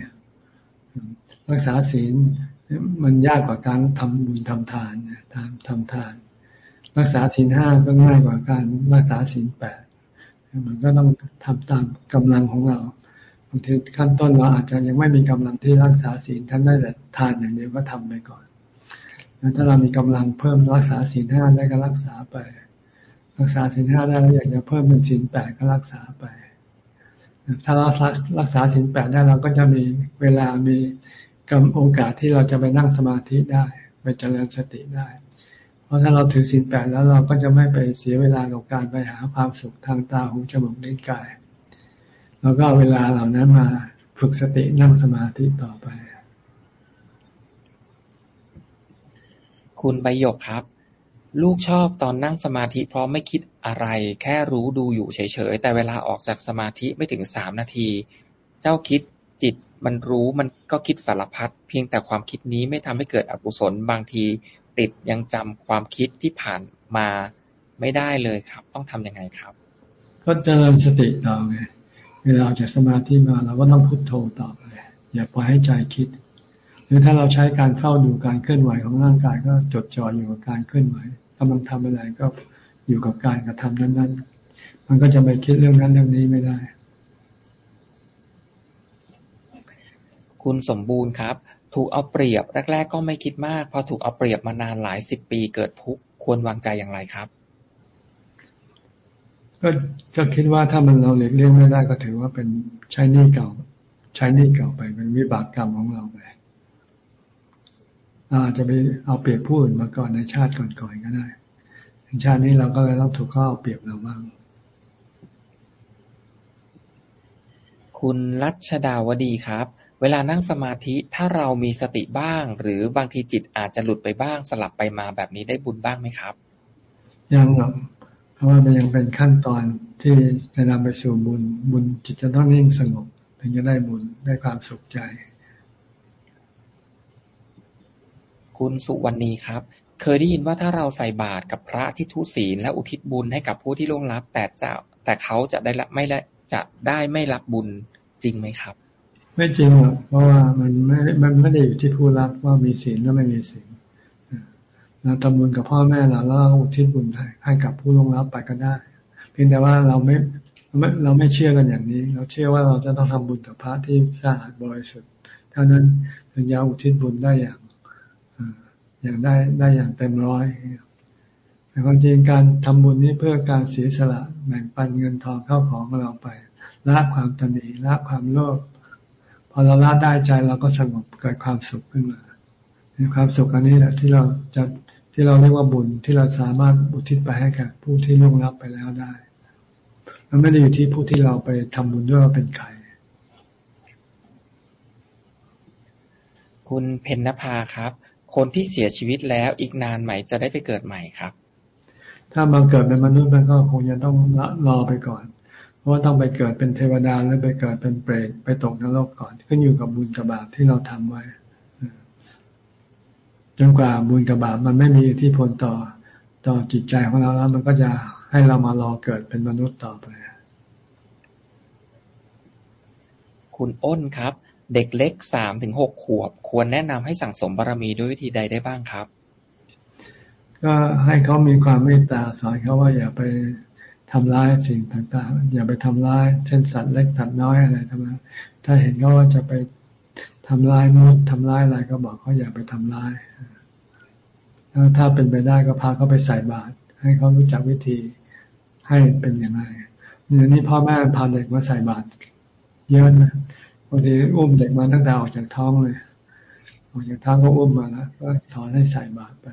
รักษาศีลมันยากกว่าการทำบุญทำทานทำทำทาน รักษาศีลห้าก็ง่ายกว่าการรักษาศีลแปดมันก็ต้องทำตามกำลังของเรา บางทีขั้นต้นเราอาจจะยังไม่มีกำลังที่รักษาศีลท่านได้แต่ทานอย่างเดียวก็ทำไปก่อนแล้วถ้าเรามีกำลังเพิ่มรักษาศีลห้าได้ก็รักษาไป รักษาศีลห้าได้แล้วอยากจะเพิ่มเป็นศีลแปดก็รักษาไป ถ้าเรารักษาศีลแปดได้เราก็จะมีเวลามีกำโอกาสที่เราจะไปนั่งสมาธิได้ไปเจริญสติได้ เพราะถ้าเราถือศีลแปดแล้วเราก็จะไม่ไปเสียเวลากับการไปหาความสุขทางตาหูจมูกลิ้นกาย เราก็เอาเวลาเหล่านั้นมาฝึกสตินั่งสมาธิต่อไป คุณใบหยกครับ ลูกชอบตอนนั่งสมาธิ เพราะไม่คิดอะไร แค่รู้ดูอยู่เฉยๆ แต่เวลาออกจากสมาธิไม่ถึงสามนาที เจ้าคิดจิตมันรู้มันก็คิดสารพัดเพียงแต่ความคิดนี้ไม่ทำให้เกิดอกุศลบางที ติดยังจำความคิดที่ผ่านมาไม่ได้เลยครับ ต้องทํำยังไงครับ ก็เจริญสติต่อไง เวลาออกจากสมาธิมาเราก็ต้องพุโทโธต่อไป อย่าปล่อยให้ใจคิด หรือถ้าเราใช้การเฝ้าดูการเคลื่อนไหวของร่างกายก็จดจ่ออยู่กับการเคลื่อนไหวกำลังทำอะไรก็อยู่กับการกระทำนั้นๆ มันก็จะไปคิดเรื่องนั้นเรื่องนี้ไม่ได้ คุณสมบูรณ์ครับ ถูกเอาเปรียบแรก ๆ ก็ไม่คิดมาก พอถูกเอาเปรียบมานานหลายสิบปีเกิดทุกข์ควรวางใจอย่างไรครับ ก็ก็คิดว่าถ้ามันเราเลีกเลี่ยงไม่ได้ก็ถือว่าเป็นใช้นี่เก่า ใช้นี่เก่าไปเป็นวิบากกรรมของเราไปอาจจะไปเอาเปรียบผู้อื่นมาก่อนในชาติก่อนๆก็ได้ในชาตินี้เราก็เลยต้องถูกข้เอาเปรียบเราบ้าง คุณรัชดาวดีครับ เวลานั่งสมาธิถ้าเรามีสติบ้าง หรือบางทีจิตอาจจะหลุดไปบ้างสลับไปมาแบบนี้ได้บุญบ้างไหมครับ ยังหรอก ราะว่ามันยังเป็นขั้นตอนที่จะนำไปสู่บุญ บุญจิตจะต้องนิ่งสงบถึงจะได้บุญได้ความสุขใจ คุณสุวรรณีครับ เคยได้ยินว่าถ้าเราใส่บาตรกับพระที่ทุศีลและอุทิศบุญให้กับผู้ที่ล่วงลับ แต่จะแต่เขาจะได้รับไม่ละจะได้ไม่รับบุญจริงไหมครับ ไม่จริงหรอกเพราะว่ามันไม่มันไม่ได้อยู่ที่ผู้รับว่ามีศีลหรือไม่มีศีล เราทำบุญกับพ่อแม่เราแล้วอุทิศบุญให้กับผู้ล่วงลับไปก็ได้ เพียงแต่ว่าเราไม่เราไม่เชื่อกันอย่างนี้ เราเชื่อว่าเราจะต้องทำบุญกับพระที่สะอาดบริสุทธิ์เท่านั้นถึงจะอุทิศบุญได้อย่างอย่างได้ได้อย่างเต็มร้อยแต่ความจริงการทำบุญนี้เพื่อการเสียสละแบ่งปันเงินทองเข้าของของเราไปละความตนีละความโลภพอเราละได้ใจเราก็สงบเกิดความสุขขึ้นมา ความสุขอันนี้แหละที่เราจะที่เราเรียกว่าบุญที่เราสามารถบุทิศไปให้กับผู้ที่ล่วงลับไปแล้วได้ มันไม่ได้อยู่ที่ผู้ที่เราไปทำบุญด้วยว่าเป็นใคร คุณเพนนภาครับ คนที่เสียชีวิตแล้วอีกนานไหมจะได้ไปเกิดใหม่ครับ ถ้ามาเกิดเป็นมนุษย์มันก็คงจะต้องรอไปก่อน เพราะว่าต้องไปเกิดเป็นเทวดาแล้วไปเกิดเป็นเปรตไปตกนรกก่อนขึ้นอยู่กับบุญกับบาปที่เราทำไว้ จนกว่าบุญกับบาปมันไม่มีที่พลต่อต่อจิตใจของเราแล้ว มันก็จะให้เรามารอเกิดเป็นมนุษย์ต่อไป คุณอ้นครับ เด็กเล็กสามถึงหกขวบ ควรแนะนำให้สั่งสมบารมีด้วยวิธีใดได้บ้างครับ ก็ให้เขามีความเมตตาสอนเขาว่าอย่าไปทำร้ายสิ่งต่างๆ อย่าไปทำร้าย เช่นสัตว์เล็กสัตว์น้อยอะไรทำไมถ้าเห็นเขาว่าจะไป ทำร้ายมดทำร้ายอะไรก็บอกเขาอย่าไปทำร้ายแล้วถ้าเป็นไปได้ก็พาเขาไปใส่บาตรให้เขารู้จักวิธีให้เป็นอย่างไรเนี่ยวนี่พ่อแม่พาเด็กมาใส่บาตรเยอะนะบางทีอุ้มเด็กมาตั้งแต่ออกจากท้องเลยออกจากท้องก็อุ้มมาแล้วก็สอนให้ใส่บาตรไป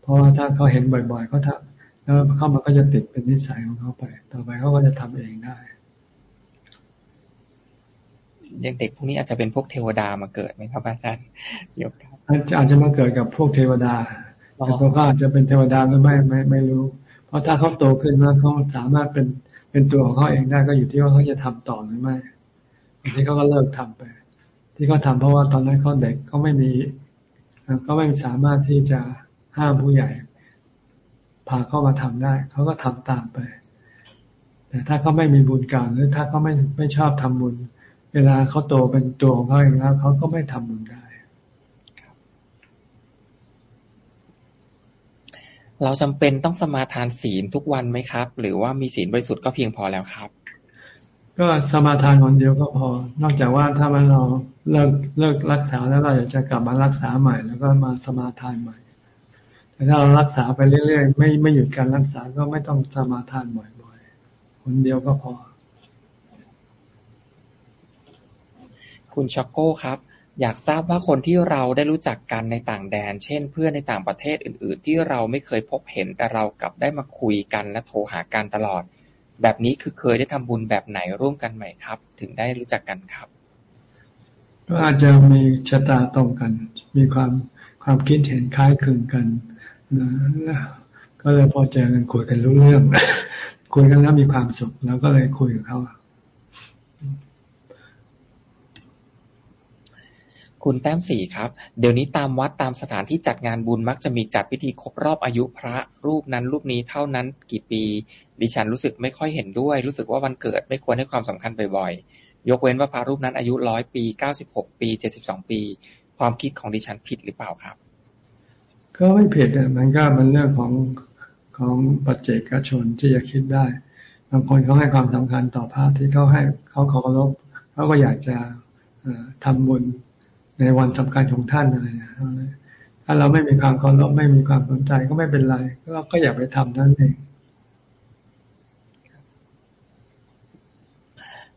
เพราะว่าถ้าเขาเห็นบ่อยๆเขาทำแล้วเข้ามาก็จะติดเป็นนิสัยของเขาไป ต่อไปเขาก็จะทำเองได้ เด็กพวกนี้อาจจะเป็นพวกเทวดามาเกิดไหมครับอาจารย์ยกครับอาจจะมาเกิดกับพวกเทวดาแต่ตัวเขาอาจจะเป็นเทวดาหรือไม่ไม่ไม่รู้ เพราะถ้าเขาโตขึ้นแล้วเขาสามารถเป็นเป็นตัวของเขาเองได้ก็อยู่ที่ว่าเขาจะทำต่อหรือไม่ที่เขาก็เลิกทำไป ที่เขาทาเพราะว่าตอนนั้นเขาเด็กเขาไม่มีก็ไม่สามารถที่จะห้ามผู้ใหญ่พาเข้ามาทำได้ เขาก็ทำตามไป แต่ถ้าเขาไม่มีบุญเก่าหรือถ้าเขาไม่ไม่ชอบทำบุญ เวลาเขาโตเป็นตัวของเขาเองแล้วเขาก็ไม่ทำบุญได้เราจำเป็นต้องสมาทานศีลทุกวันไหมครับ หรือว่ามีศีลบริสุทธิ์ก็เพียงพอแล้วครับ ก็สมาทานวันเดียวก็พอ นอกจากว่าถ้ามันเราเลิกเลิกรักษาแล้วเราอยากจะกลับมารักษาใหม่ แล้วก็มาสมาทานใหม่ แต่ถ้าเรารักษาไปเรื่อยๆไม่ไม่หยุดการรักษาก็ไม่ต้องสมาทานบ่อยๆคนเดียวก็พอ คุณช็อกโก้ครับ อยากทราบว่าคนที่เราได้รู้จักกันในต่างแดน เช่น เพื่อนในต่างประเทศอื่น ๆ ที่เราไม่เคยพบเห็นแต่เรากลับได้มาคุยกันและโทรหากันตลอด แบบนี้คือเคยได้ทำบุญแบบไหนร่วมกันไหมครับ ถึงได้รู้จักกันครับ ก็อาจจะมีชะตาตรงกัน มีความความคิดเห็นคล้ายคลึงกันนะก็เลยพอเจอกันคุยกันรู้เรื่อง คุยกันแล้วมีความสุข แล้วก็เลยคุยกับเขา คุณแต้มสี่ครับ เดี๋ยวนี้ตามวัดตามสถานที่จัดงานบุญมักจะมีจัดพิธีครบรอบอายุพระรูปนั้นรูปนี้เท่านั้นกี่ปี ดิฉันรู้สึกไม่ค่อยเห็นด้วย รู้สึกว่าวันเกิดไม่ควรให้ความสำคัญบ่อยๆ ยกเว้นว่าพระรูปนั้นอายุร้อยปีเก้าสิบหกปีเจ็ดสิบสองปี ความคิดของดิฉันผิดหรือเปล่าครับ ก็ไม่ผิดอะมันก็มันเรื่องของของปัจเจกชนที่จะคิดได้บางคนเขาให้ความสำคัญต่อพระที่เขาให้เขาเคารพเขาก็อยากจะทำบุญ ในวันสำคัญของท่านอะไรถ้าเราไม่มีความเคารพไม่มีความสนใจก็ไม่เป็นไรเราก็อย่าไปทำนั่นเอง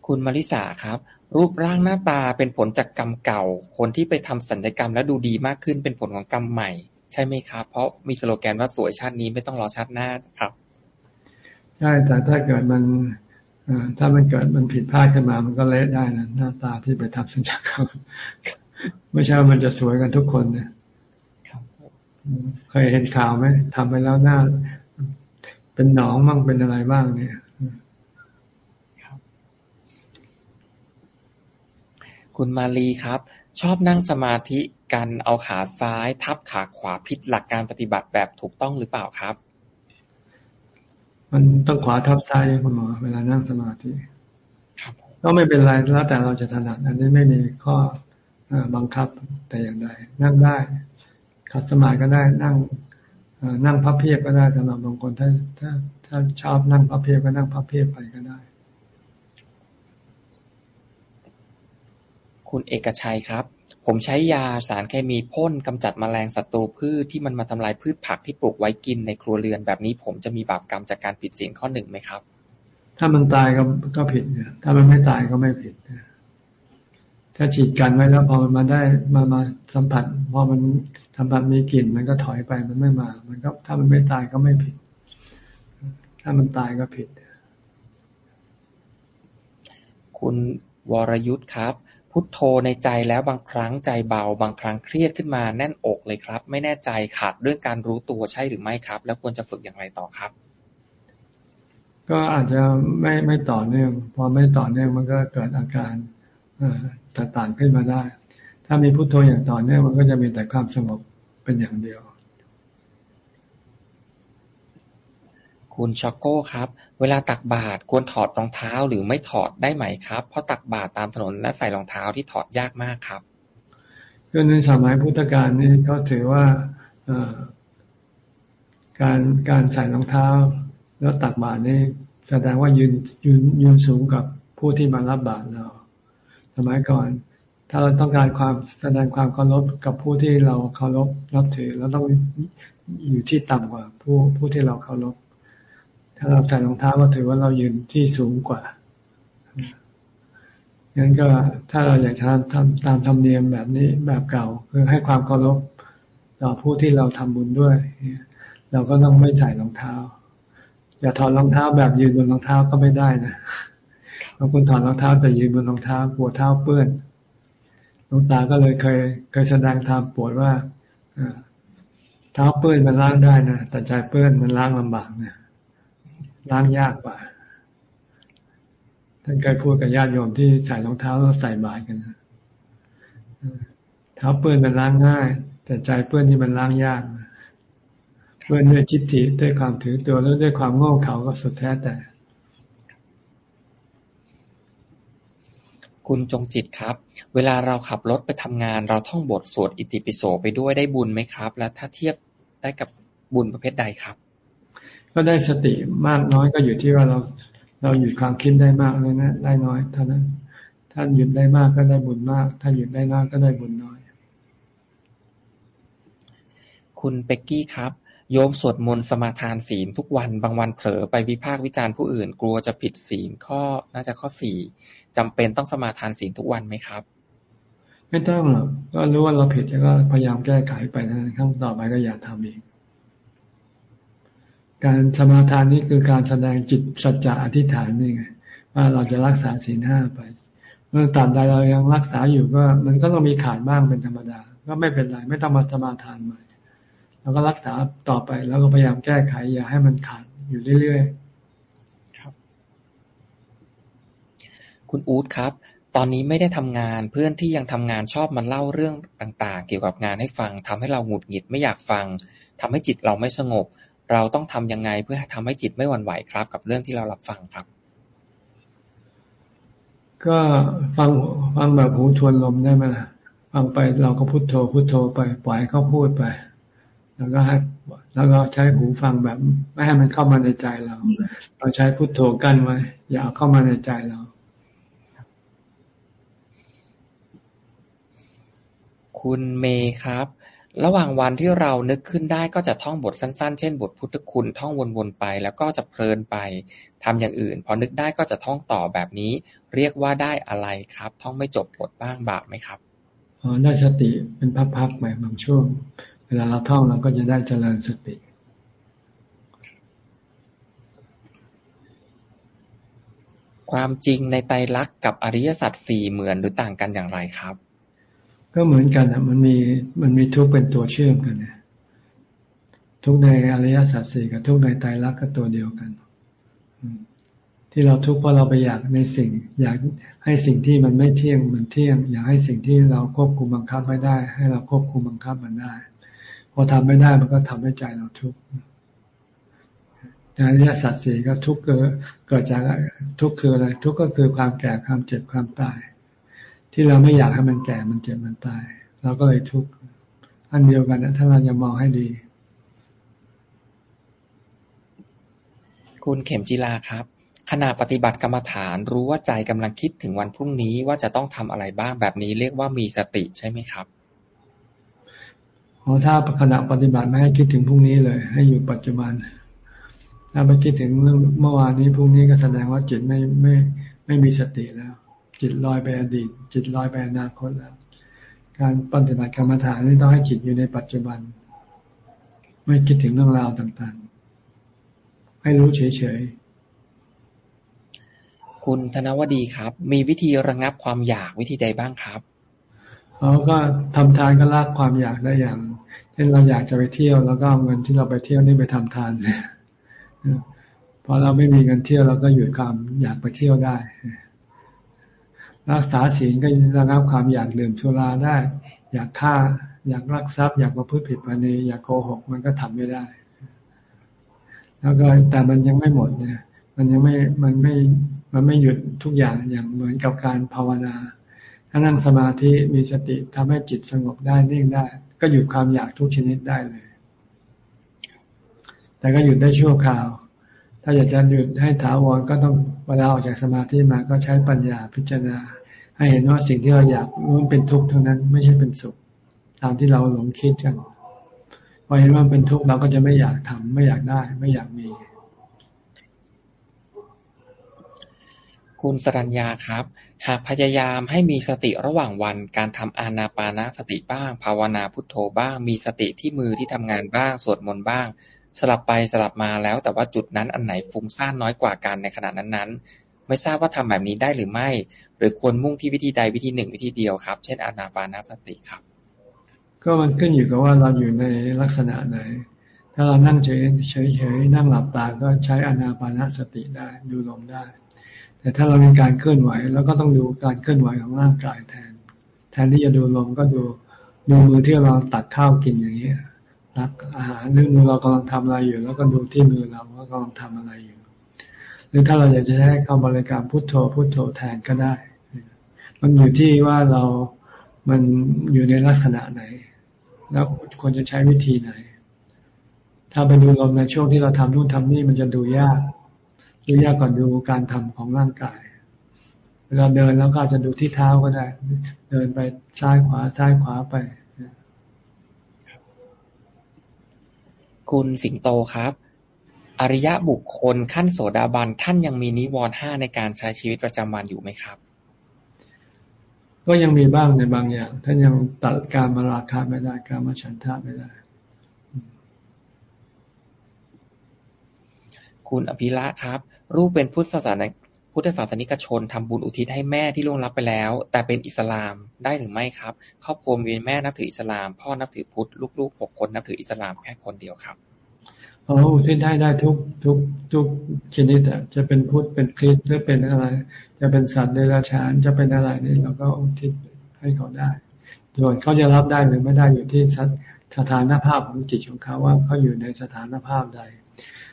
คุณมาริสาครับ รูปร่างหน้าตาเป็นผลจากกรรมเก่า คนที่ไปทำสัญญกรรมแล้วดูดีมากขึ้นเป็นผลของกรรมใหม่ ใช่ไหมครับ เพราะมีสโลแกนว่าสวยชาตินี้ไม่ต้องรอชาติหน้าครับใช่แต่ถ้าเกิดมันถ้ามันเกิดมันผิดพลาดขึ้นมา มันก็เละได้นะหน้าตาที่ไปทำสัญญกรรม ไม่ใช่มันจะสวยกันทุกคนเนี่ยเคยเห็นข่าวไหมทำไปแล้วหน้า เป็นหนองบ้างเป็นอะไรบ้างเนี่ยคุณมาลีครับ ชอบนั่งสมาธิกันเอาขาซ้าย ทับขาขวาผิดหลักการปฏิบัติแบบถูกต้องหรือเปล่าครับ มันต้องขวาทับซ้ายคุณหมอเวลานั่งสมาธิก็ไม่เป็นไรแล้วแต่เราจะถนัดอันนี้ไม่มีข้อ บังคับแต่อย่างใดนั่งได้ขัดสมาธิก็ได้นั่งนั่งพับเพียบก็ได้สำหรับบางคนถ้าถ้าถ้าชอบนั่งพับเพียบก็นั่งพับเพียบไปก็ได้ คุณเอกชัยครับ ผมใช้ยาสารเคมีพ่นกำจัดมแมลงศัตรูพืชที่มันมาทำลายพืชผักที่ปลูกไว้กินในครัวเรือนแบบนี้ ผมจะมีบาปกรรมจากการผิดศีลข้อหนึ่งไหมครับ ถ้ามันตายก็ก็ผิดเนี่ยถ้ามันไม่ตายก็ไม่ผิดน ถ้าฉีดกันไว้แล้วพอมันมาได้มามาสัมผัส พอมันสัมผัสมีกลิ่นมันก็ถอยไปมันไม่มา มันก็ถ้ามันไม่ตายก็ไม่ผิด ถ้ามันตายก็ผิด คุณวรยุทธ์ครับ พุทโธในใจแล้วบางครั้งใจเบา บางครั้งเครียดขึ้นมาแน่นอกเลยครับ ไม่แน่ใจขาดเรื่องการรู้ตัวใช่หรือไม่ครับ แล้วควรจะฝึกอย่างไรต่อครับ ก็อาจจะไม่ไม่ต่อเนื่องพอไม่ต่อเนื่องมันก็เกิดอาการ ต่างๆขึ้นมาได้ ถ้ามีพุโทโธอย่างต่อเนื่องมันก็จะมีแต่ความสงบเป็นอย่างเดียว คุณช็อกโก้ครับ เวลาตักบาตรควรถอดรองเท้าหรือไม่ถอดได้ไหมครับ เพราะตักบาตรตามถนนและใส่รองเท้าที่ถอดยากมากครับคือในสมัยพุทธกาลนี่เขาถือว่าการการใส่รองเท้า แล้วตักบาตรนี่แสดงว่ายืนยืนยืนสูงกับผู้ที่มารับบาตรเรา สมัยก่อน ถ้าเราต้องการความแสดงความเคารพกับผู้ที่เราเคารพนับถือเราต้องอยู่ที่ต่ำกว่า ผู้ผู้ที่เราเคารพถ้าเราใส่รองเท้าก็ถือว่าเรายืนที่สูงกว่างั้นก็ถ้าเราอยากทำทำตามธรรมเนียมแบบนี้แบบเก่าคือให้ความเคารพต่อผู้ที่เราทำบุญด้วย เราก็ต้องไม่ใส่รองเท้า อย่าถอดรองเท้าแบบยืนบนรองเท้าก็ไม่ได้นะ บางคนถอดรองเท้าแต่ยืนบนรองเท้ากลัวเท้าเปื้อนหลวงตาก็เลยเคย เคยแสดงธรรมปวดว่าเท้าเปื้อนมันล้างได้นะแต่ใจเปื้อนมันล้างลำบากนะล้างยากกว่าท่านเคยพูดกับญาติโยมที่ใส่รองเท้าแล้วใส่บาตรกันเท้าเปื้อนมันล้างง่าย แต่ใจเปื้อนนี่มันล้างยากเปื้อนด้วยจิตติด้วยความถือตัวแล้วด้วยความโง่เขลาก็สุดแท้แต่ คุณจงจิตครับ เวลาเราขับรถไปทำงาน เราท่องบทสวดอิติปิโสไปด้วยได้บุญไหมครับ และถ้าเทียบได้กับบุญประเภทใดครับ ก็ได้สติมากน้อยก็อยู่ที่ว่าเราเราหยุดความคิดได้มากเลยนะ ได้น้อยเท่านั้นถ้าหยุดได้มากก็ได้บุญมาก ถ้าหยุดได้น้อยก็ได้บุญน้อย คุณเป็กกี้ครับ โยมสวดมนต์สมาทานศีลทุกวันบางวันเผลอไปวิพากษ์วิจารณ์ผู้อื่น กลัวจะผิดศีลข้อน่าจะข้อสี่ จำเป็นต้องสมาทานศีลทุกวันไหมครับ ไม่ต้องหรอกก็รู้ว่าเราผิดแล้วก็พยายามแก้ไขไปนะครั้งต่อไปก็อย่าทำอีกการสมาทานนี่คือการแสดงจิตสัจจะอธิษฐานนี่ไงว่าเราจะรักษาศีลห้าไป เมื่อตามใดเรายังรักษาอยู่ก็ มันก็ต้องมีขาดบ้างเป็นธรรมดา ก็ไม่เป็นไรไม่ต้องมาสมาทานใหม่เราก็รักษาต่อไปแล้วก็พยายามแก้ไขอย่าให้มันขาดอยู่เรื่อยๆครับ คุณอู๊ดครับ ตอนนี้ไม่ได้ทำงาน เพื่อนที่ยังทำงานชอบมันเล่าเรื่องต่างๆ เกี่ยวกับงานให้ฟังทำให้เราหงุดหงิดไม่อยากฟังทำให้จิตเราไม่สงบ เราต้องทำยังไงเพื่อทำให้จิตไม่หวั่นไหวครับ กับเรื่องที่เรารับฟังครับ ก็ฟังฟังแบบหูทวนลมได้ไหมล่ะฟังไปเราก็พุโทโธพุโทโธไปปล่อยเขาพูดไป แล้วก็ให้แล้วก็ใช้หูฟังแบบ ไม่ให้มันเข้ามาในใจเรา เราใช้พุโทโธกั้นไว้ อย่าเอาเข้ามาในใจเรา คุณเมย์ครับ ระหว่างวันที่เรานึกขึ้นได้ก็จะท่องบทสั้น ๆ เช่น บทพุทธคุณ ท่องวน ๆ ไป แล้วก็จะเพลินไป ทำอย่างอื่น พอนึกได้ก็จะท่องต่อแบบนี้ เรียกว่าได้อะไรครับ ท่องไม่จบบทบ้างบาปไหมครับอ๋อได้สติเป็นพักๆไปบางช่วง เวลาเราท่องเราก็จะได้เจริญสติ ความจริงในไตรลักษณ์กับอริยสัจสี่เหมือนหรือต่างกันอย่างไรครับ ก็เหมือนกันอะ มันมีมันมีทุกเป็นตัวเชื่อมกันเนี่ยทุกในอริยสัจสี่กับทุกในไตรลักษณ์ก็ตัวเดียวกัน ที่เราทุกข์เพราะเราไปอยากในสิ่ง อยากให้สิ่งที่มันไม่เที่ยงมันเที่ยง อยากให้สิ่งที่เราควบคุมบังคับไม่ได้ ให้เราควบคุมบังคับมันได้ พอทำไม่ได้มันก็ทำให้ใจเราทุกข์อริยสัจสี่ก็ทุกข์เกิดเกิดจากทุกข์คืออะไร ทุกข์ก็คือความแก่ความเจ็บความตาย ที่เราไม่อยากให้มันแก่มันเจ็บมันตาย เราก็เลยทุกข์อันเดียวกันนะถ้าเราจะมองให้ดี คุณเข็มจีลาครับขณะปฏิบัติกรรมฐานรู้ว่าใจกำลังคิดถึงวันพรุ่งนี้ว่าจะต้องทำอะไรบ้างแบบนี้เรียกว่ามีสติใช่ไหมครับโอ้ถ้าขณะปฏิบัติไม่ให้คิดถึงพรุ่งนี้เลย ให้อยู่ปัจจุบัน ถ้าไปคิดถึงเรื่องเมื่อวานนี้พรุ่งนี้ก็แสดงว่าจิตไม่ไม่ไม่มีสติแล้ว จิตลอยไปอดีต จิตลอยไปอนาคตแล้ว การปฏิบัติกรรมฐานนี่ต้องให้จิตอยู่ในปัจจุบัน ไม่คิดถึงเรื่องราวต่างๆ ให้รู้เฉยๆ คุณธนวดีครับ มีวิธีระงับความอยากวิธีใดบ้างครับเขาก็ทำทานก็ลากความอยากได้อย่าง เช่นเราอยากจะไปเที่ยวแล้วก็เอาเงินที่เราไปเที่ยวนี่ไปทำทานพอเราไม่มีเงินเที่ยวเราก็หยุดความอยากไปเที่ยวได้ รักษาศีลก็ระงับความอยากดื่มสุราได้ อยากฆ่า อยากรักทรัพย์ อยากมาพูดผิดภายในอยากโกหกมันก็ทำไม่ได้ แล้วก็แต่มันยังไม่หมดเนี่ย มันยังไม่มันไม่มันไม่หยุดทุกอย่างอย่างเหมือนกับการภาวนา ถ้านั่งสมาธิมีสติทำให้จิตสงบได้นิ่งได้ ก็หยุดความอยากทุกชนิดได้เลย แต่ก็หยุดได้ชั่วคราว ถ้าอยากจะหยุดให้ถาวรก็ต้อง วลาออกจากสมาธิมาก็ใช้ปัญญาพิจารณา ให้เห็นว่าสิ่งที่เราอยากนู้นเป็นทุกข์เท่านั้น ไม่ใช่เป็นสุข ตามที่เราหลงคิดกันพอเห็นว่าเป็นทุกข์เราก็จะไม่อยากทำไม่อยากได้ ไม่อยากมี คุณสรัญญาครับ หากพยายามให้มีสติระหว่างวัน การทำอานาปานาสติบ้าง ภาวนาพุทโธบ้าง มีสติที่มือที่ทำงานบ้าง สวดมนต์บ้าง สลับไปสลับมาแล้ว แต่ว่าจุดนั้นอันไหนฟุ้งซ่านน้อยกว่ากันในขณะนั้นๆ ไม่ทราบว่าทำแบบนี้ได้หรือไม่ หรือควรมุ่งที่วิธีใดวิธีหนึ่งวิธีเดียวครับ เช่นอานาปานสติครับ ก็มันขึ้นอยู่กับว่าเราอยู่ในลักษณะไหน ถ้าเรานั่งเฉยเฉยนั่งหลับตาก็ใช้อานาปานสติได้ดูลมได้ แต่ถ้าเรามีการเคลื่อนไหวแล้วก็ต้องดูการเคลื่อนไหวของร่างกายแทน แทนที่จะดูลมก็ดูดูมือที่เราตักข้าวกินอย่างนี้ รักอาหารหรือมือเรากำลังทำอะไรอยู่ แล้วก็ดูที่มือเราว่ากำลังทำอะไรอยู่ หรือถ้าเราอยากจะให้คำบริการพุทโธพุทโธแทนก็ได้ มันอยู่ที่ว่าเรามันอยู่ในลักษณะไหน แล้วควรจะใช้วิธีไหน ถ้าไปดูลมในช่วงที่เราทำนู่นทำนี่มันจะดูยาก ดูยากกว่าดูการทำของร่างกายเวลาเดินแล้วก็อาจจะดูที่เท้าก็ได้ เดินไปซ้ายขวาซ้ายขวาไป คุณสิงโตครับ อริยะบุคคลขั้นโสดาบันท่านยังมีนิวรณ์ห้าในการใช้ชีวิตประจำวันอยู่ไหมครับ ก็ยังมีบ้างในบางอย่าง ท่านยังตัดการมาราคาไม่ได้การมาฉันทะไม่ได้ คุณอภิระครับ รูปเป็นพุทธศาสนา พุทธศาสนิกชนทำบุญอุทิศให้แม่ที่ล่วงลับไปแล้ว แต่เป็นอิสลาม ได้หรือไม่ครับ ครอบครัวมีแม่นับถืออิสลาม พ่อนับถือพุทธ ลูกๆหกคนนับถืออิสลามแค่คนเดียวครับอ๋ออุทิศให้ได้ทุกทุกทุกชนิดอะจะเป็นพุทธเป็นคริสต์หรือเป็นอะไร จะเป็นสัตว์เดรัจฉานจะเป็นอะไรนี่เราก็อุทิศให้เขาได้ส่วนเขาจะรับได้หรือไม่ได้อยู่ที่สถานภาพของจิตของเขาว่าเขาอยู่ในสถานภาพใด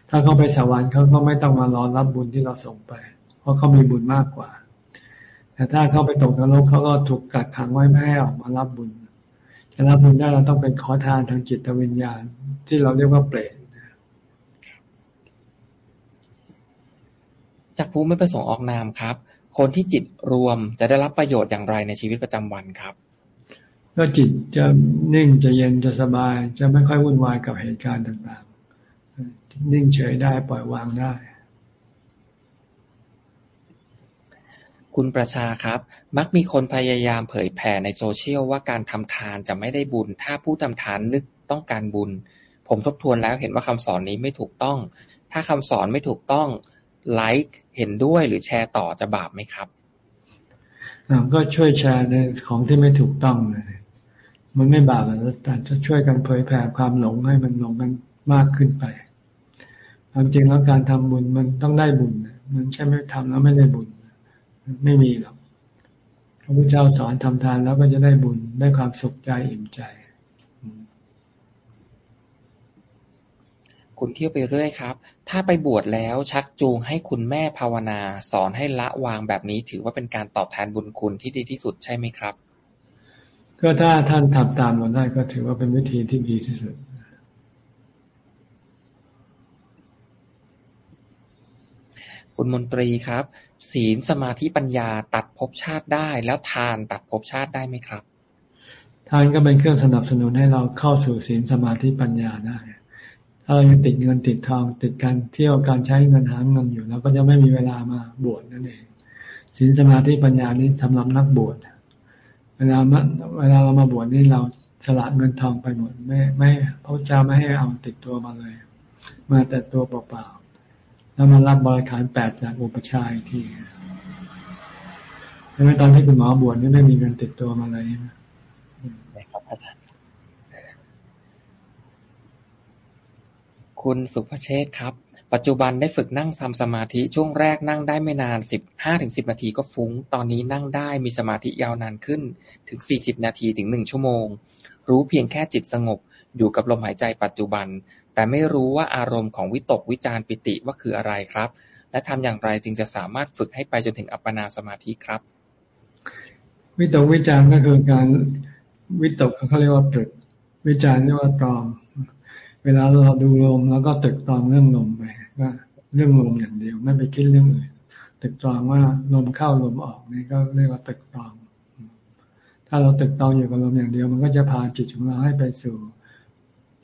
ถ้าเขาไปสวรรค์เขาก็ไม่ต้องมารอรับบุญที่เราส่งไป ราะเขามีบุญมากกว่า แต่ถ้าเขาไปตกนรกเขาก็ถูกกักขังไว้ไม่ให้ออกมารับบุญ จะรับบุญได้เราต้องเป็นขอทานทางจิตวิญญาณ ที่เราเรียกว่าเปรตจากผู้ไม่ประสงค์ออกนามครับ คนที่จิตรวมจะได้รับประโยชน์อย่างไรในชีวิตประจำวันครับก็จิตจะนิ่งจะเย็นจะสบาย จะไม่ค่อยวุ่นวายกับเหตุการณ์ต่างๆ นิ่งเฉยได้ปล่อยวางได้ คุณประชาครับ มักมีคนพยายามเผยแผ่ในโซเชียลว่าการทำทานจะไม่ได้บุญ ถ้าผู้ทำทานนึกต้องการบุญ ผมทบทวนแล้วเห็นว่าคำสอนนี้ไม่ถูกต้อง ถ้าคำสอนไม่ถูกต้องไลค์เห็นด้วยหรือแชร์ต่อจะบาปไหมครับก็ช่วยแชร์ในของที่ไม่ถูกต้องเลย มันไม่บาปแต่จะช่วยกันเผยแผ่ความหลงให้มันหลงกันมากขึ้นไปความจริงแล้วการทำบุญมันต้องได้บุญ มันใช่ไม่ทำแล้วไม่ได้บุญ ไม่มีหรอกพระพุทธเจ้าสอนทำทานแล้วก็จะได้บุญได้ความสุขใจอิ่มใจ คุณเที่ยวไปเรื่อยครับ ถ้าไปบวชแล้วชักจูงให้คุณแม่ภาวนา สอนให้ละวางแบบนี้ถือว่าเป็นการตอบแทนบุญคุณที่ดีที่สุดใช่ไหมครับ ก็ถ้าท่านทำตามเราได้ก็ถือว่าเป็นวิธีที่ดีที่สุดคุณมนตรีครับ ศีลสมาธิปัญญาตัดภพชาติได้ แล้วทานตัดภพชาติได้ไหมครับ ทานก็เป็นเครื่องสนับสนุนให้เราเข้าสู่ศีลสมาธิปัญญาได้ถ้าเรายังติดเงินติดทอง ติดการเที่ยวการใช้เงินหาเงินอยู่เราก็จะไม่มีเวลามาบวชนั่นเองศีลสมาธิปัญญานี้สำหรับนักบวชเวลาเวลาเรามาบวชนี่เราสละเงินทองไปหมดไม่ไม่พระเจ้าไม่ให้เอาติดตัวมาเลย มาแต่ตัวเปล่า แล้วมารับบริขารแปดจากอุปชัยที่ใช่ไหมตอนที่คุณหมอบวชนี่ไม่มีเงินติดตัวมาเลยนะครับอาจารย์ คุณสุภเชษครับ ปัจจุบันได้ฝึกนั่งทำสมาธิช่วงแรกนั่งได้ไม่นานสิบห้าถึงสิบนาทีก็ฟุง้ง ตอนนี้นั่งได้มีสมาธิยาวนานขึ้นถึงสี่สิบนาทีถึงหนึ่งชั่วโมง รู้เพียงแค่จิตสงบอยู่กับลมหายใจปัจจุบัน แต่ไม่รู้ว่าอารมณ์ของวิตก วิจารปิติว่าคืออะไรครับ และทำอย่างไรจึงจะสามารถฝึกให้ไปจนถึงอัปปนาสมาธิครับ วิตกวิจารก็คือการวิตกเขาเรียกว่าตึก วิจารเรียกว่าตรอง เวลาเราดูลมแล้วก็ตึกตรองเรื่องลมไปว่าเรื่องลมอย่างเดียว ไม่ไปคิดเรื่องอื่นตึกตรองว่าลมเข้าลมออกนี่ก็เรียกว่าตึกตรอง ถ้าเราตึกตรองอยู่กับลมอย่างเดียว มันก็จะพาจิตของเราให้ไปสู่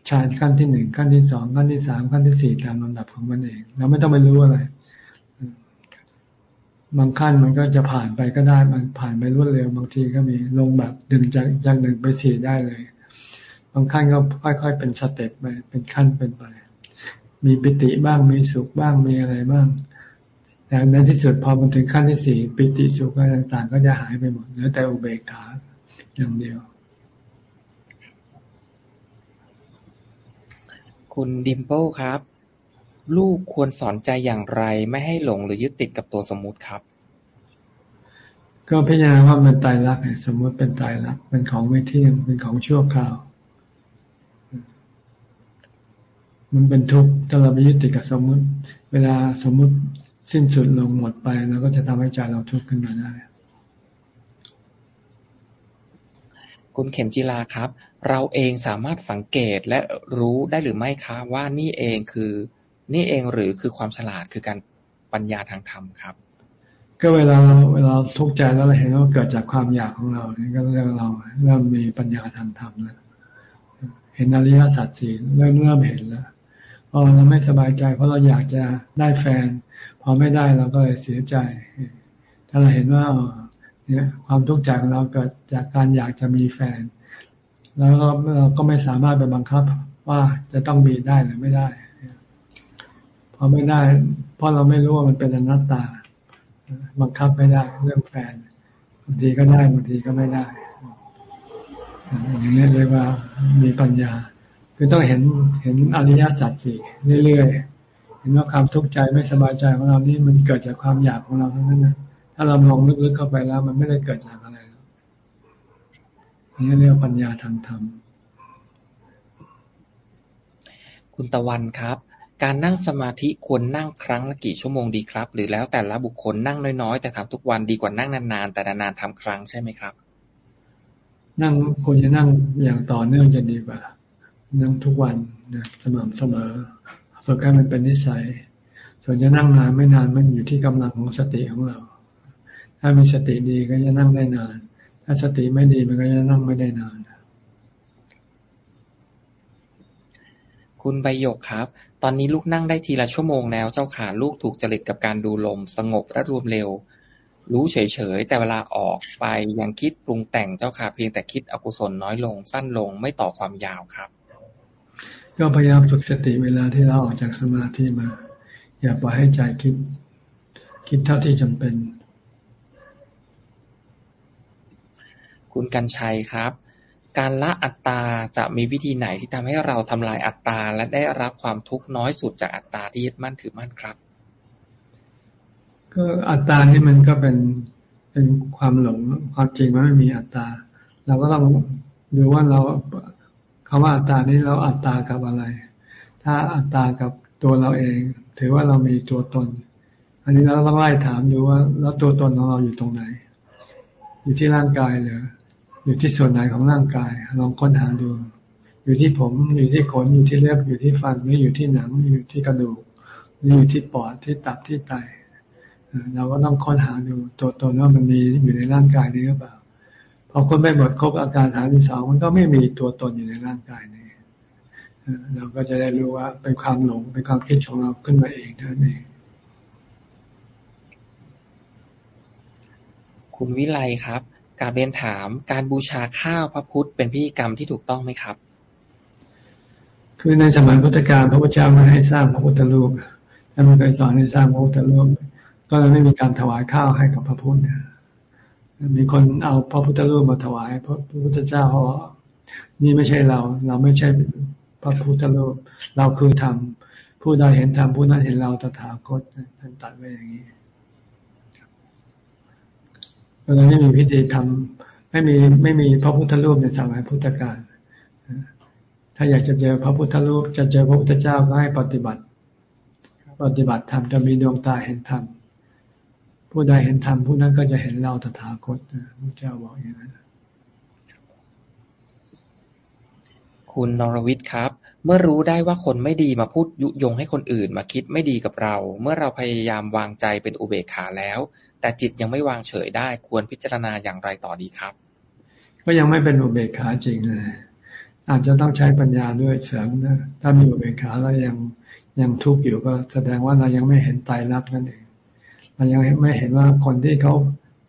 ฌานขั้นที่หนึ่งขั้นที่สองขั้นที่สามขั้นที่สี่ตามลำดับของมันเอง เราไม่ต้องไปรู้อะไรบางขั้นมันก็จะผ่านไปก็ได้มันผ่านไปรวดเร็ว บางทีก็มีลงแบบดึงจากจากหนึ่งไปสี่ได้เลย บางขั้นก็ค่อย ๆ เป็น step ไปเป็นขั้นเป็นไป มีปิติบ้างมีสุขบ้างมีอะไรบ้างแต่ในที่สุดพอมันถึงขั้นที่สี่ปิติสุขอะไรต่าง ๆ ก็จะหายไปหมดเหลือแต่อุเบกขาอย่างเดียว คุณดิมเปิลครับ ลูกควรสอนใจอย่างไร ไม่ให้หลงหรือยึดติดกับตัวสมมุติครับ ก็พิจารณาว่ามันตายรักเนี่ยสมมุติเป็นตายรักเป็นของไม่เที่ยงเป็นของชั่วคราว มันเป็นทุกข์ถ้าเราไปยึดติดกับสมมุติ เวลาสมมุติสิ้นสุดลงหมดไปเราก็จะทำให้ใจเราทุกข์ขึ้นมาได้ คุณเข็มจีลาครับ เราเองสามารถสังเกตและรู้ได้หรือไม่คะ ว่านี่เองคือ นี่เองหรือคือความฉลาดคือการปัญญาทางธรรมครับ ก็เวลาเราเวลาทุกข์ใจแล้วเราเห็นว่าเกิดจากความอยากของเราเนี่ยก็เริ่มเราเริ่มมีปัญญาทางธรรมแล้วเห็นอริยสัจสี่เริ่มเริ่มเห็นแล้วพอเราไม่สบายใจ เพราะเราอยากจะได้แฟน พอไม่ได้เราก็เลยเสียใจ ถ้าเราเห็นว่า เนี่ยความทุกข์ใจของเราเกิดจากการอยากจะมีแฟน แล้วก็เราก็ไม่สามารถไปบังคับว่าจะต้องมีได้หรือไม่ได้พอไม่ได้ เพราะเราไม่รู้ว่ามันเป็นอนัตตา บังคับไม่ได้ เรื่องแฟนบางทีก็ได้บางทีก็ไม่ได้อย่างนี้เรียกว่ามีปัญญา คือต้องเห็นเห็นอริยสัจสี่เรื่อยๆเห็นว่าความทุกข์ใจไม่สบายใจของเรานี่มันเกิดจากความอยากของเราทั้งนั้นนะ ถ้าเรามองลึกๆเข้าไปแล้ว มันไม่ได้เกิดจากอะไรนี่เรียกปัญญาทางธรรม คุณตะวันครับ การนั่งสมาธิควรนั่งครั้งละกี่ชั่วโมงดีครับ หรือแล้วแต่ละบุคคลนั่งน้อยๆ แต่ทำทุกวันดีกว่านั่งนานๆ แต่นานๆทำครั้งใช่ไหมครับ นั่งควรจะนั่งอย่างต่อเนื่องจะดีกว่า นั่งทุกวันนะสม่ำเสมอฝึกให้มันเป็นนิสัย ส่วนจะนั่งนานไม่นานมันอยู่ที่กำลังของสติของเรา ถ้ามีสติดีก็จะนั่งได้นาน ถ้าสติไม่ดีมันก็จะนั่งไม่ได้นาน คุณใบหยกครับ ตอนนี้ลูกนั่งได้ทีละชั่วโมงแล้ว เจ้าขาลูกถูกจริตกับการดูลม สงบและรวมเร็ว รู้เฉยๆ แต่เวลาออกไปยังคิดปรุงแต่งเจ้าขาเพียงแต่คิดอกุศลน้อยลง สั้นลงไม่ต่อความยาวครับ ก็พยายามฝึกสติเวลาที่เราออกจากสมาธิมา อย่าปล่อยให้ใจคิด คิดเท่าที่จำเป็น คุณกันชัยครับ การละอัตตาจะมีวิธีไหนที่ทำให้เราทำลายอัตตาและได้รับความทุกข์น้อยสุดจากอัตตาที่ยึดมั่นถือมั่นครับ ก็อัตตานี่มันก็เป็นเป็นความหลงความจริงมันไม่มีอัตตาเราก็ต้องดูว่าเราคำว่าอัตตานี้เราอัตตากับอะไร ถ้าอัตตากับตัวเราเอง ถือว่าเรามีตัวตน อันนี้เราต้องไล่ถามดูว่า แล้วตัวตนของเราอยู่ตรงไหน อยู่ที่ร่างกายหรือ อยู่ที่ส่วนไหนของร่างกาย ลองค้นหาดู อยู่ที่ผม อยู่ที่ขน อยู่ที่เล็บ อยู่ที่ฟันหรือยู่ที่หนัง อยู่ที่กระดูกหรืออยู่ที่ปอด ที่ตับ ที่ไต เราก็ต้องค้นหาดูตัวตนว่ามันมีอยู่ในร่างกายนี้หรือเปล่า พอคนไม่หมดครบอาการฐานที่สองมันก็ไม่มีตัวตนอยู่ในร่างกายนี้ เราก็จะได้รู้ว่าเป็นความหลง เป็นความคิดของเราขึ้นมาเองนั่นเองคุณวิไลครับ การเรียนถาม การบูชาข้าวพระพุทธเป็นพิธีกรรมที่ถูกต้องไหมครับ คือในสมัยพุทธกาลพระพุทธเจ้าไม่ให้สร้างพระพุทธรูปท่านไม่เคยสอนให้สร้างพระพุทธรูปก็เลยไม่มีการถวายข้าวให้กับพระพุทธมีคนเอาพระพุทธรูปมาถวาย พระพุทธเจ้าเขานี่ไม่ใช่เรา เราไม่ใช่พระพุทธรูปเราคือธรรมผู้ใดเห็นธรรมผู้นั้นเห็นเราตถาคตท่านตัดไว้อย่างนี้ เราไม่มีพิธีทำไม่มีไม่มีพระพุทธรูปในสมัยพุทธกาลถ้าอยากจะเจอพระพุทธรูปจะเจอพระพุทธเจ้าก็ให้ปฏิบัติ ปฏิบัติธรรมจะมีดวงตาเห็นธรรมผู้ใดเห็นธรรมผู้นั้นก็จะเห็นเราตถาคตพระเจ้าบอกอย่างนั้นคุณนรวิทย์ครับ เมื่อรู้ได้ว่าคนไม่ดีมาพูดยุยงให้คนอื่นมาคิดไม่ดีกับเรา เมื่อเราพยายามวางใจเป็นอุเบกขาแล้ว แต่จิตยังไม่วางเฉยได้ ควรพิจารณาอย่างไรต่อดีครับ ก็ยังไม่เป็นอุเบกขาจริงเลยอาจจะต้องใช้ปัญญาด้วยเสริมนะ ถ้ามีอุเบกขาแล้วยังยังทุกข์อยู่ก็แสดงว่าเรายังไม่เห็นตายรักนั่นเองเรายังไม่เห็นว่าคนที่เขา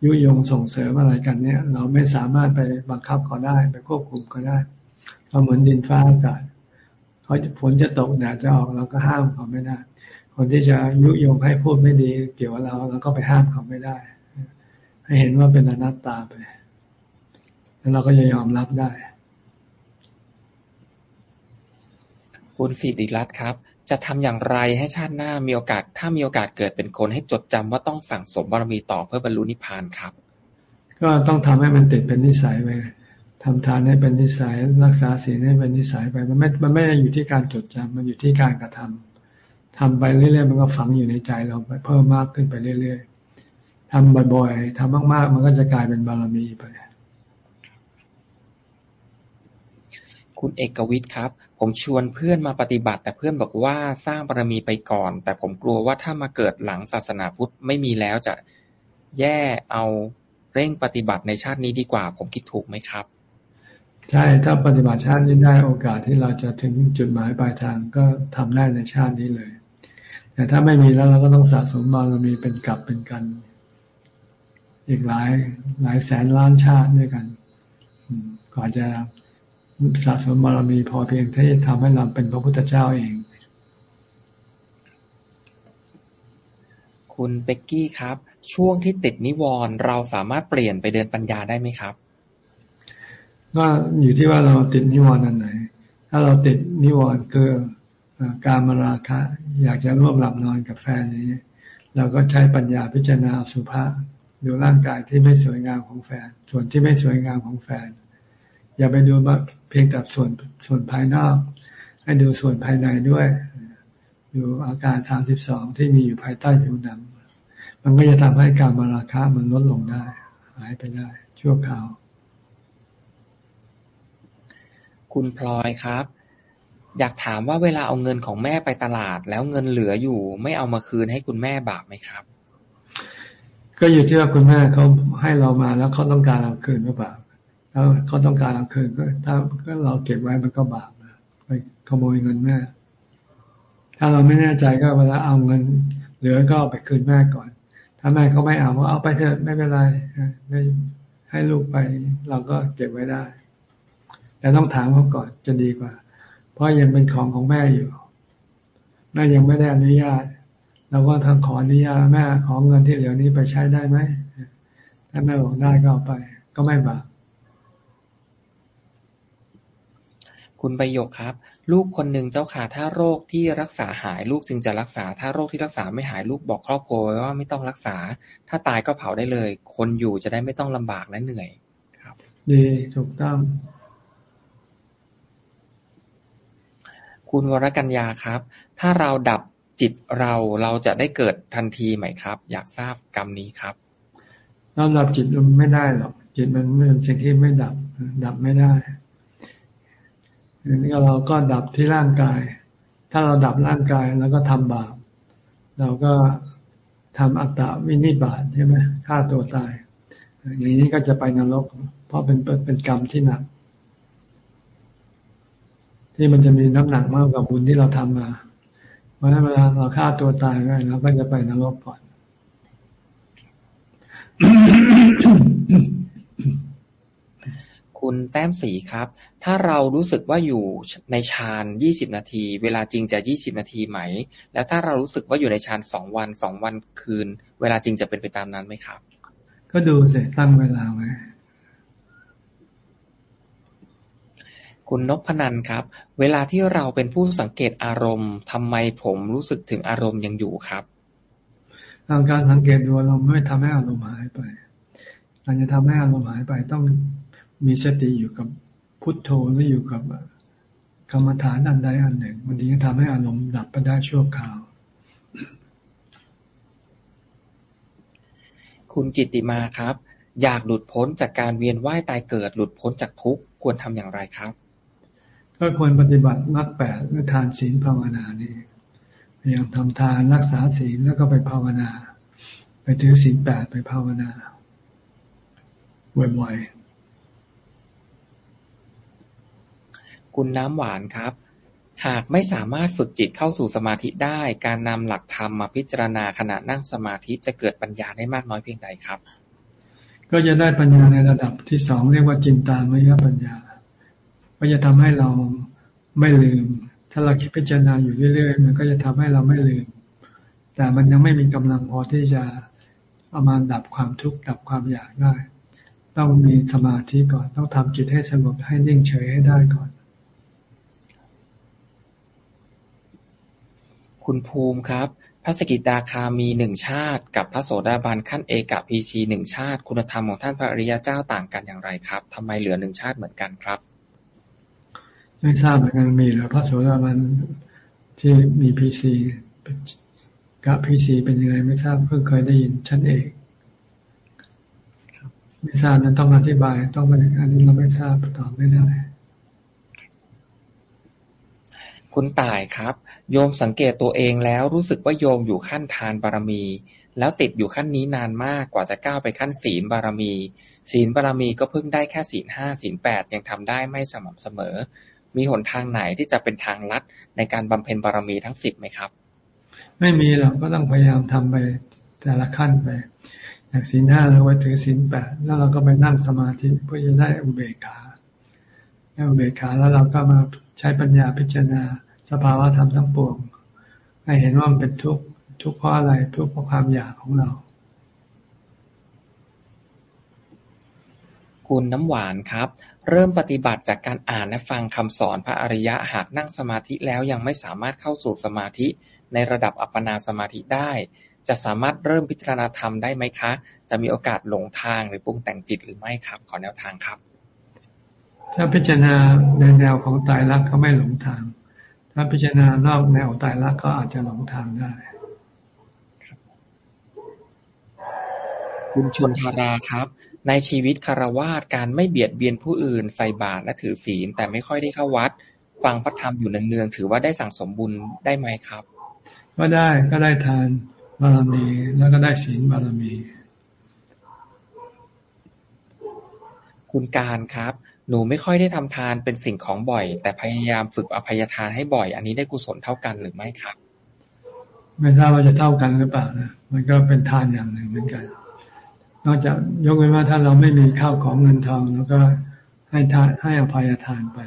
ยุยงส่งเสริมอะไรกันเนี่ย เราไม่สามารถไปบังคับเขาได้ ไปควบคุมเขาได้ก็เหมือนดินฟ้าอากาศเขาจะฝนจะตกแดดจะออกเราก็ห้ามเขาไม่ได้ คคนที่จะยุยงให้พูดไม่ดีเกี่ยวกับเราเราก็ไปห้ามเขาไม่ได้ ให้เห็นว่าเป็นอนัตตาไป แล้วเราก็จะยอมรับได้ คุณสิริรัตน์ครับ จะทำอย่างไรให้ชาติหน้ามีโอกาส ถ้ามีโอกาสเกิดเป็นคนให้จดจำว่าต้องสั่งสมบารมีต่อเพื่อบรรลุนิพพานครับ ก็ต้องทำให้มันติดเป็นนิสัยไปทำทานให้เป็นนิสัย รักษาศีลให้เป็นนิสัยไป มันไม่ มันไม่ได้อยู่ที่การจดจำมันอยู่ที่การกระทำ ทำไปเรื่อยๆ มันก็ฝังอยู่ในใจเราไปเพิ่มมากขึ้นไปเรื่อยๆทำบ่อยๆทำมากๆ มันก็จะกลายเป็นบารมีไปคุณเอกวิทย์ครับ ผมชวนเพื่อนมาปฏิบัติ แต่เพื่อนบอกว่าสร้างบารมีไปก่อน แต่ผมกลัวว่าถ้ามาเกิดหลังศาสนาพุทธไม่มีแล้วจะแย่เอาเร่งปฏิบัติในชาตินี้ดีกว่า ผมคิดถูกไหมครับ ใช่ถ้าปฏิบัติชาตินี้ได้โอกาสที่เราจะถึงจุดหมายปลายทางก็ทำได้ในชาตินี้เลย แต่ถ้าไม่มีแล้วเราก็ต้องสะสมบารมีเป็นกลับเป็นกัน อีกหลายหลายแสนล้านชาติด้วยกันก่อนจะสะสมบารมีพอเพียงที่จะทำให้เราเป็นพระพุทธเจ้าเอง คุณเบกกี้ครับ ช่วงที่ติดนิวรณ์เราสามารถเปลี่ยนไปเดินปัญญาได้ไหมครับก็อยู่ที่ว่าเราติดนิวรณ์อันไหน ถ้าเราติดนิวรณ์คือ การมาราคะ อยากจะร่วมหลับนอนกับแฟนนี้ เราก็ใช้ปัญญาพิจารณาสุภาพดูร่างกายที่ไม่สวยงามของแฟน ส่วนที่ไม่สวยงามของแฟน อย่าไปดูเพียงแต่ส่วนส่วนภายนอก ให้ดูส่วนภายในด้วย ดูอาการสามสิบสองที่มีอยู่ภายใต้ผิวหนังมันก็จะทำให้การมาราคะมันลดลงได้ หายไปได้ ชั่วคราว คุณพลอยครับ อยากถามว่าเวลาเอาเงินของแม่ไปตลาด แล้วเงินเหลืออยู่ ไม่เอามาคืนให้คุณแม่บาปไหมครับ ก็อยู่ที่ว่าคุณแม่เขาให้เรามาแล้วเขาต้องการเอาคืนหรือเปล่าแล้วเขาต้องการเอาคืนก็ถ้าก็เราเก็บไว้มันก็บาปนะไปขโมยเงินแม่ ถ้าเราไม่แน่ใจก็เวลาเอาเงิน เหลือก็เอาไปคืนแม่ก่อน ถ้าแม่เขาไม่เอาก็เอาไปเถอะไม่เป็นไรไม่ให้ลูกไป เราก็เก็บไว้ได้แต่ต้องถามเขาก่อนจะดีกว่า เพราะยังเป็นของของแม่อยู่ แม่ยังไม่ได้อนุญาตเราก็ทางขออนุญาตแม่ขอเงินที่เหลือนี้ไปใช้ได้ไหมถ้าแม่บอกได้ก็เอาไป ก็ไม่บาปคุณประโยคครับ ลูกคนหนึ่งเจ้าค่ะถ้าโรคที่รักษาหายลูกจึงจะรักษา ถ้าโรคที่รักษาไม่หายลูกบอกครอบครัวว่าไม่ต้องรักษา ถ้าตายก็เผาได้เลย คนอยู่จะได้ไม่ต้องลำบากและเหนื่อย ครับ ดีถูกต้อง คุณวรกัญญาครับ ถ้าเราดับจิตเราเราจะได้เกิดทันทีไหมครับ อยากทราบกรรมนี้ครับเราดับจิตมันไม่ได้หรอกจิตมันเป็นสิ่งที่ไม่ดับ ดับไม่ได้อันนี้เราก็ดับที่ร่างกาย ถ้าเราดับร่างกายแล้วก็ทำบาปเราก็ทำอัตตาวินิบาตใช่ไหมฆ่าตัวตาย อย่างนี้ก็จะไปนรก เพราะเป็นเป็นกรรมที่หนัก ที่มันจะมีน้ำหนักมากกว่าบุญที่เราทำมา เพราะฉะนั้นเวลาเราฆ่าตัวตายไปเราก็จะไปนรกก่อนคุณแต้มสีครับ ถ้าเรารู้สึกว่าอยู่ในฌานยี่สิบนาที เวลาจริงจะยี่สิบนาทีไหม แล้วถ้าเรารู้สึกว่าอยู่ในฌานสองวันสองวันคืน เวลาจริงจะเป็นไปตามนั้นไหมครับ ก็ดูเสร็จตั้งเวลาไว้ คุณนพนันครับ เวลาที่เราเป็นผู้สังเกตอารมณ์ทำไมผมรู้สึกถึงอารมณ์ยังอยู่ครับการสังเกตดูอารมณ์ไม่ทำให้อารมณ์หายไปการจะทำให้อารมณ์หายไปต้องมีสติอยู่กับพุทโธหรืออยู่กับกรรมฐานอันใดอันหนึ่ง มันถึงจะทำให้อารมณ์ดับไปได้ชั่วคราว คุณจิตติมาครับ อยากหลุดพ้นจากการเวียนว่ายตายเกิดหลุดพ้นจากทุกข์ควรทำอย่างไรครับ ก็ควรปฏิบัติมรรคแปดคือทานศีลภาวนานี่พยายามทำทานรักษาศีลแล้วก็ไปภาวนา ไปถือศีลแปดไปภาวนาบ่อยๆคุณน้ำหวานครับ หากไม่สามารถฝึกจิตเข้าสู่สมาธิได้ การนำหลักธรรมมาพิจารณาขณะนั่งสมาธิจะเกิดปัญญาได้มากน้อยเพียงใดครับ ก็จะได้ปัญญาในระดับที่สองเรียกว่าจินตามยปัญญา ก็จะทำให้เราไม่ลืม ถ้าเราคิดพิจารณาอยู่เรื่อยๆ มันก็จะทำให้เราไม่ลืม แต่มันยังไม่มีกำลังพอที่จะเอามาดับความทุกข์ดับความอยากได้ ต้องมีสมาธิก่อน ต้องทำจิตให้สงบให้นิ่งเฉยให้ได้ก่อน คุณภูมิครับพระสกิทาคามีหนึ่งชาติ กับพระโสดาบันขั้นเอกพีชีหนึ่งชาติ คุณธรรมของท่านพระอริยเจ้าต่างกันอย่างไรครับทำไมเหลือหนึ่งชาติเหมือนกันครับ ไม่ทราบเหมือนกันมีหรือพระโสดาบันที่มีพีซีกับพีซีเป็นยังไงไม่ทราบเพิ่งเคยได้ยินชั้นเอกไม่ทราบนั้นต้องอธิบายต้องเป็นอันนี้เราไม่ทราบตอบไม่ได้คุณต่ายครับ โยมสังเกตตัวเองแล้วรู้สึกว่าโยมอยู่ขั้นทานบารมี แล้วติดอยู่ขั้นนี้นานมากกว่าจะก้าวไปขั้นศีลบารมี ศีลบารมีก็เพิ่งได้แค่ศีลห้าศีลแปดยังทำได้ไม่สม่ำเสมอ มีหนทางไหนที่จะเป็นทางลัดในการบำเพ็ญบารมีทั้งสิบไหมครับ ไม่มีเราก็ต้องพยายามทำไปแต่ละขั้นไปจากศีลห้าเราไว้ถึงศีลแปดแล้วเราก็ไปนั่งสมาธิเพื่อจะได้อุเบกขาได้อุเบกขาแล้วเราก็มาใช้ปัญญาพิจารณาสภาวะธรรมทั้งปวงให้เห็นว่ามันเป็นทุกข์ทุกข์เพราะอะไรทุกข์เพราะความอยากของเรา คุณน้ำหวานครับ เริ่มปฏิบัติจากการอ่านและฟังคำสอนพระอริยะหากนั่งสมาธิแล้วยังไม่สามารถเข้าสู่สมาธิในระดับอัปปนาสมาธิได้ จะสามารถเริ่มพิจารณาธรรมได้ไหมคะ จะมีโอกาสหลงทางหรือปรุงแต่งจิตหรือไม่ครับ ขอแนวทางครับ ถ้าพิจารณาในแนวของตายรักก็ไม่หลงทาง ถ้าพิจารณานอกแนวตายรักก็อาจจะหลงทางได้คุณชนธาราครับ ในชีวิตคารวาสการไม่เบียดเบียนผู้อื่น ใส่บาตรและถือศีล แต่ไม่ค่อยได้เข้าวัด ฟังพระธรรมอยู่เนืองๆ ถือว่าได้สั่งสมบุญได้ไหมครับ ก็ได้ก็ได้ทานบารมี แล้วก็ได้ศีลบารมี คุณการครับ หนูไม่ค่อยได้ทำทานเป็นสิ่งของบ่อย แต่พยายามฝึกอภัยทานให้บ่อย อันนี้ได้กุศลเท่ากันหรือไม่ครับ ไม่ทราบว่าจะเท่ากันหรือเปล่านะมันก็เป็นทานอย่างหนึ่งเหมือนกัน นอกจากยกเว้นว่าถ้าเราไม่มีข้าวของเงินทองแล้วก็ให้ทานให้อภัยทานไป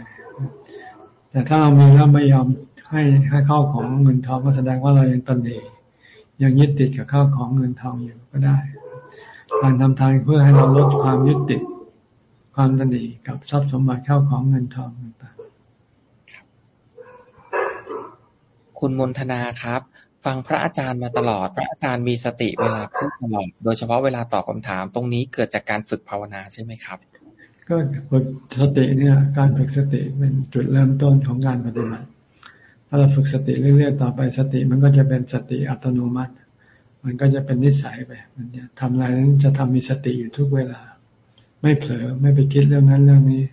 แต่ถ้าเรามีแล้วไม่ยอมให้ให้ข้าวของเงินทองก็แสดงว่าเรายังตันเองยังยึดติดกับข้าวของเงินทองอยู่ก็ได้ การทำทานเพื่อให้เราลดความยึดติดความตันีกับทรัพย์สมบัติข้าวของเงินทองต่างคุณมนทนาครับ ฟังพระอาจารย์มาตลอด พระอาจารย์มีสติเวลาพูดตลอด โดยเฉพาะเวลาตอบคำถาม ตรงนี้เกิดจากการฝึกภาวนาใช่ไหมครับ ก็ฝึกสติเนี่ย การฝึกสติเป็นจุดเริ่มต้นของการปฏิบัติ ถ้าเราฝึกสติเรื่อยๆต่อไปสติมันก็จะเป็นสติอัตโนมัติ มันก็จะเป็นนิสัยไป มันจะทำอะไรนั้นจะทำมีสติอยู่ทุกเวลา ไม่เผลอไม่ไปคิดเรื่องนั้นเรื่องนี้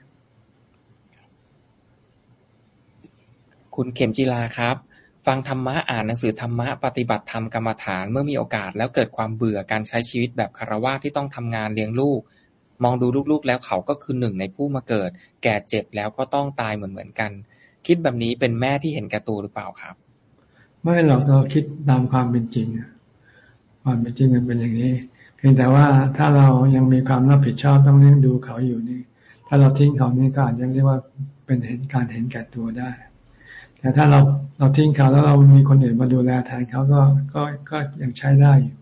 คุณเข็มจีลาครับ ฟังธรรมะ อ่านหนังสือธรรมะ ปฏิบัติธรรมกรรมฐาน เมื่อมีโอกาสแล้วเกิดความเบื่อการใช้ชีวิตแบบคารวะที่ต้องทำงานเลี้ยงลูก มองดูลูกๆ แล้วเขาก็คือหนึ่งในผู้มาเกิด แก่เจ็บแล้วก็ต้องตายเหมือนเหมือนกัน คิดแบบนี้เป็นแม่ที่เห็นแก่ตัวหรือเปล่าครับ ไม่หรอกเราคิดตามความเป็นจริงความเป็นจริงมันเป็นอย่างนี้ เพียงแต่ว่าถ้าเรายังมีความรับผิดชอบต้องเลี้ยงดูเขาอยู่นี่ ถ้าเราทิ้งเขานี่ก็อาจจะเรียกว่าเป็นเห็นการเห็นแก่ตัวได้ แต่ถ้าเราเราทิ้งเขาแล้วเรามีคนอื่นมาดูแลแทนเขาก็ก็ก็ยังใช้ได้อยู่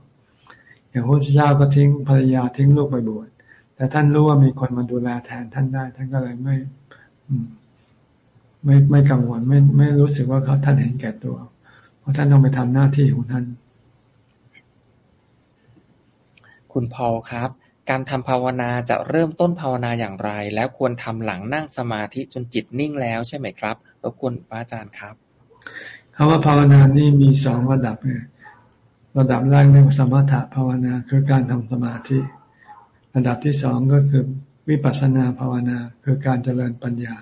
อย่างพระเจ้าก็ทิ้งภรรยาทิ้งลูกไปบวชแต่ท่านรู้ว่ามีคนมาดูแลแทนท่านได้ ท่านก็เลยไม่ไม่ไม่กังวลไม่ไม่รู้สึกว่าเขาท่านเห็นแก่ตัว เพราะท่านต้องไปทำหน้าที่ของท่าน คุณพอลครับ การทำภาวนาจะเริ่มต้นภาวนาอย่างไร แล้วควรทำหลังนั่งสมาธิจนจิตนิ่งแล้วใช่ไหมครับ รบกวนพระอาจารย์ครับคำว่าภาวนานี่มีสองระดับเลยระดับแรกเรียกว่าสมถะภาวนาคือการทำสมาธิ ระดับที่สองก็คือวิปัสสนาภาวนาคือการเจริญปัญญา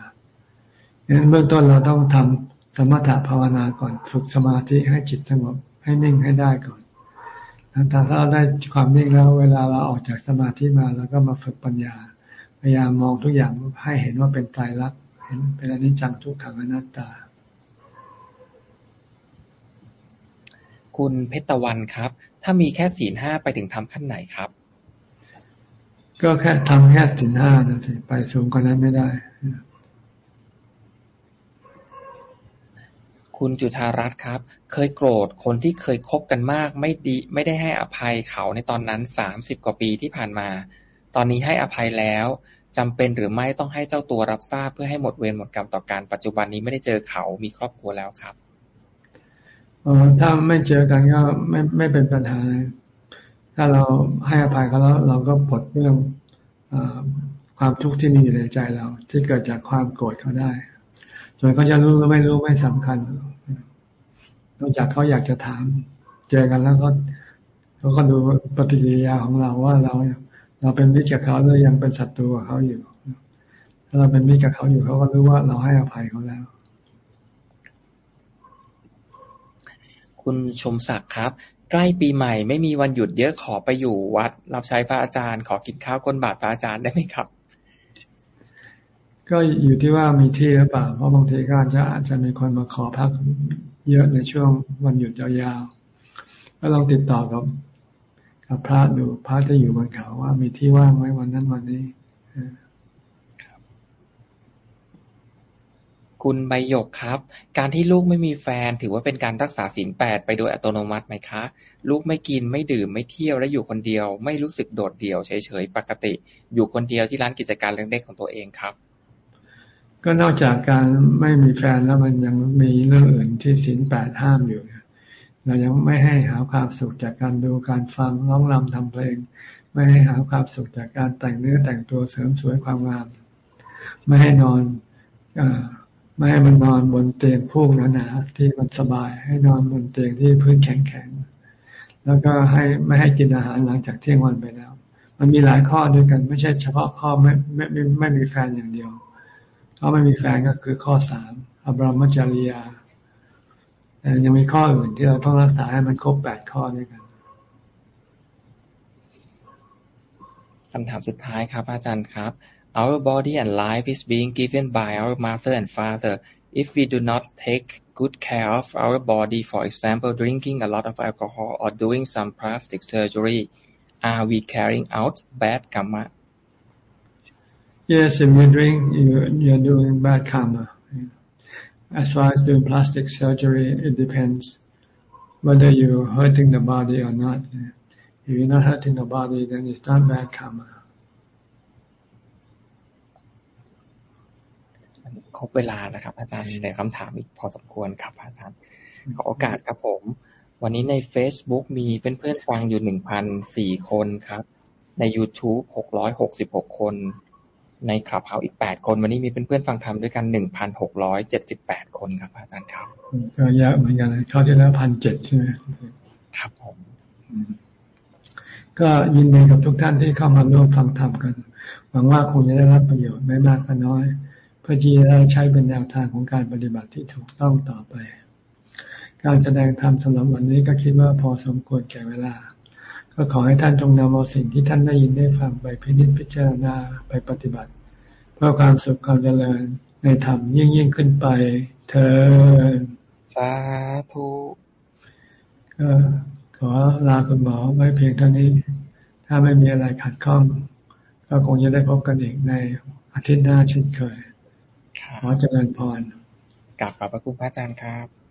ดังนั้นเบื้องต้นเราต้องทำสมถะภาวนาก่อนฝึกสมาธิให้จิตสงบให้นิ่งให้ได้ก่อนถ้าเราได้ความนิ่งแล้ว เวลาเราออกจากสมาธิมาเราก็มาฝึกปัญญา พยายามมองทุกอย่างให้เห็นว่าเป็นตายรัก เห็นเป็นอนิจจังทุกขังอนัตตา คุณเพชรตะวันครับ ถ้ามีแค่ศีลห้าไปถึงทำขั้นไหนครับ ก็แค่ทำแค่ศีลห้านะสิไปสูงกว่านั้นไม่ได้ คุคุณจุธารัตน์ครับ เคยโกรธคนที่เคยคบกันมาก ไม่ดี ไม่ได้ให้อภัยเขาในตอนนั้นสามสิบกว่าปีที่ผ่านมา ตอนนี้ให้อภัยแล้ว จำเป็นหรือไม่ต้องให้เจ้าตัวรับทราบเพื่อให้หมดเวรหมดกรรมต่อการปัจจุบันนี้ไม่ได้เจอเขามีครอบครัวแล้วครับอถ้าไม่เจอกันก็ไม่ไม่เป็นปัญหา ถ้าเราให้อภัยเขาแล้วเราก็ปลดเรื่องอความทุกข์ที่มีอยู่ในใจเรา ที่เกิดจากความโกรธเขาได้ส่วนเขาจะรู้หรือไม่รู้ไม่สำคัญนอกจากเขาอยากจะถาม เจอกันแล้วก็เขาก็ดูปฏิกิริยาของเราว่าเรา เราเป็นมิตรกับเขาหรือยังเป็นศัตรูกับเขาอยู่ ถ้าเราเป็นมิตรกับเขาอยู่เขาก็รู้ว่าเราให้อภัยเขาแล้ว คุณชมศักดิ์ครับ ใกล้ปีใหม่ไม่มีวันหยุดเยอะขอไปอยู่วัด รับใช้พระอาจารย์ ขอกินข้าวก้นบาทพระอาจารย์ได้ไหมครับ ก็อยู่ที่ว่ามีที่หรือเปล่าเพราะบางทีก็อาจจะอาจจะมีคนมาขอพักเยอะในช่วงวันหยุดยาวๆก็ลองติดต่อกับั บพระดูพระจะอยู่บนเขาว่ามีที่ว่างไหมวันนั้นวันนี้คุณใบหยกครับ การที่ลูกไม่มีแฟนถือว่าเป็นการรักษาศีลแปดไปโดยอัตโนมัติไหมคะ ลูกไม่กินไม่ดื่มไม่เที่ยวและอยู่คนเดียว ไม่รู้สึกโดดเดี่ยวเฉยๆปกติ อยู่คนเดียวที่ร้านกิจการเล็กๆของตัวเองครับ ก็นอกจากการไม่มีแฟนแล้วมันยังมีเรื่องอื่นที่ศีลแปดห้ามอยู่ เรายังไม่ให้หาความสุขจากการดูการฟังร้องรำทำเพลง ไม่ให้หาความสุขจากการแต่งเนื้อแต่งตัวเสริมสวยความงาม ไม่ให้นอนอไม่ให้มันนอนบนเตียงพูกหนาๆที่มันสบาย ให้นอนบนเตียงที่พื้นแข็งๆแล้วก็ให้ไม่ให้กินอาหารหลังจากเที่ยงวันไปแล้ว มันมีหลายข้อด้วยกัน ไม่ใช่เฉพาะข้อไม่ไม่ไม่ไม่มีแฟนอย่างเดียวข้อไม่มีแฟนก็คือข้อสามอบรมจริยา แต่ยังมีข้ออื่นที่เราต้องรักษาให้มันครบแปดข้อด้วยกันคำถามสุดท้ายครับอาจารย์ครับ Our body and life is being given by our mother and father. If we do not take good care of our body, for example, drinking a lot of alcohol or doing some plastic surgery, are we carrying out bad karma? Yes, if you drink, you, you're doing bad karma. As far as doing plastic surgery, it depends whether you're hurting the body or not. If you're not hurting the body, then it's not bad karma. ครบเวลานะครับ อาจารย์มีในคำถามอีกพอสมควรครับ อาจารย์ ขอโอกาสครับผม วันนี้ใน Facebook มีเพื่อนๆฟังอยู่หนึ่งพันสี่คนครับ ใน YouTube หกร้อยหกสิบหกคน ในคลับเฮาอีกแปดคน วันนี้มีเพื่อนๆฟังธรรมด้วยกันหนึ่งพันหกร้อยเจ็ดสิบแปดคนครับ อาจารย์ครับก็เยอะเหมือนกันเข้าที่แล้วพันเจ็ดใช่ไหมครับผมก็ยินดีกับทุกท่านที่เข้ามาร่วมฟังธรรมกันหวังว่าคงจะได้รับประโยชน์ไม่มากก็น้อย เพื่อที่จะได้ใช้เป็นแนวทางของการปฏิบัติที่ถูกต้องต่อไป การแสดงธรรมสำหรับวันนี้ก็คิดว่าพอสมควรแก่เวลา ก็ขอให้ท่านจงนำเอาสิ่งที่ท่านได้ยินได้ฟังไปพิจิตพิจารณาไปปฏิบัติ เพื่อความสุขความเจริญในธรรมยิ่งยิ่งขึ้นไป เธอสาธุก็ขอลาคุณหมอไว้เพียงเท่านี้ ถ้าไม่มีอะไรขัดข้อง ก็คงจะได้พบกันอีกในอาทิตย์หน้าเช่นเคยขอเจริญพรกลับขอบพระคุณพระอาจารย์ครับ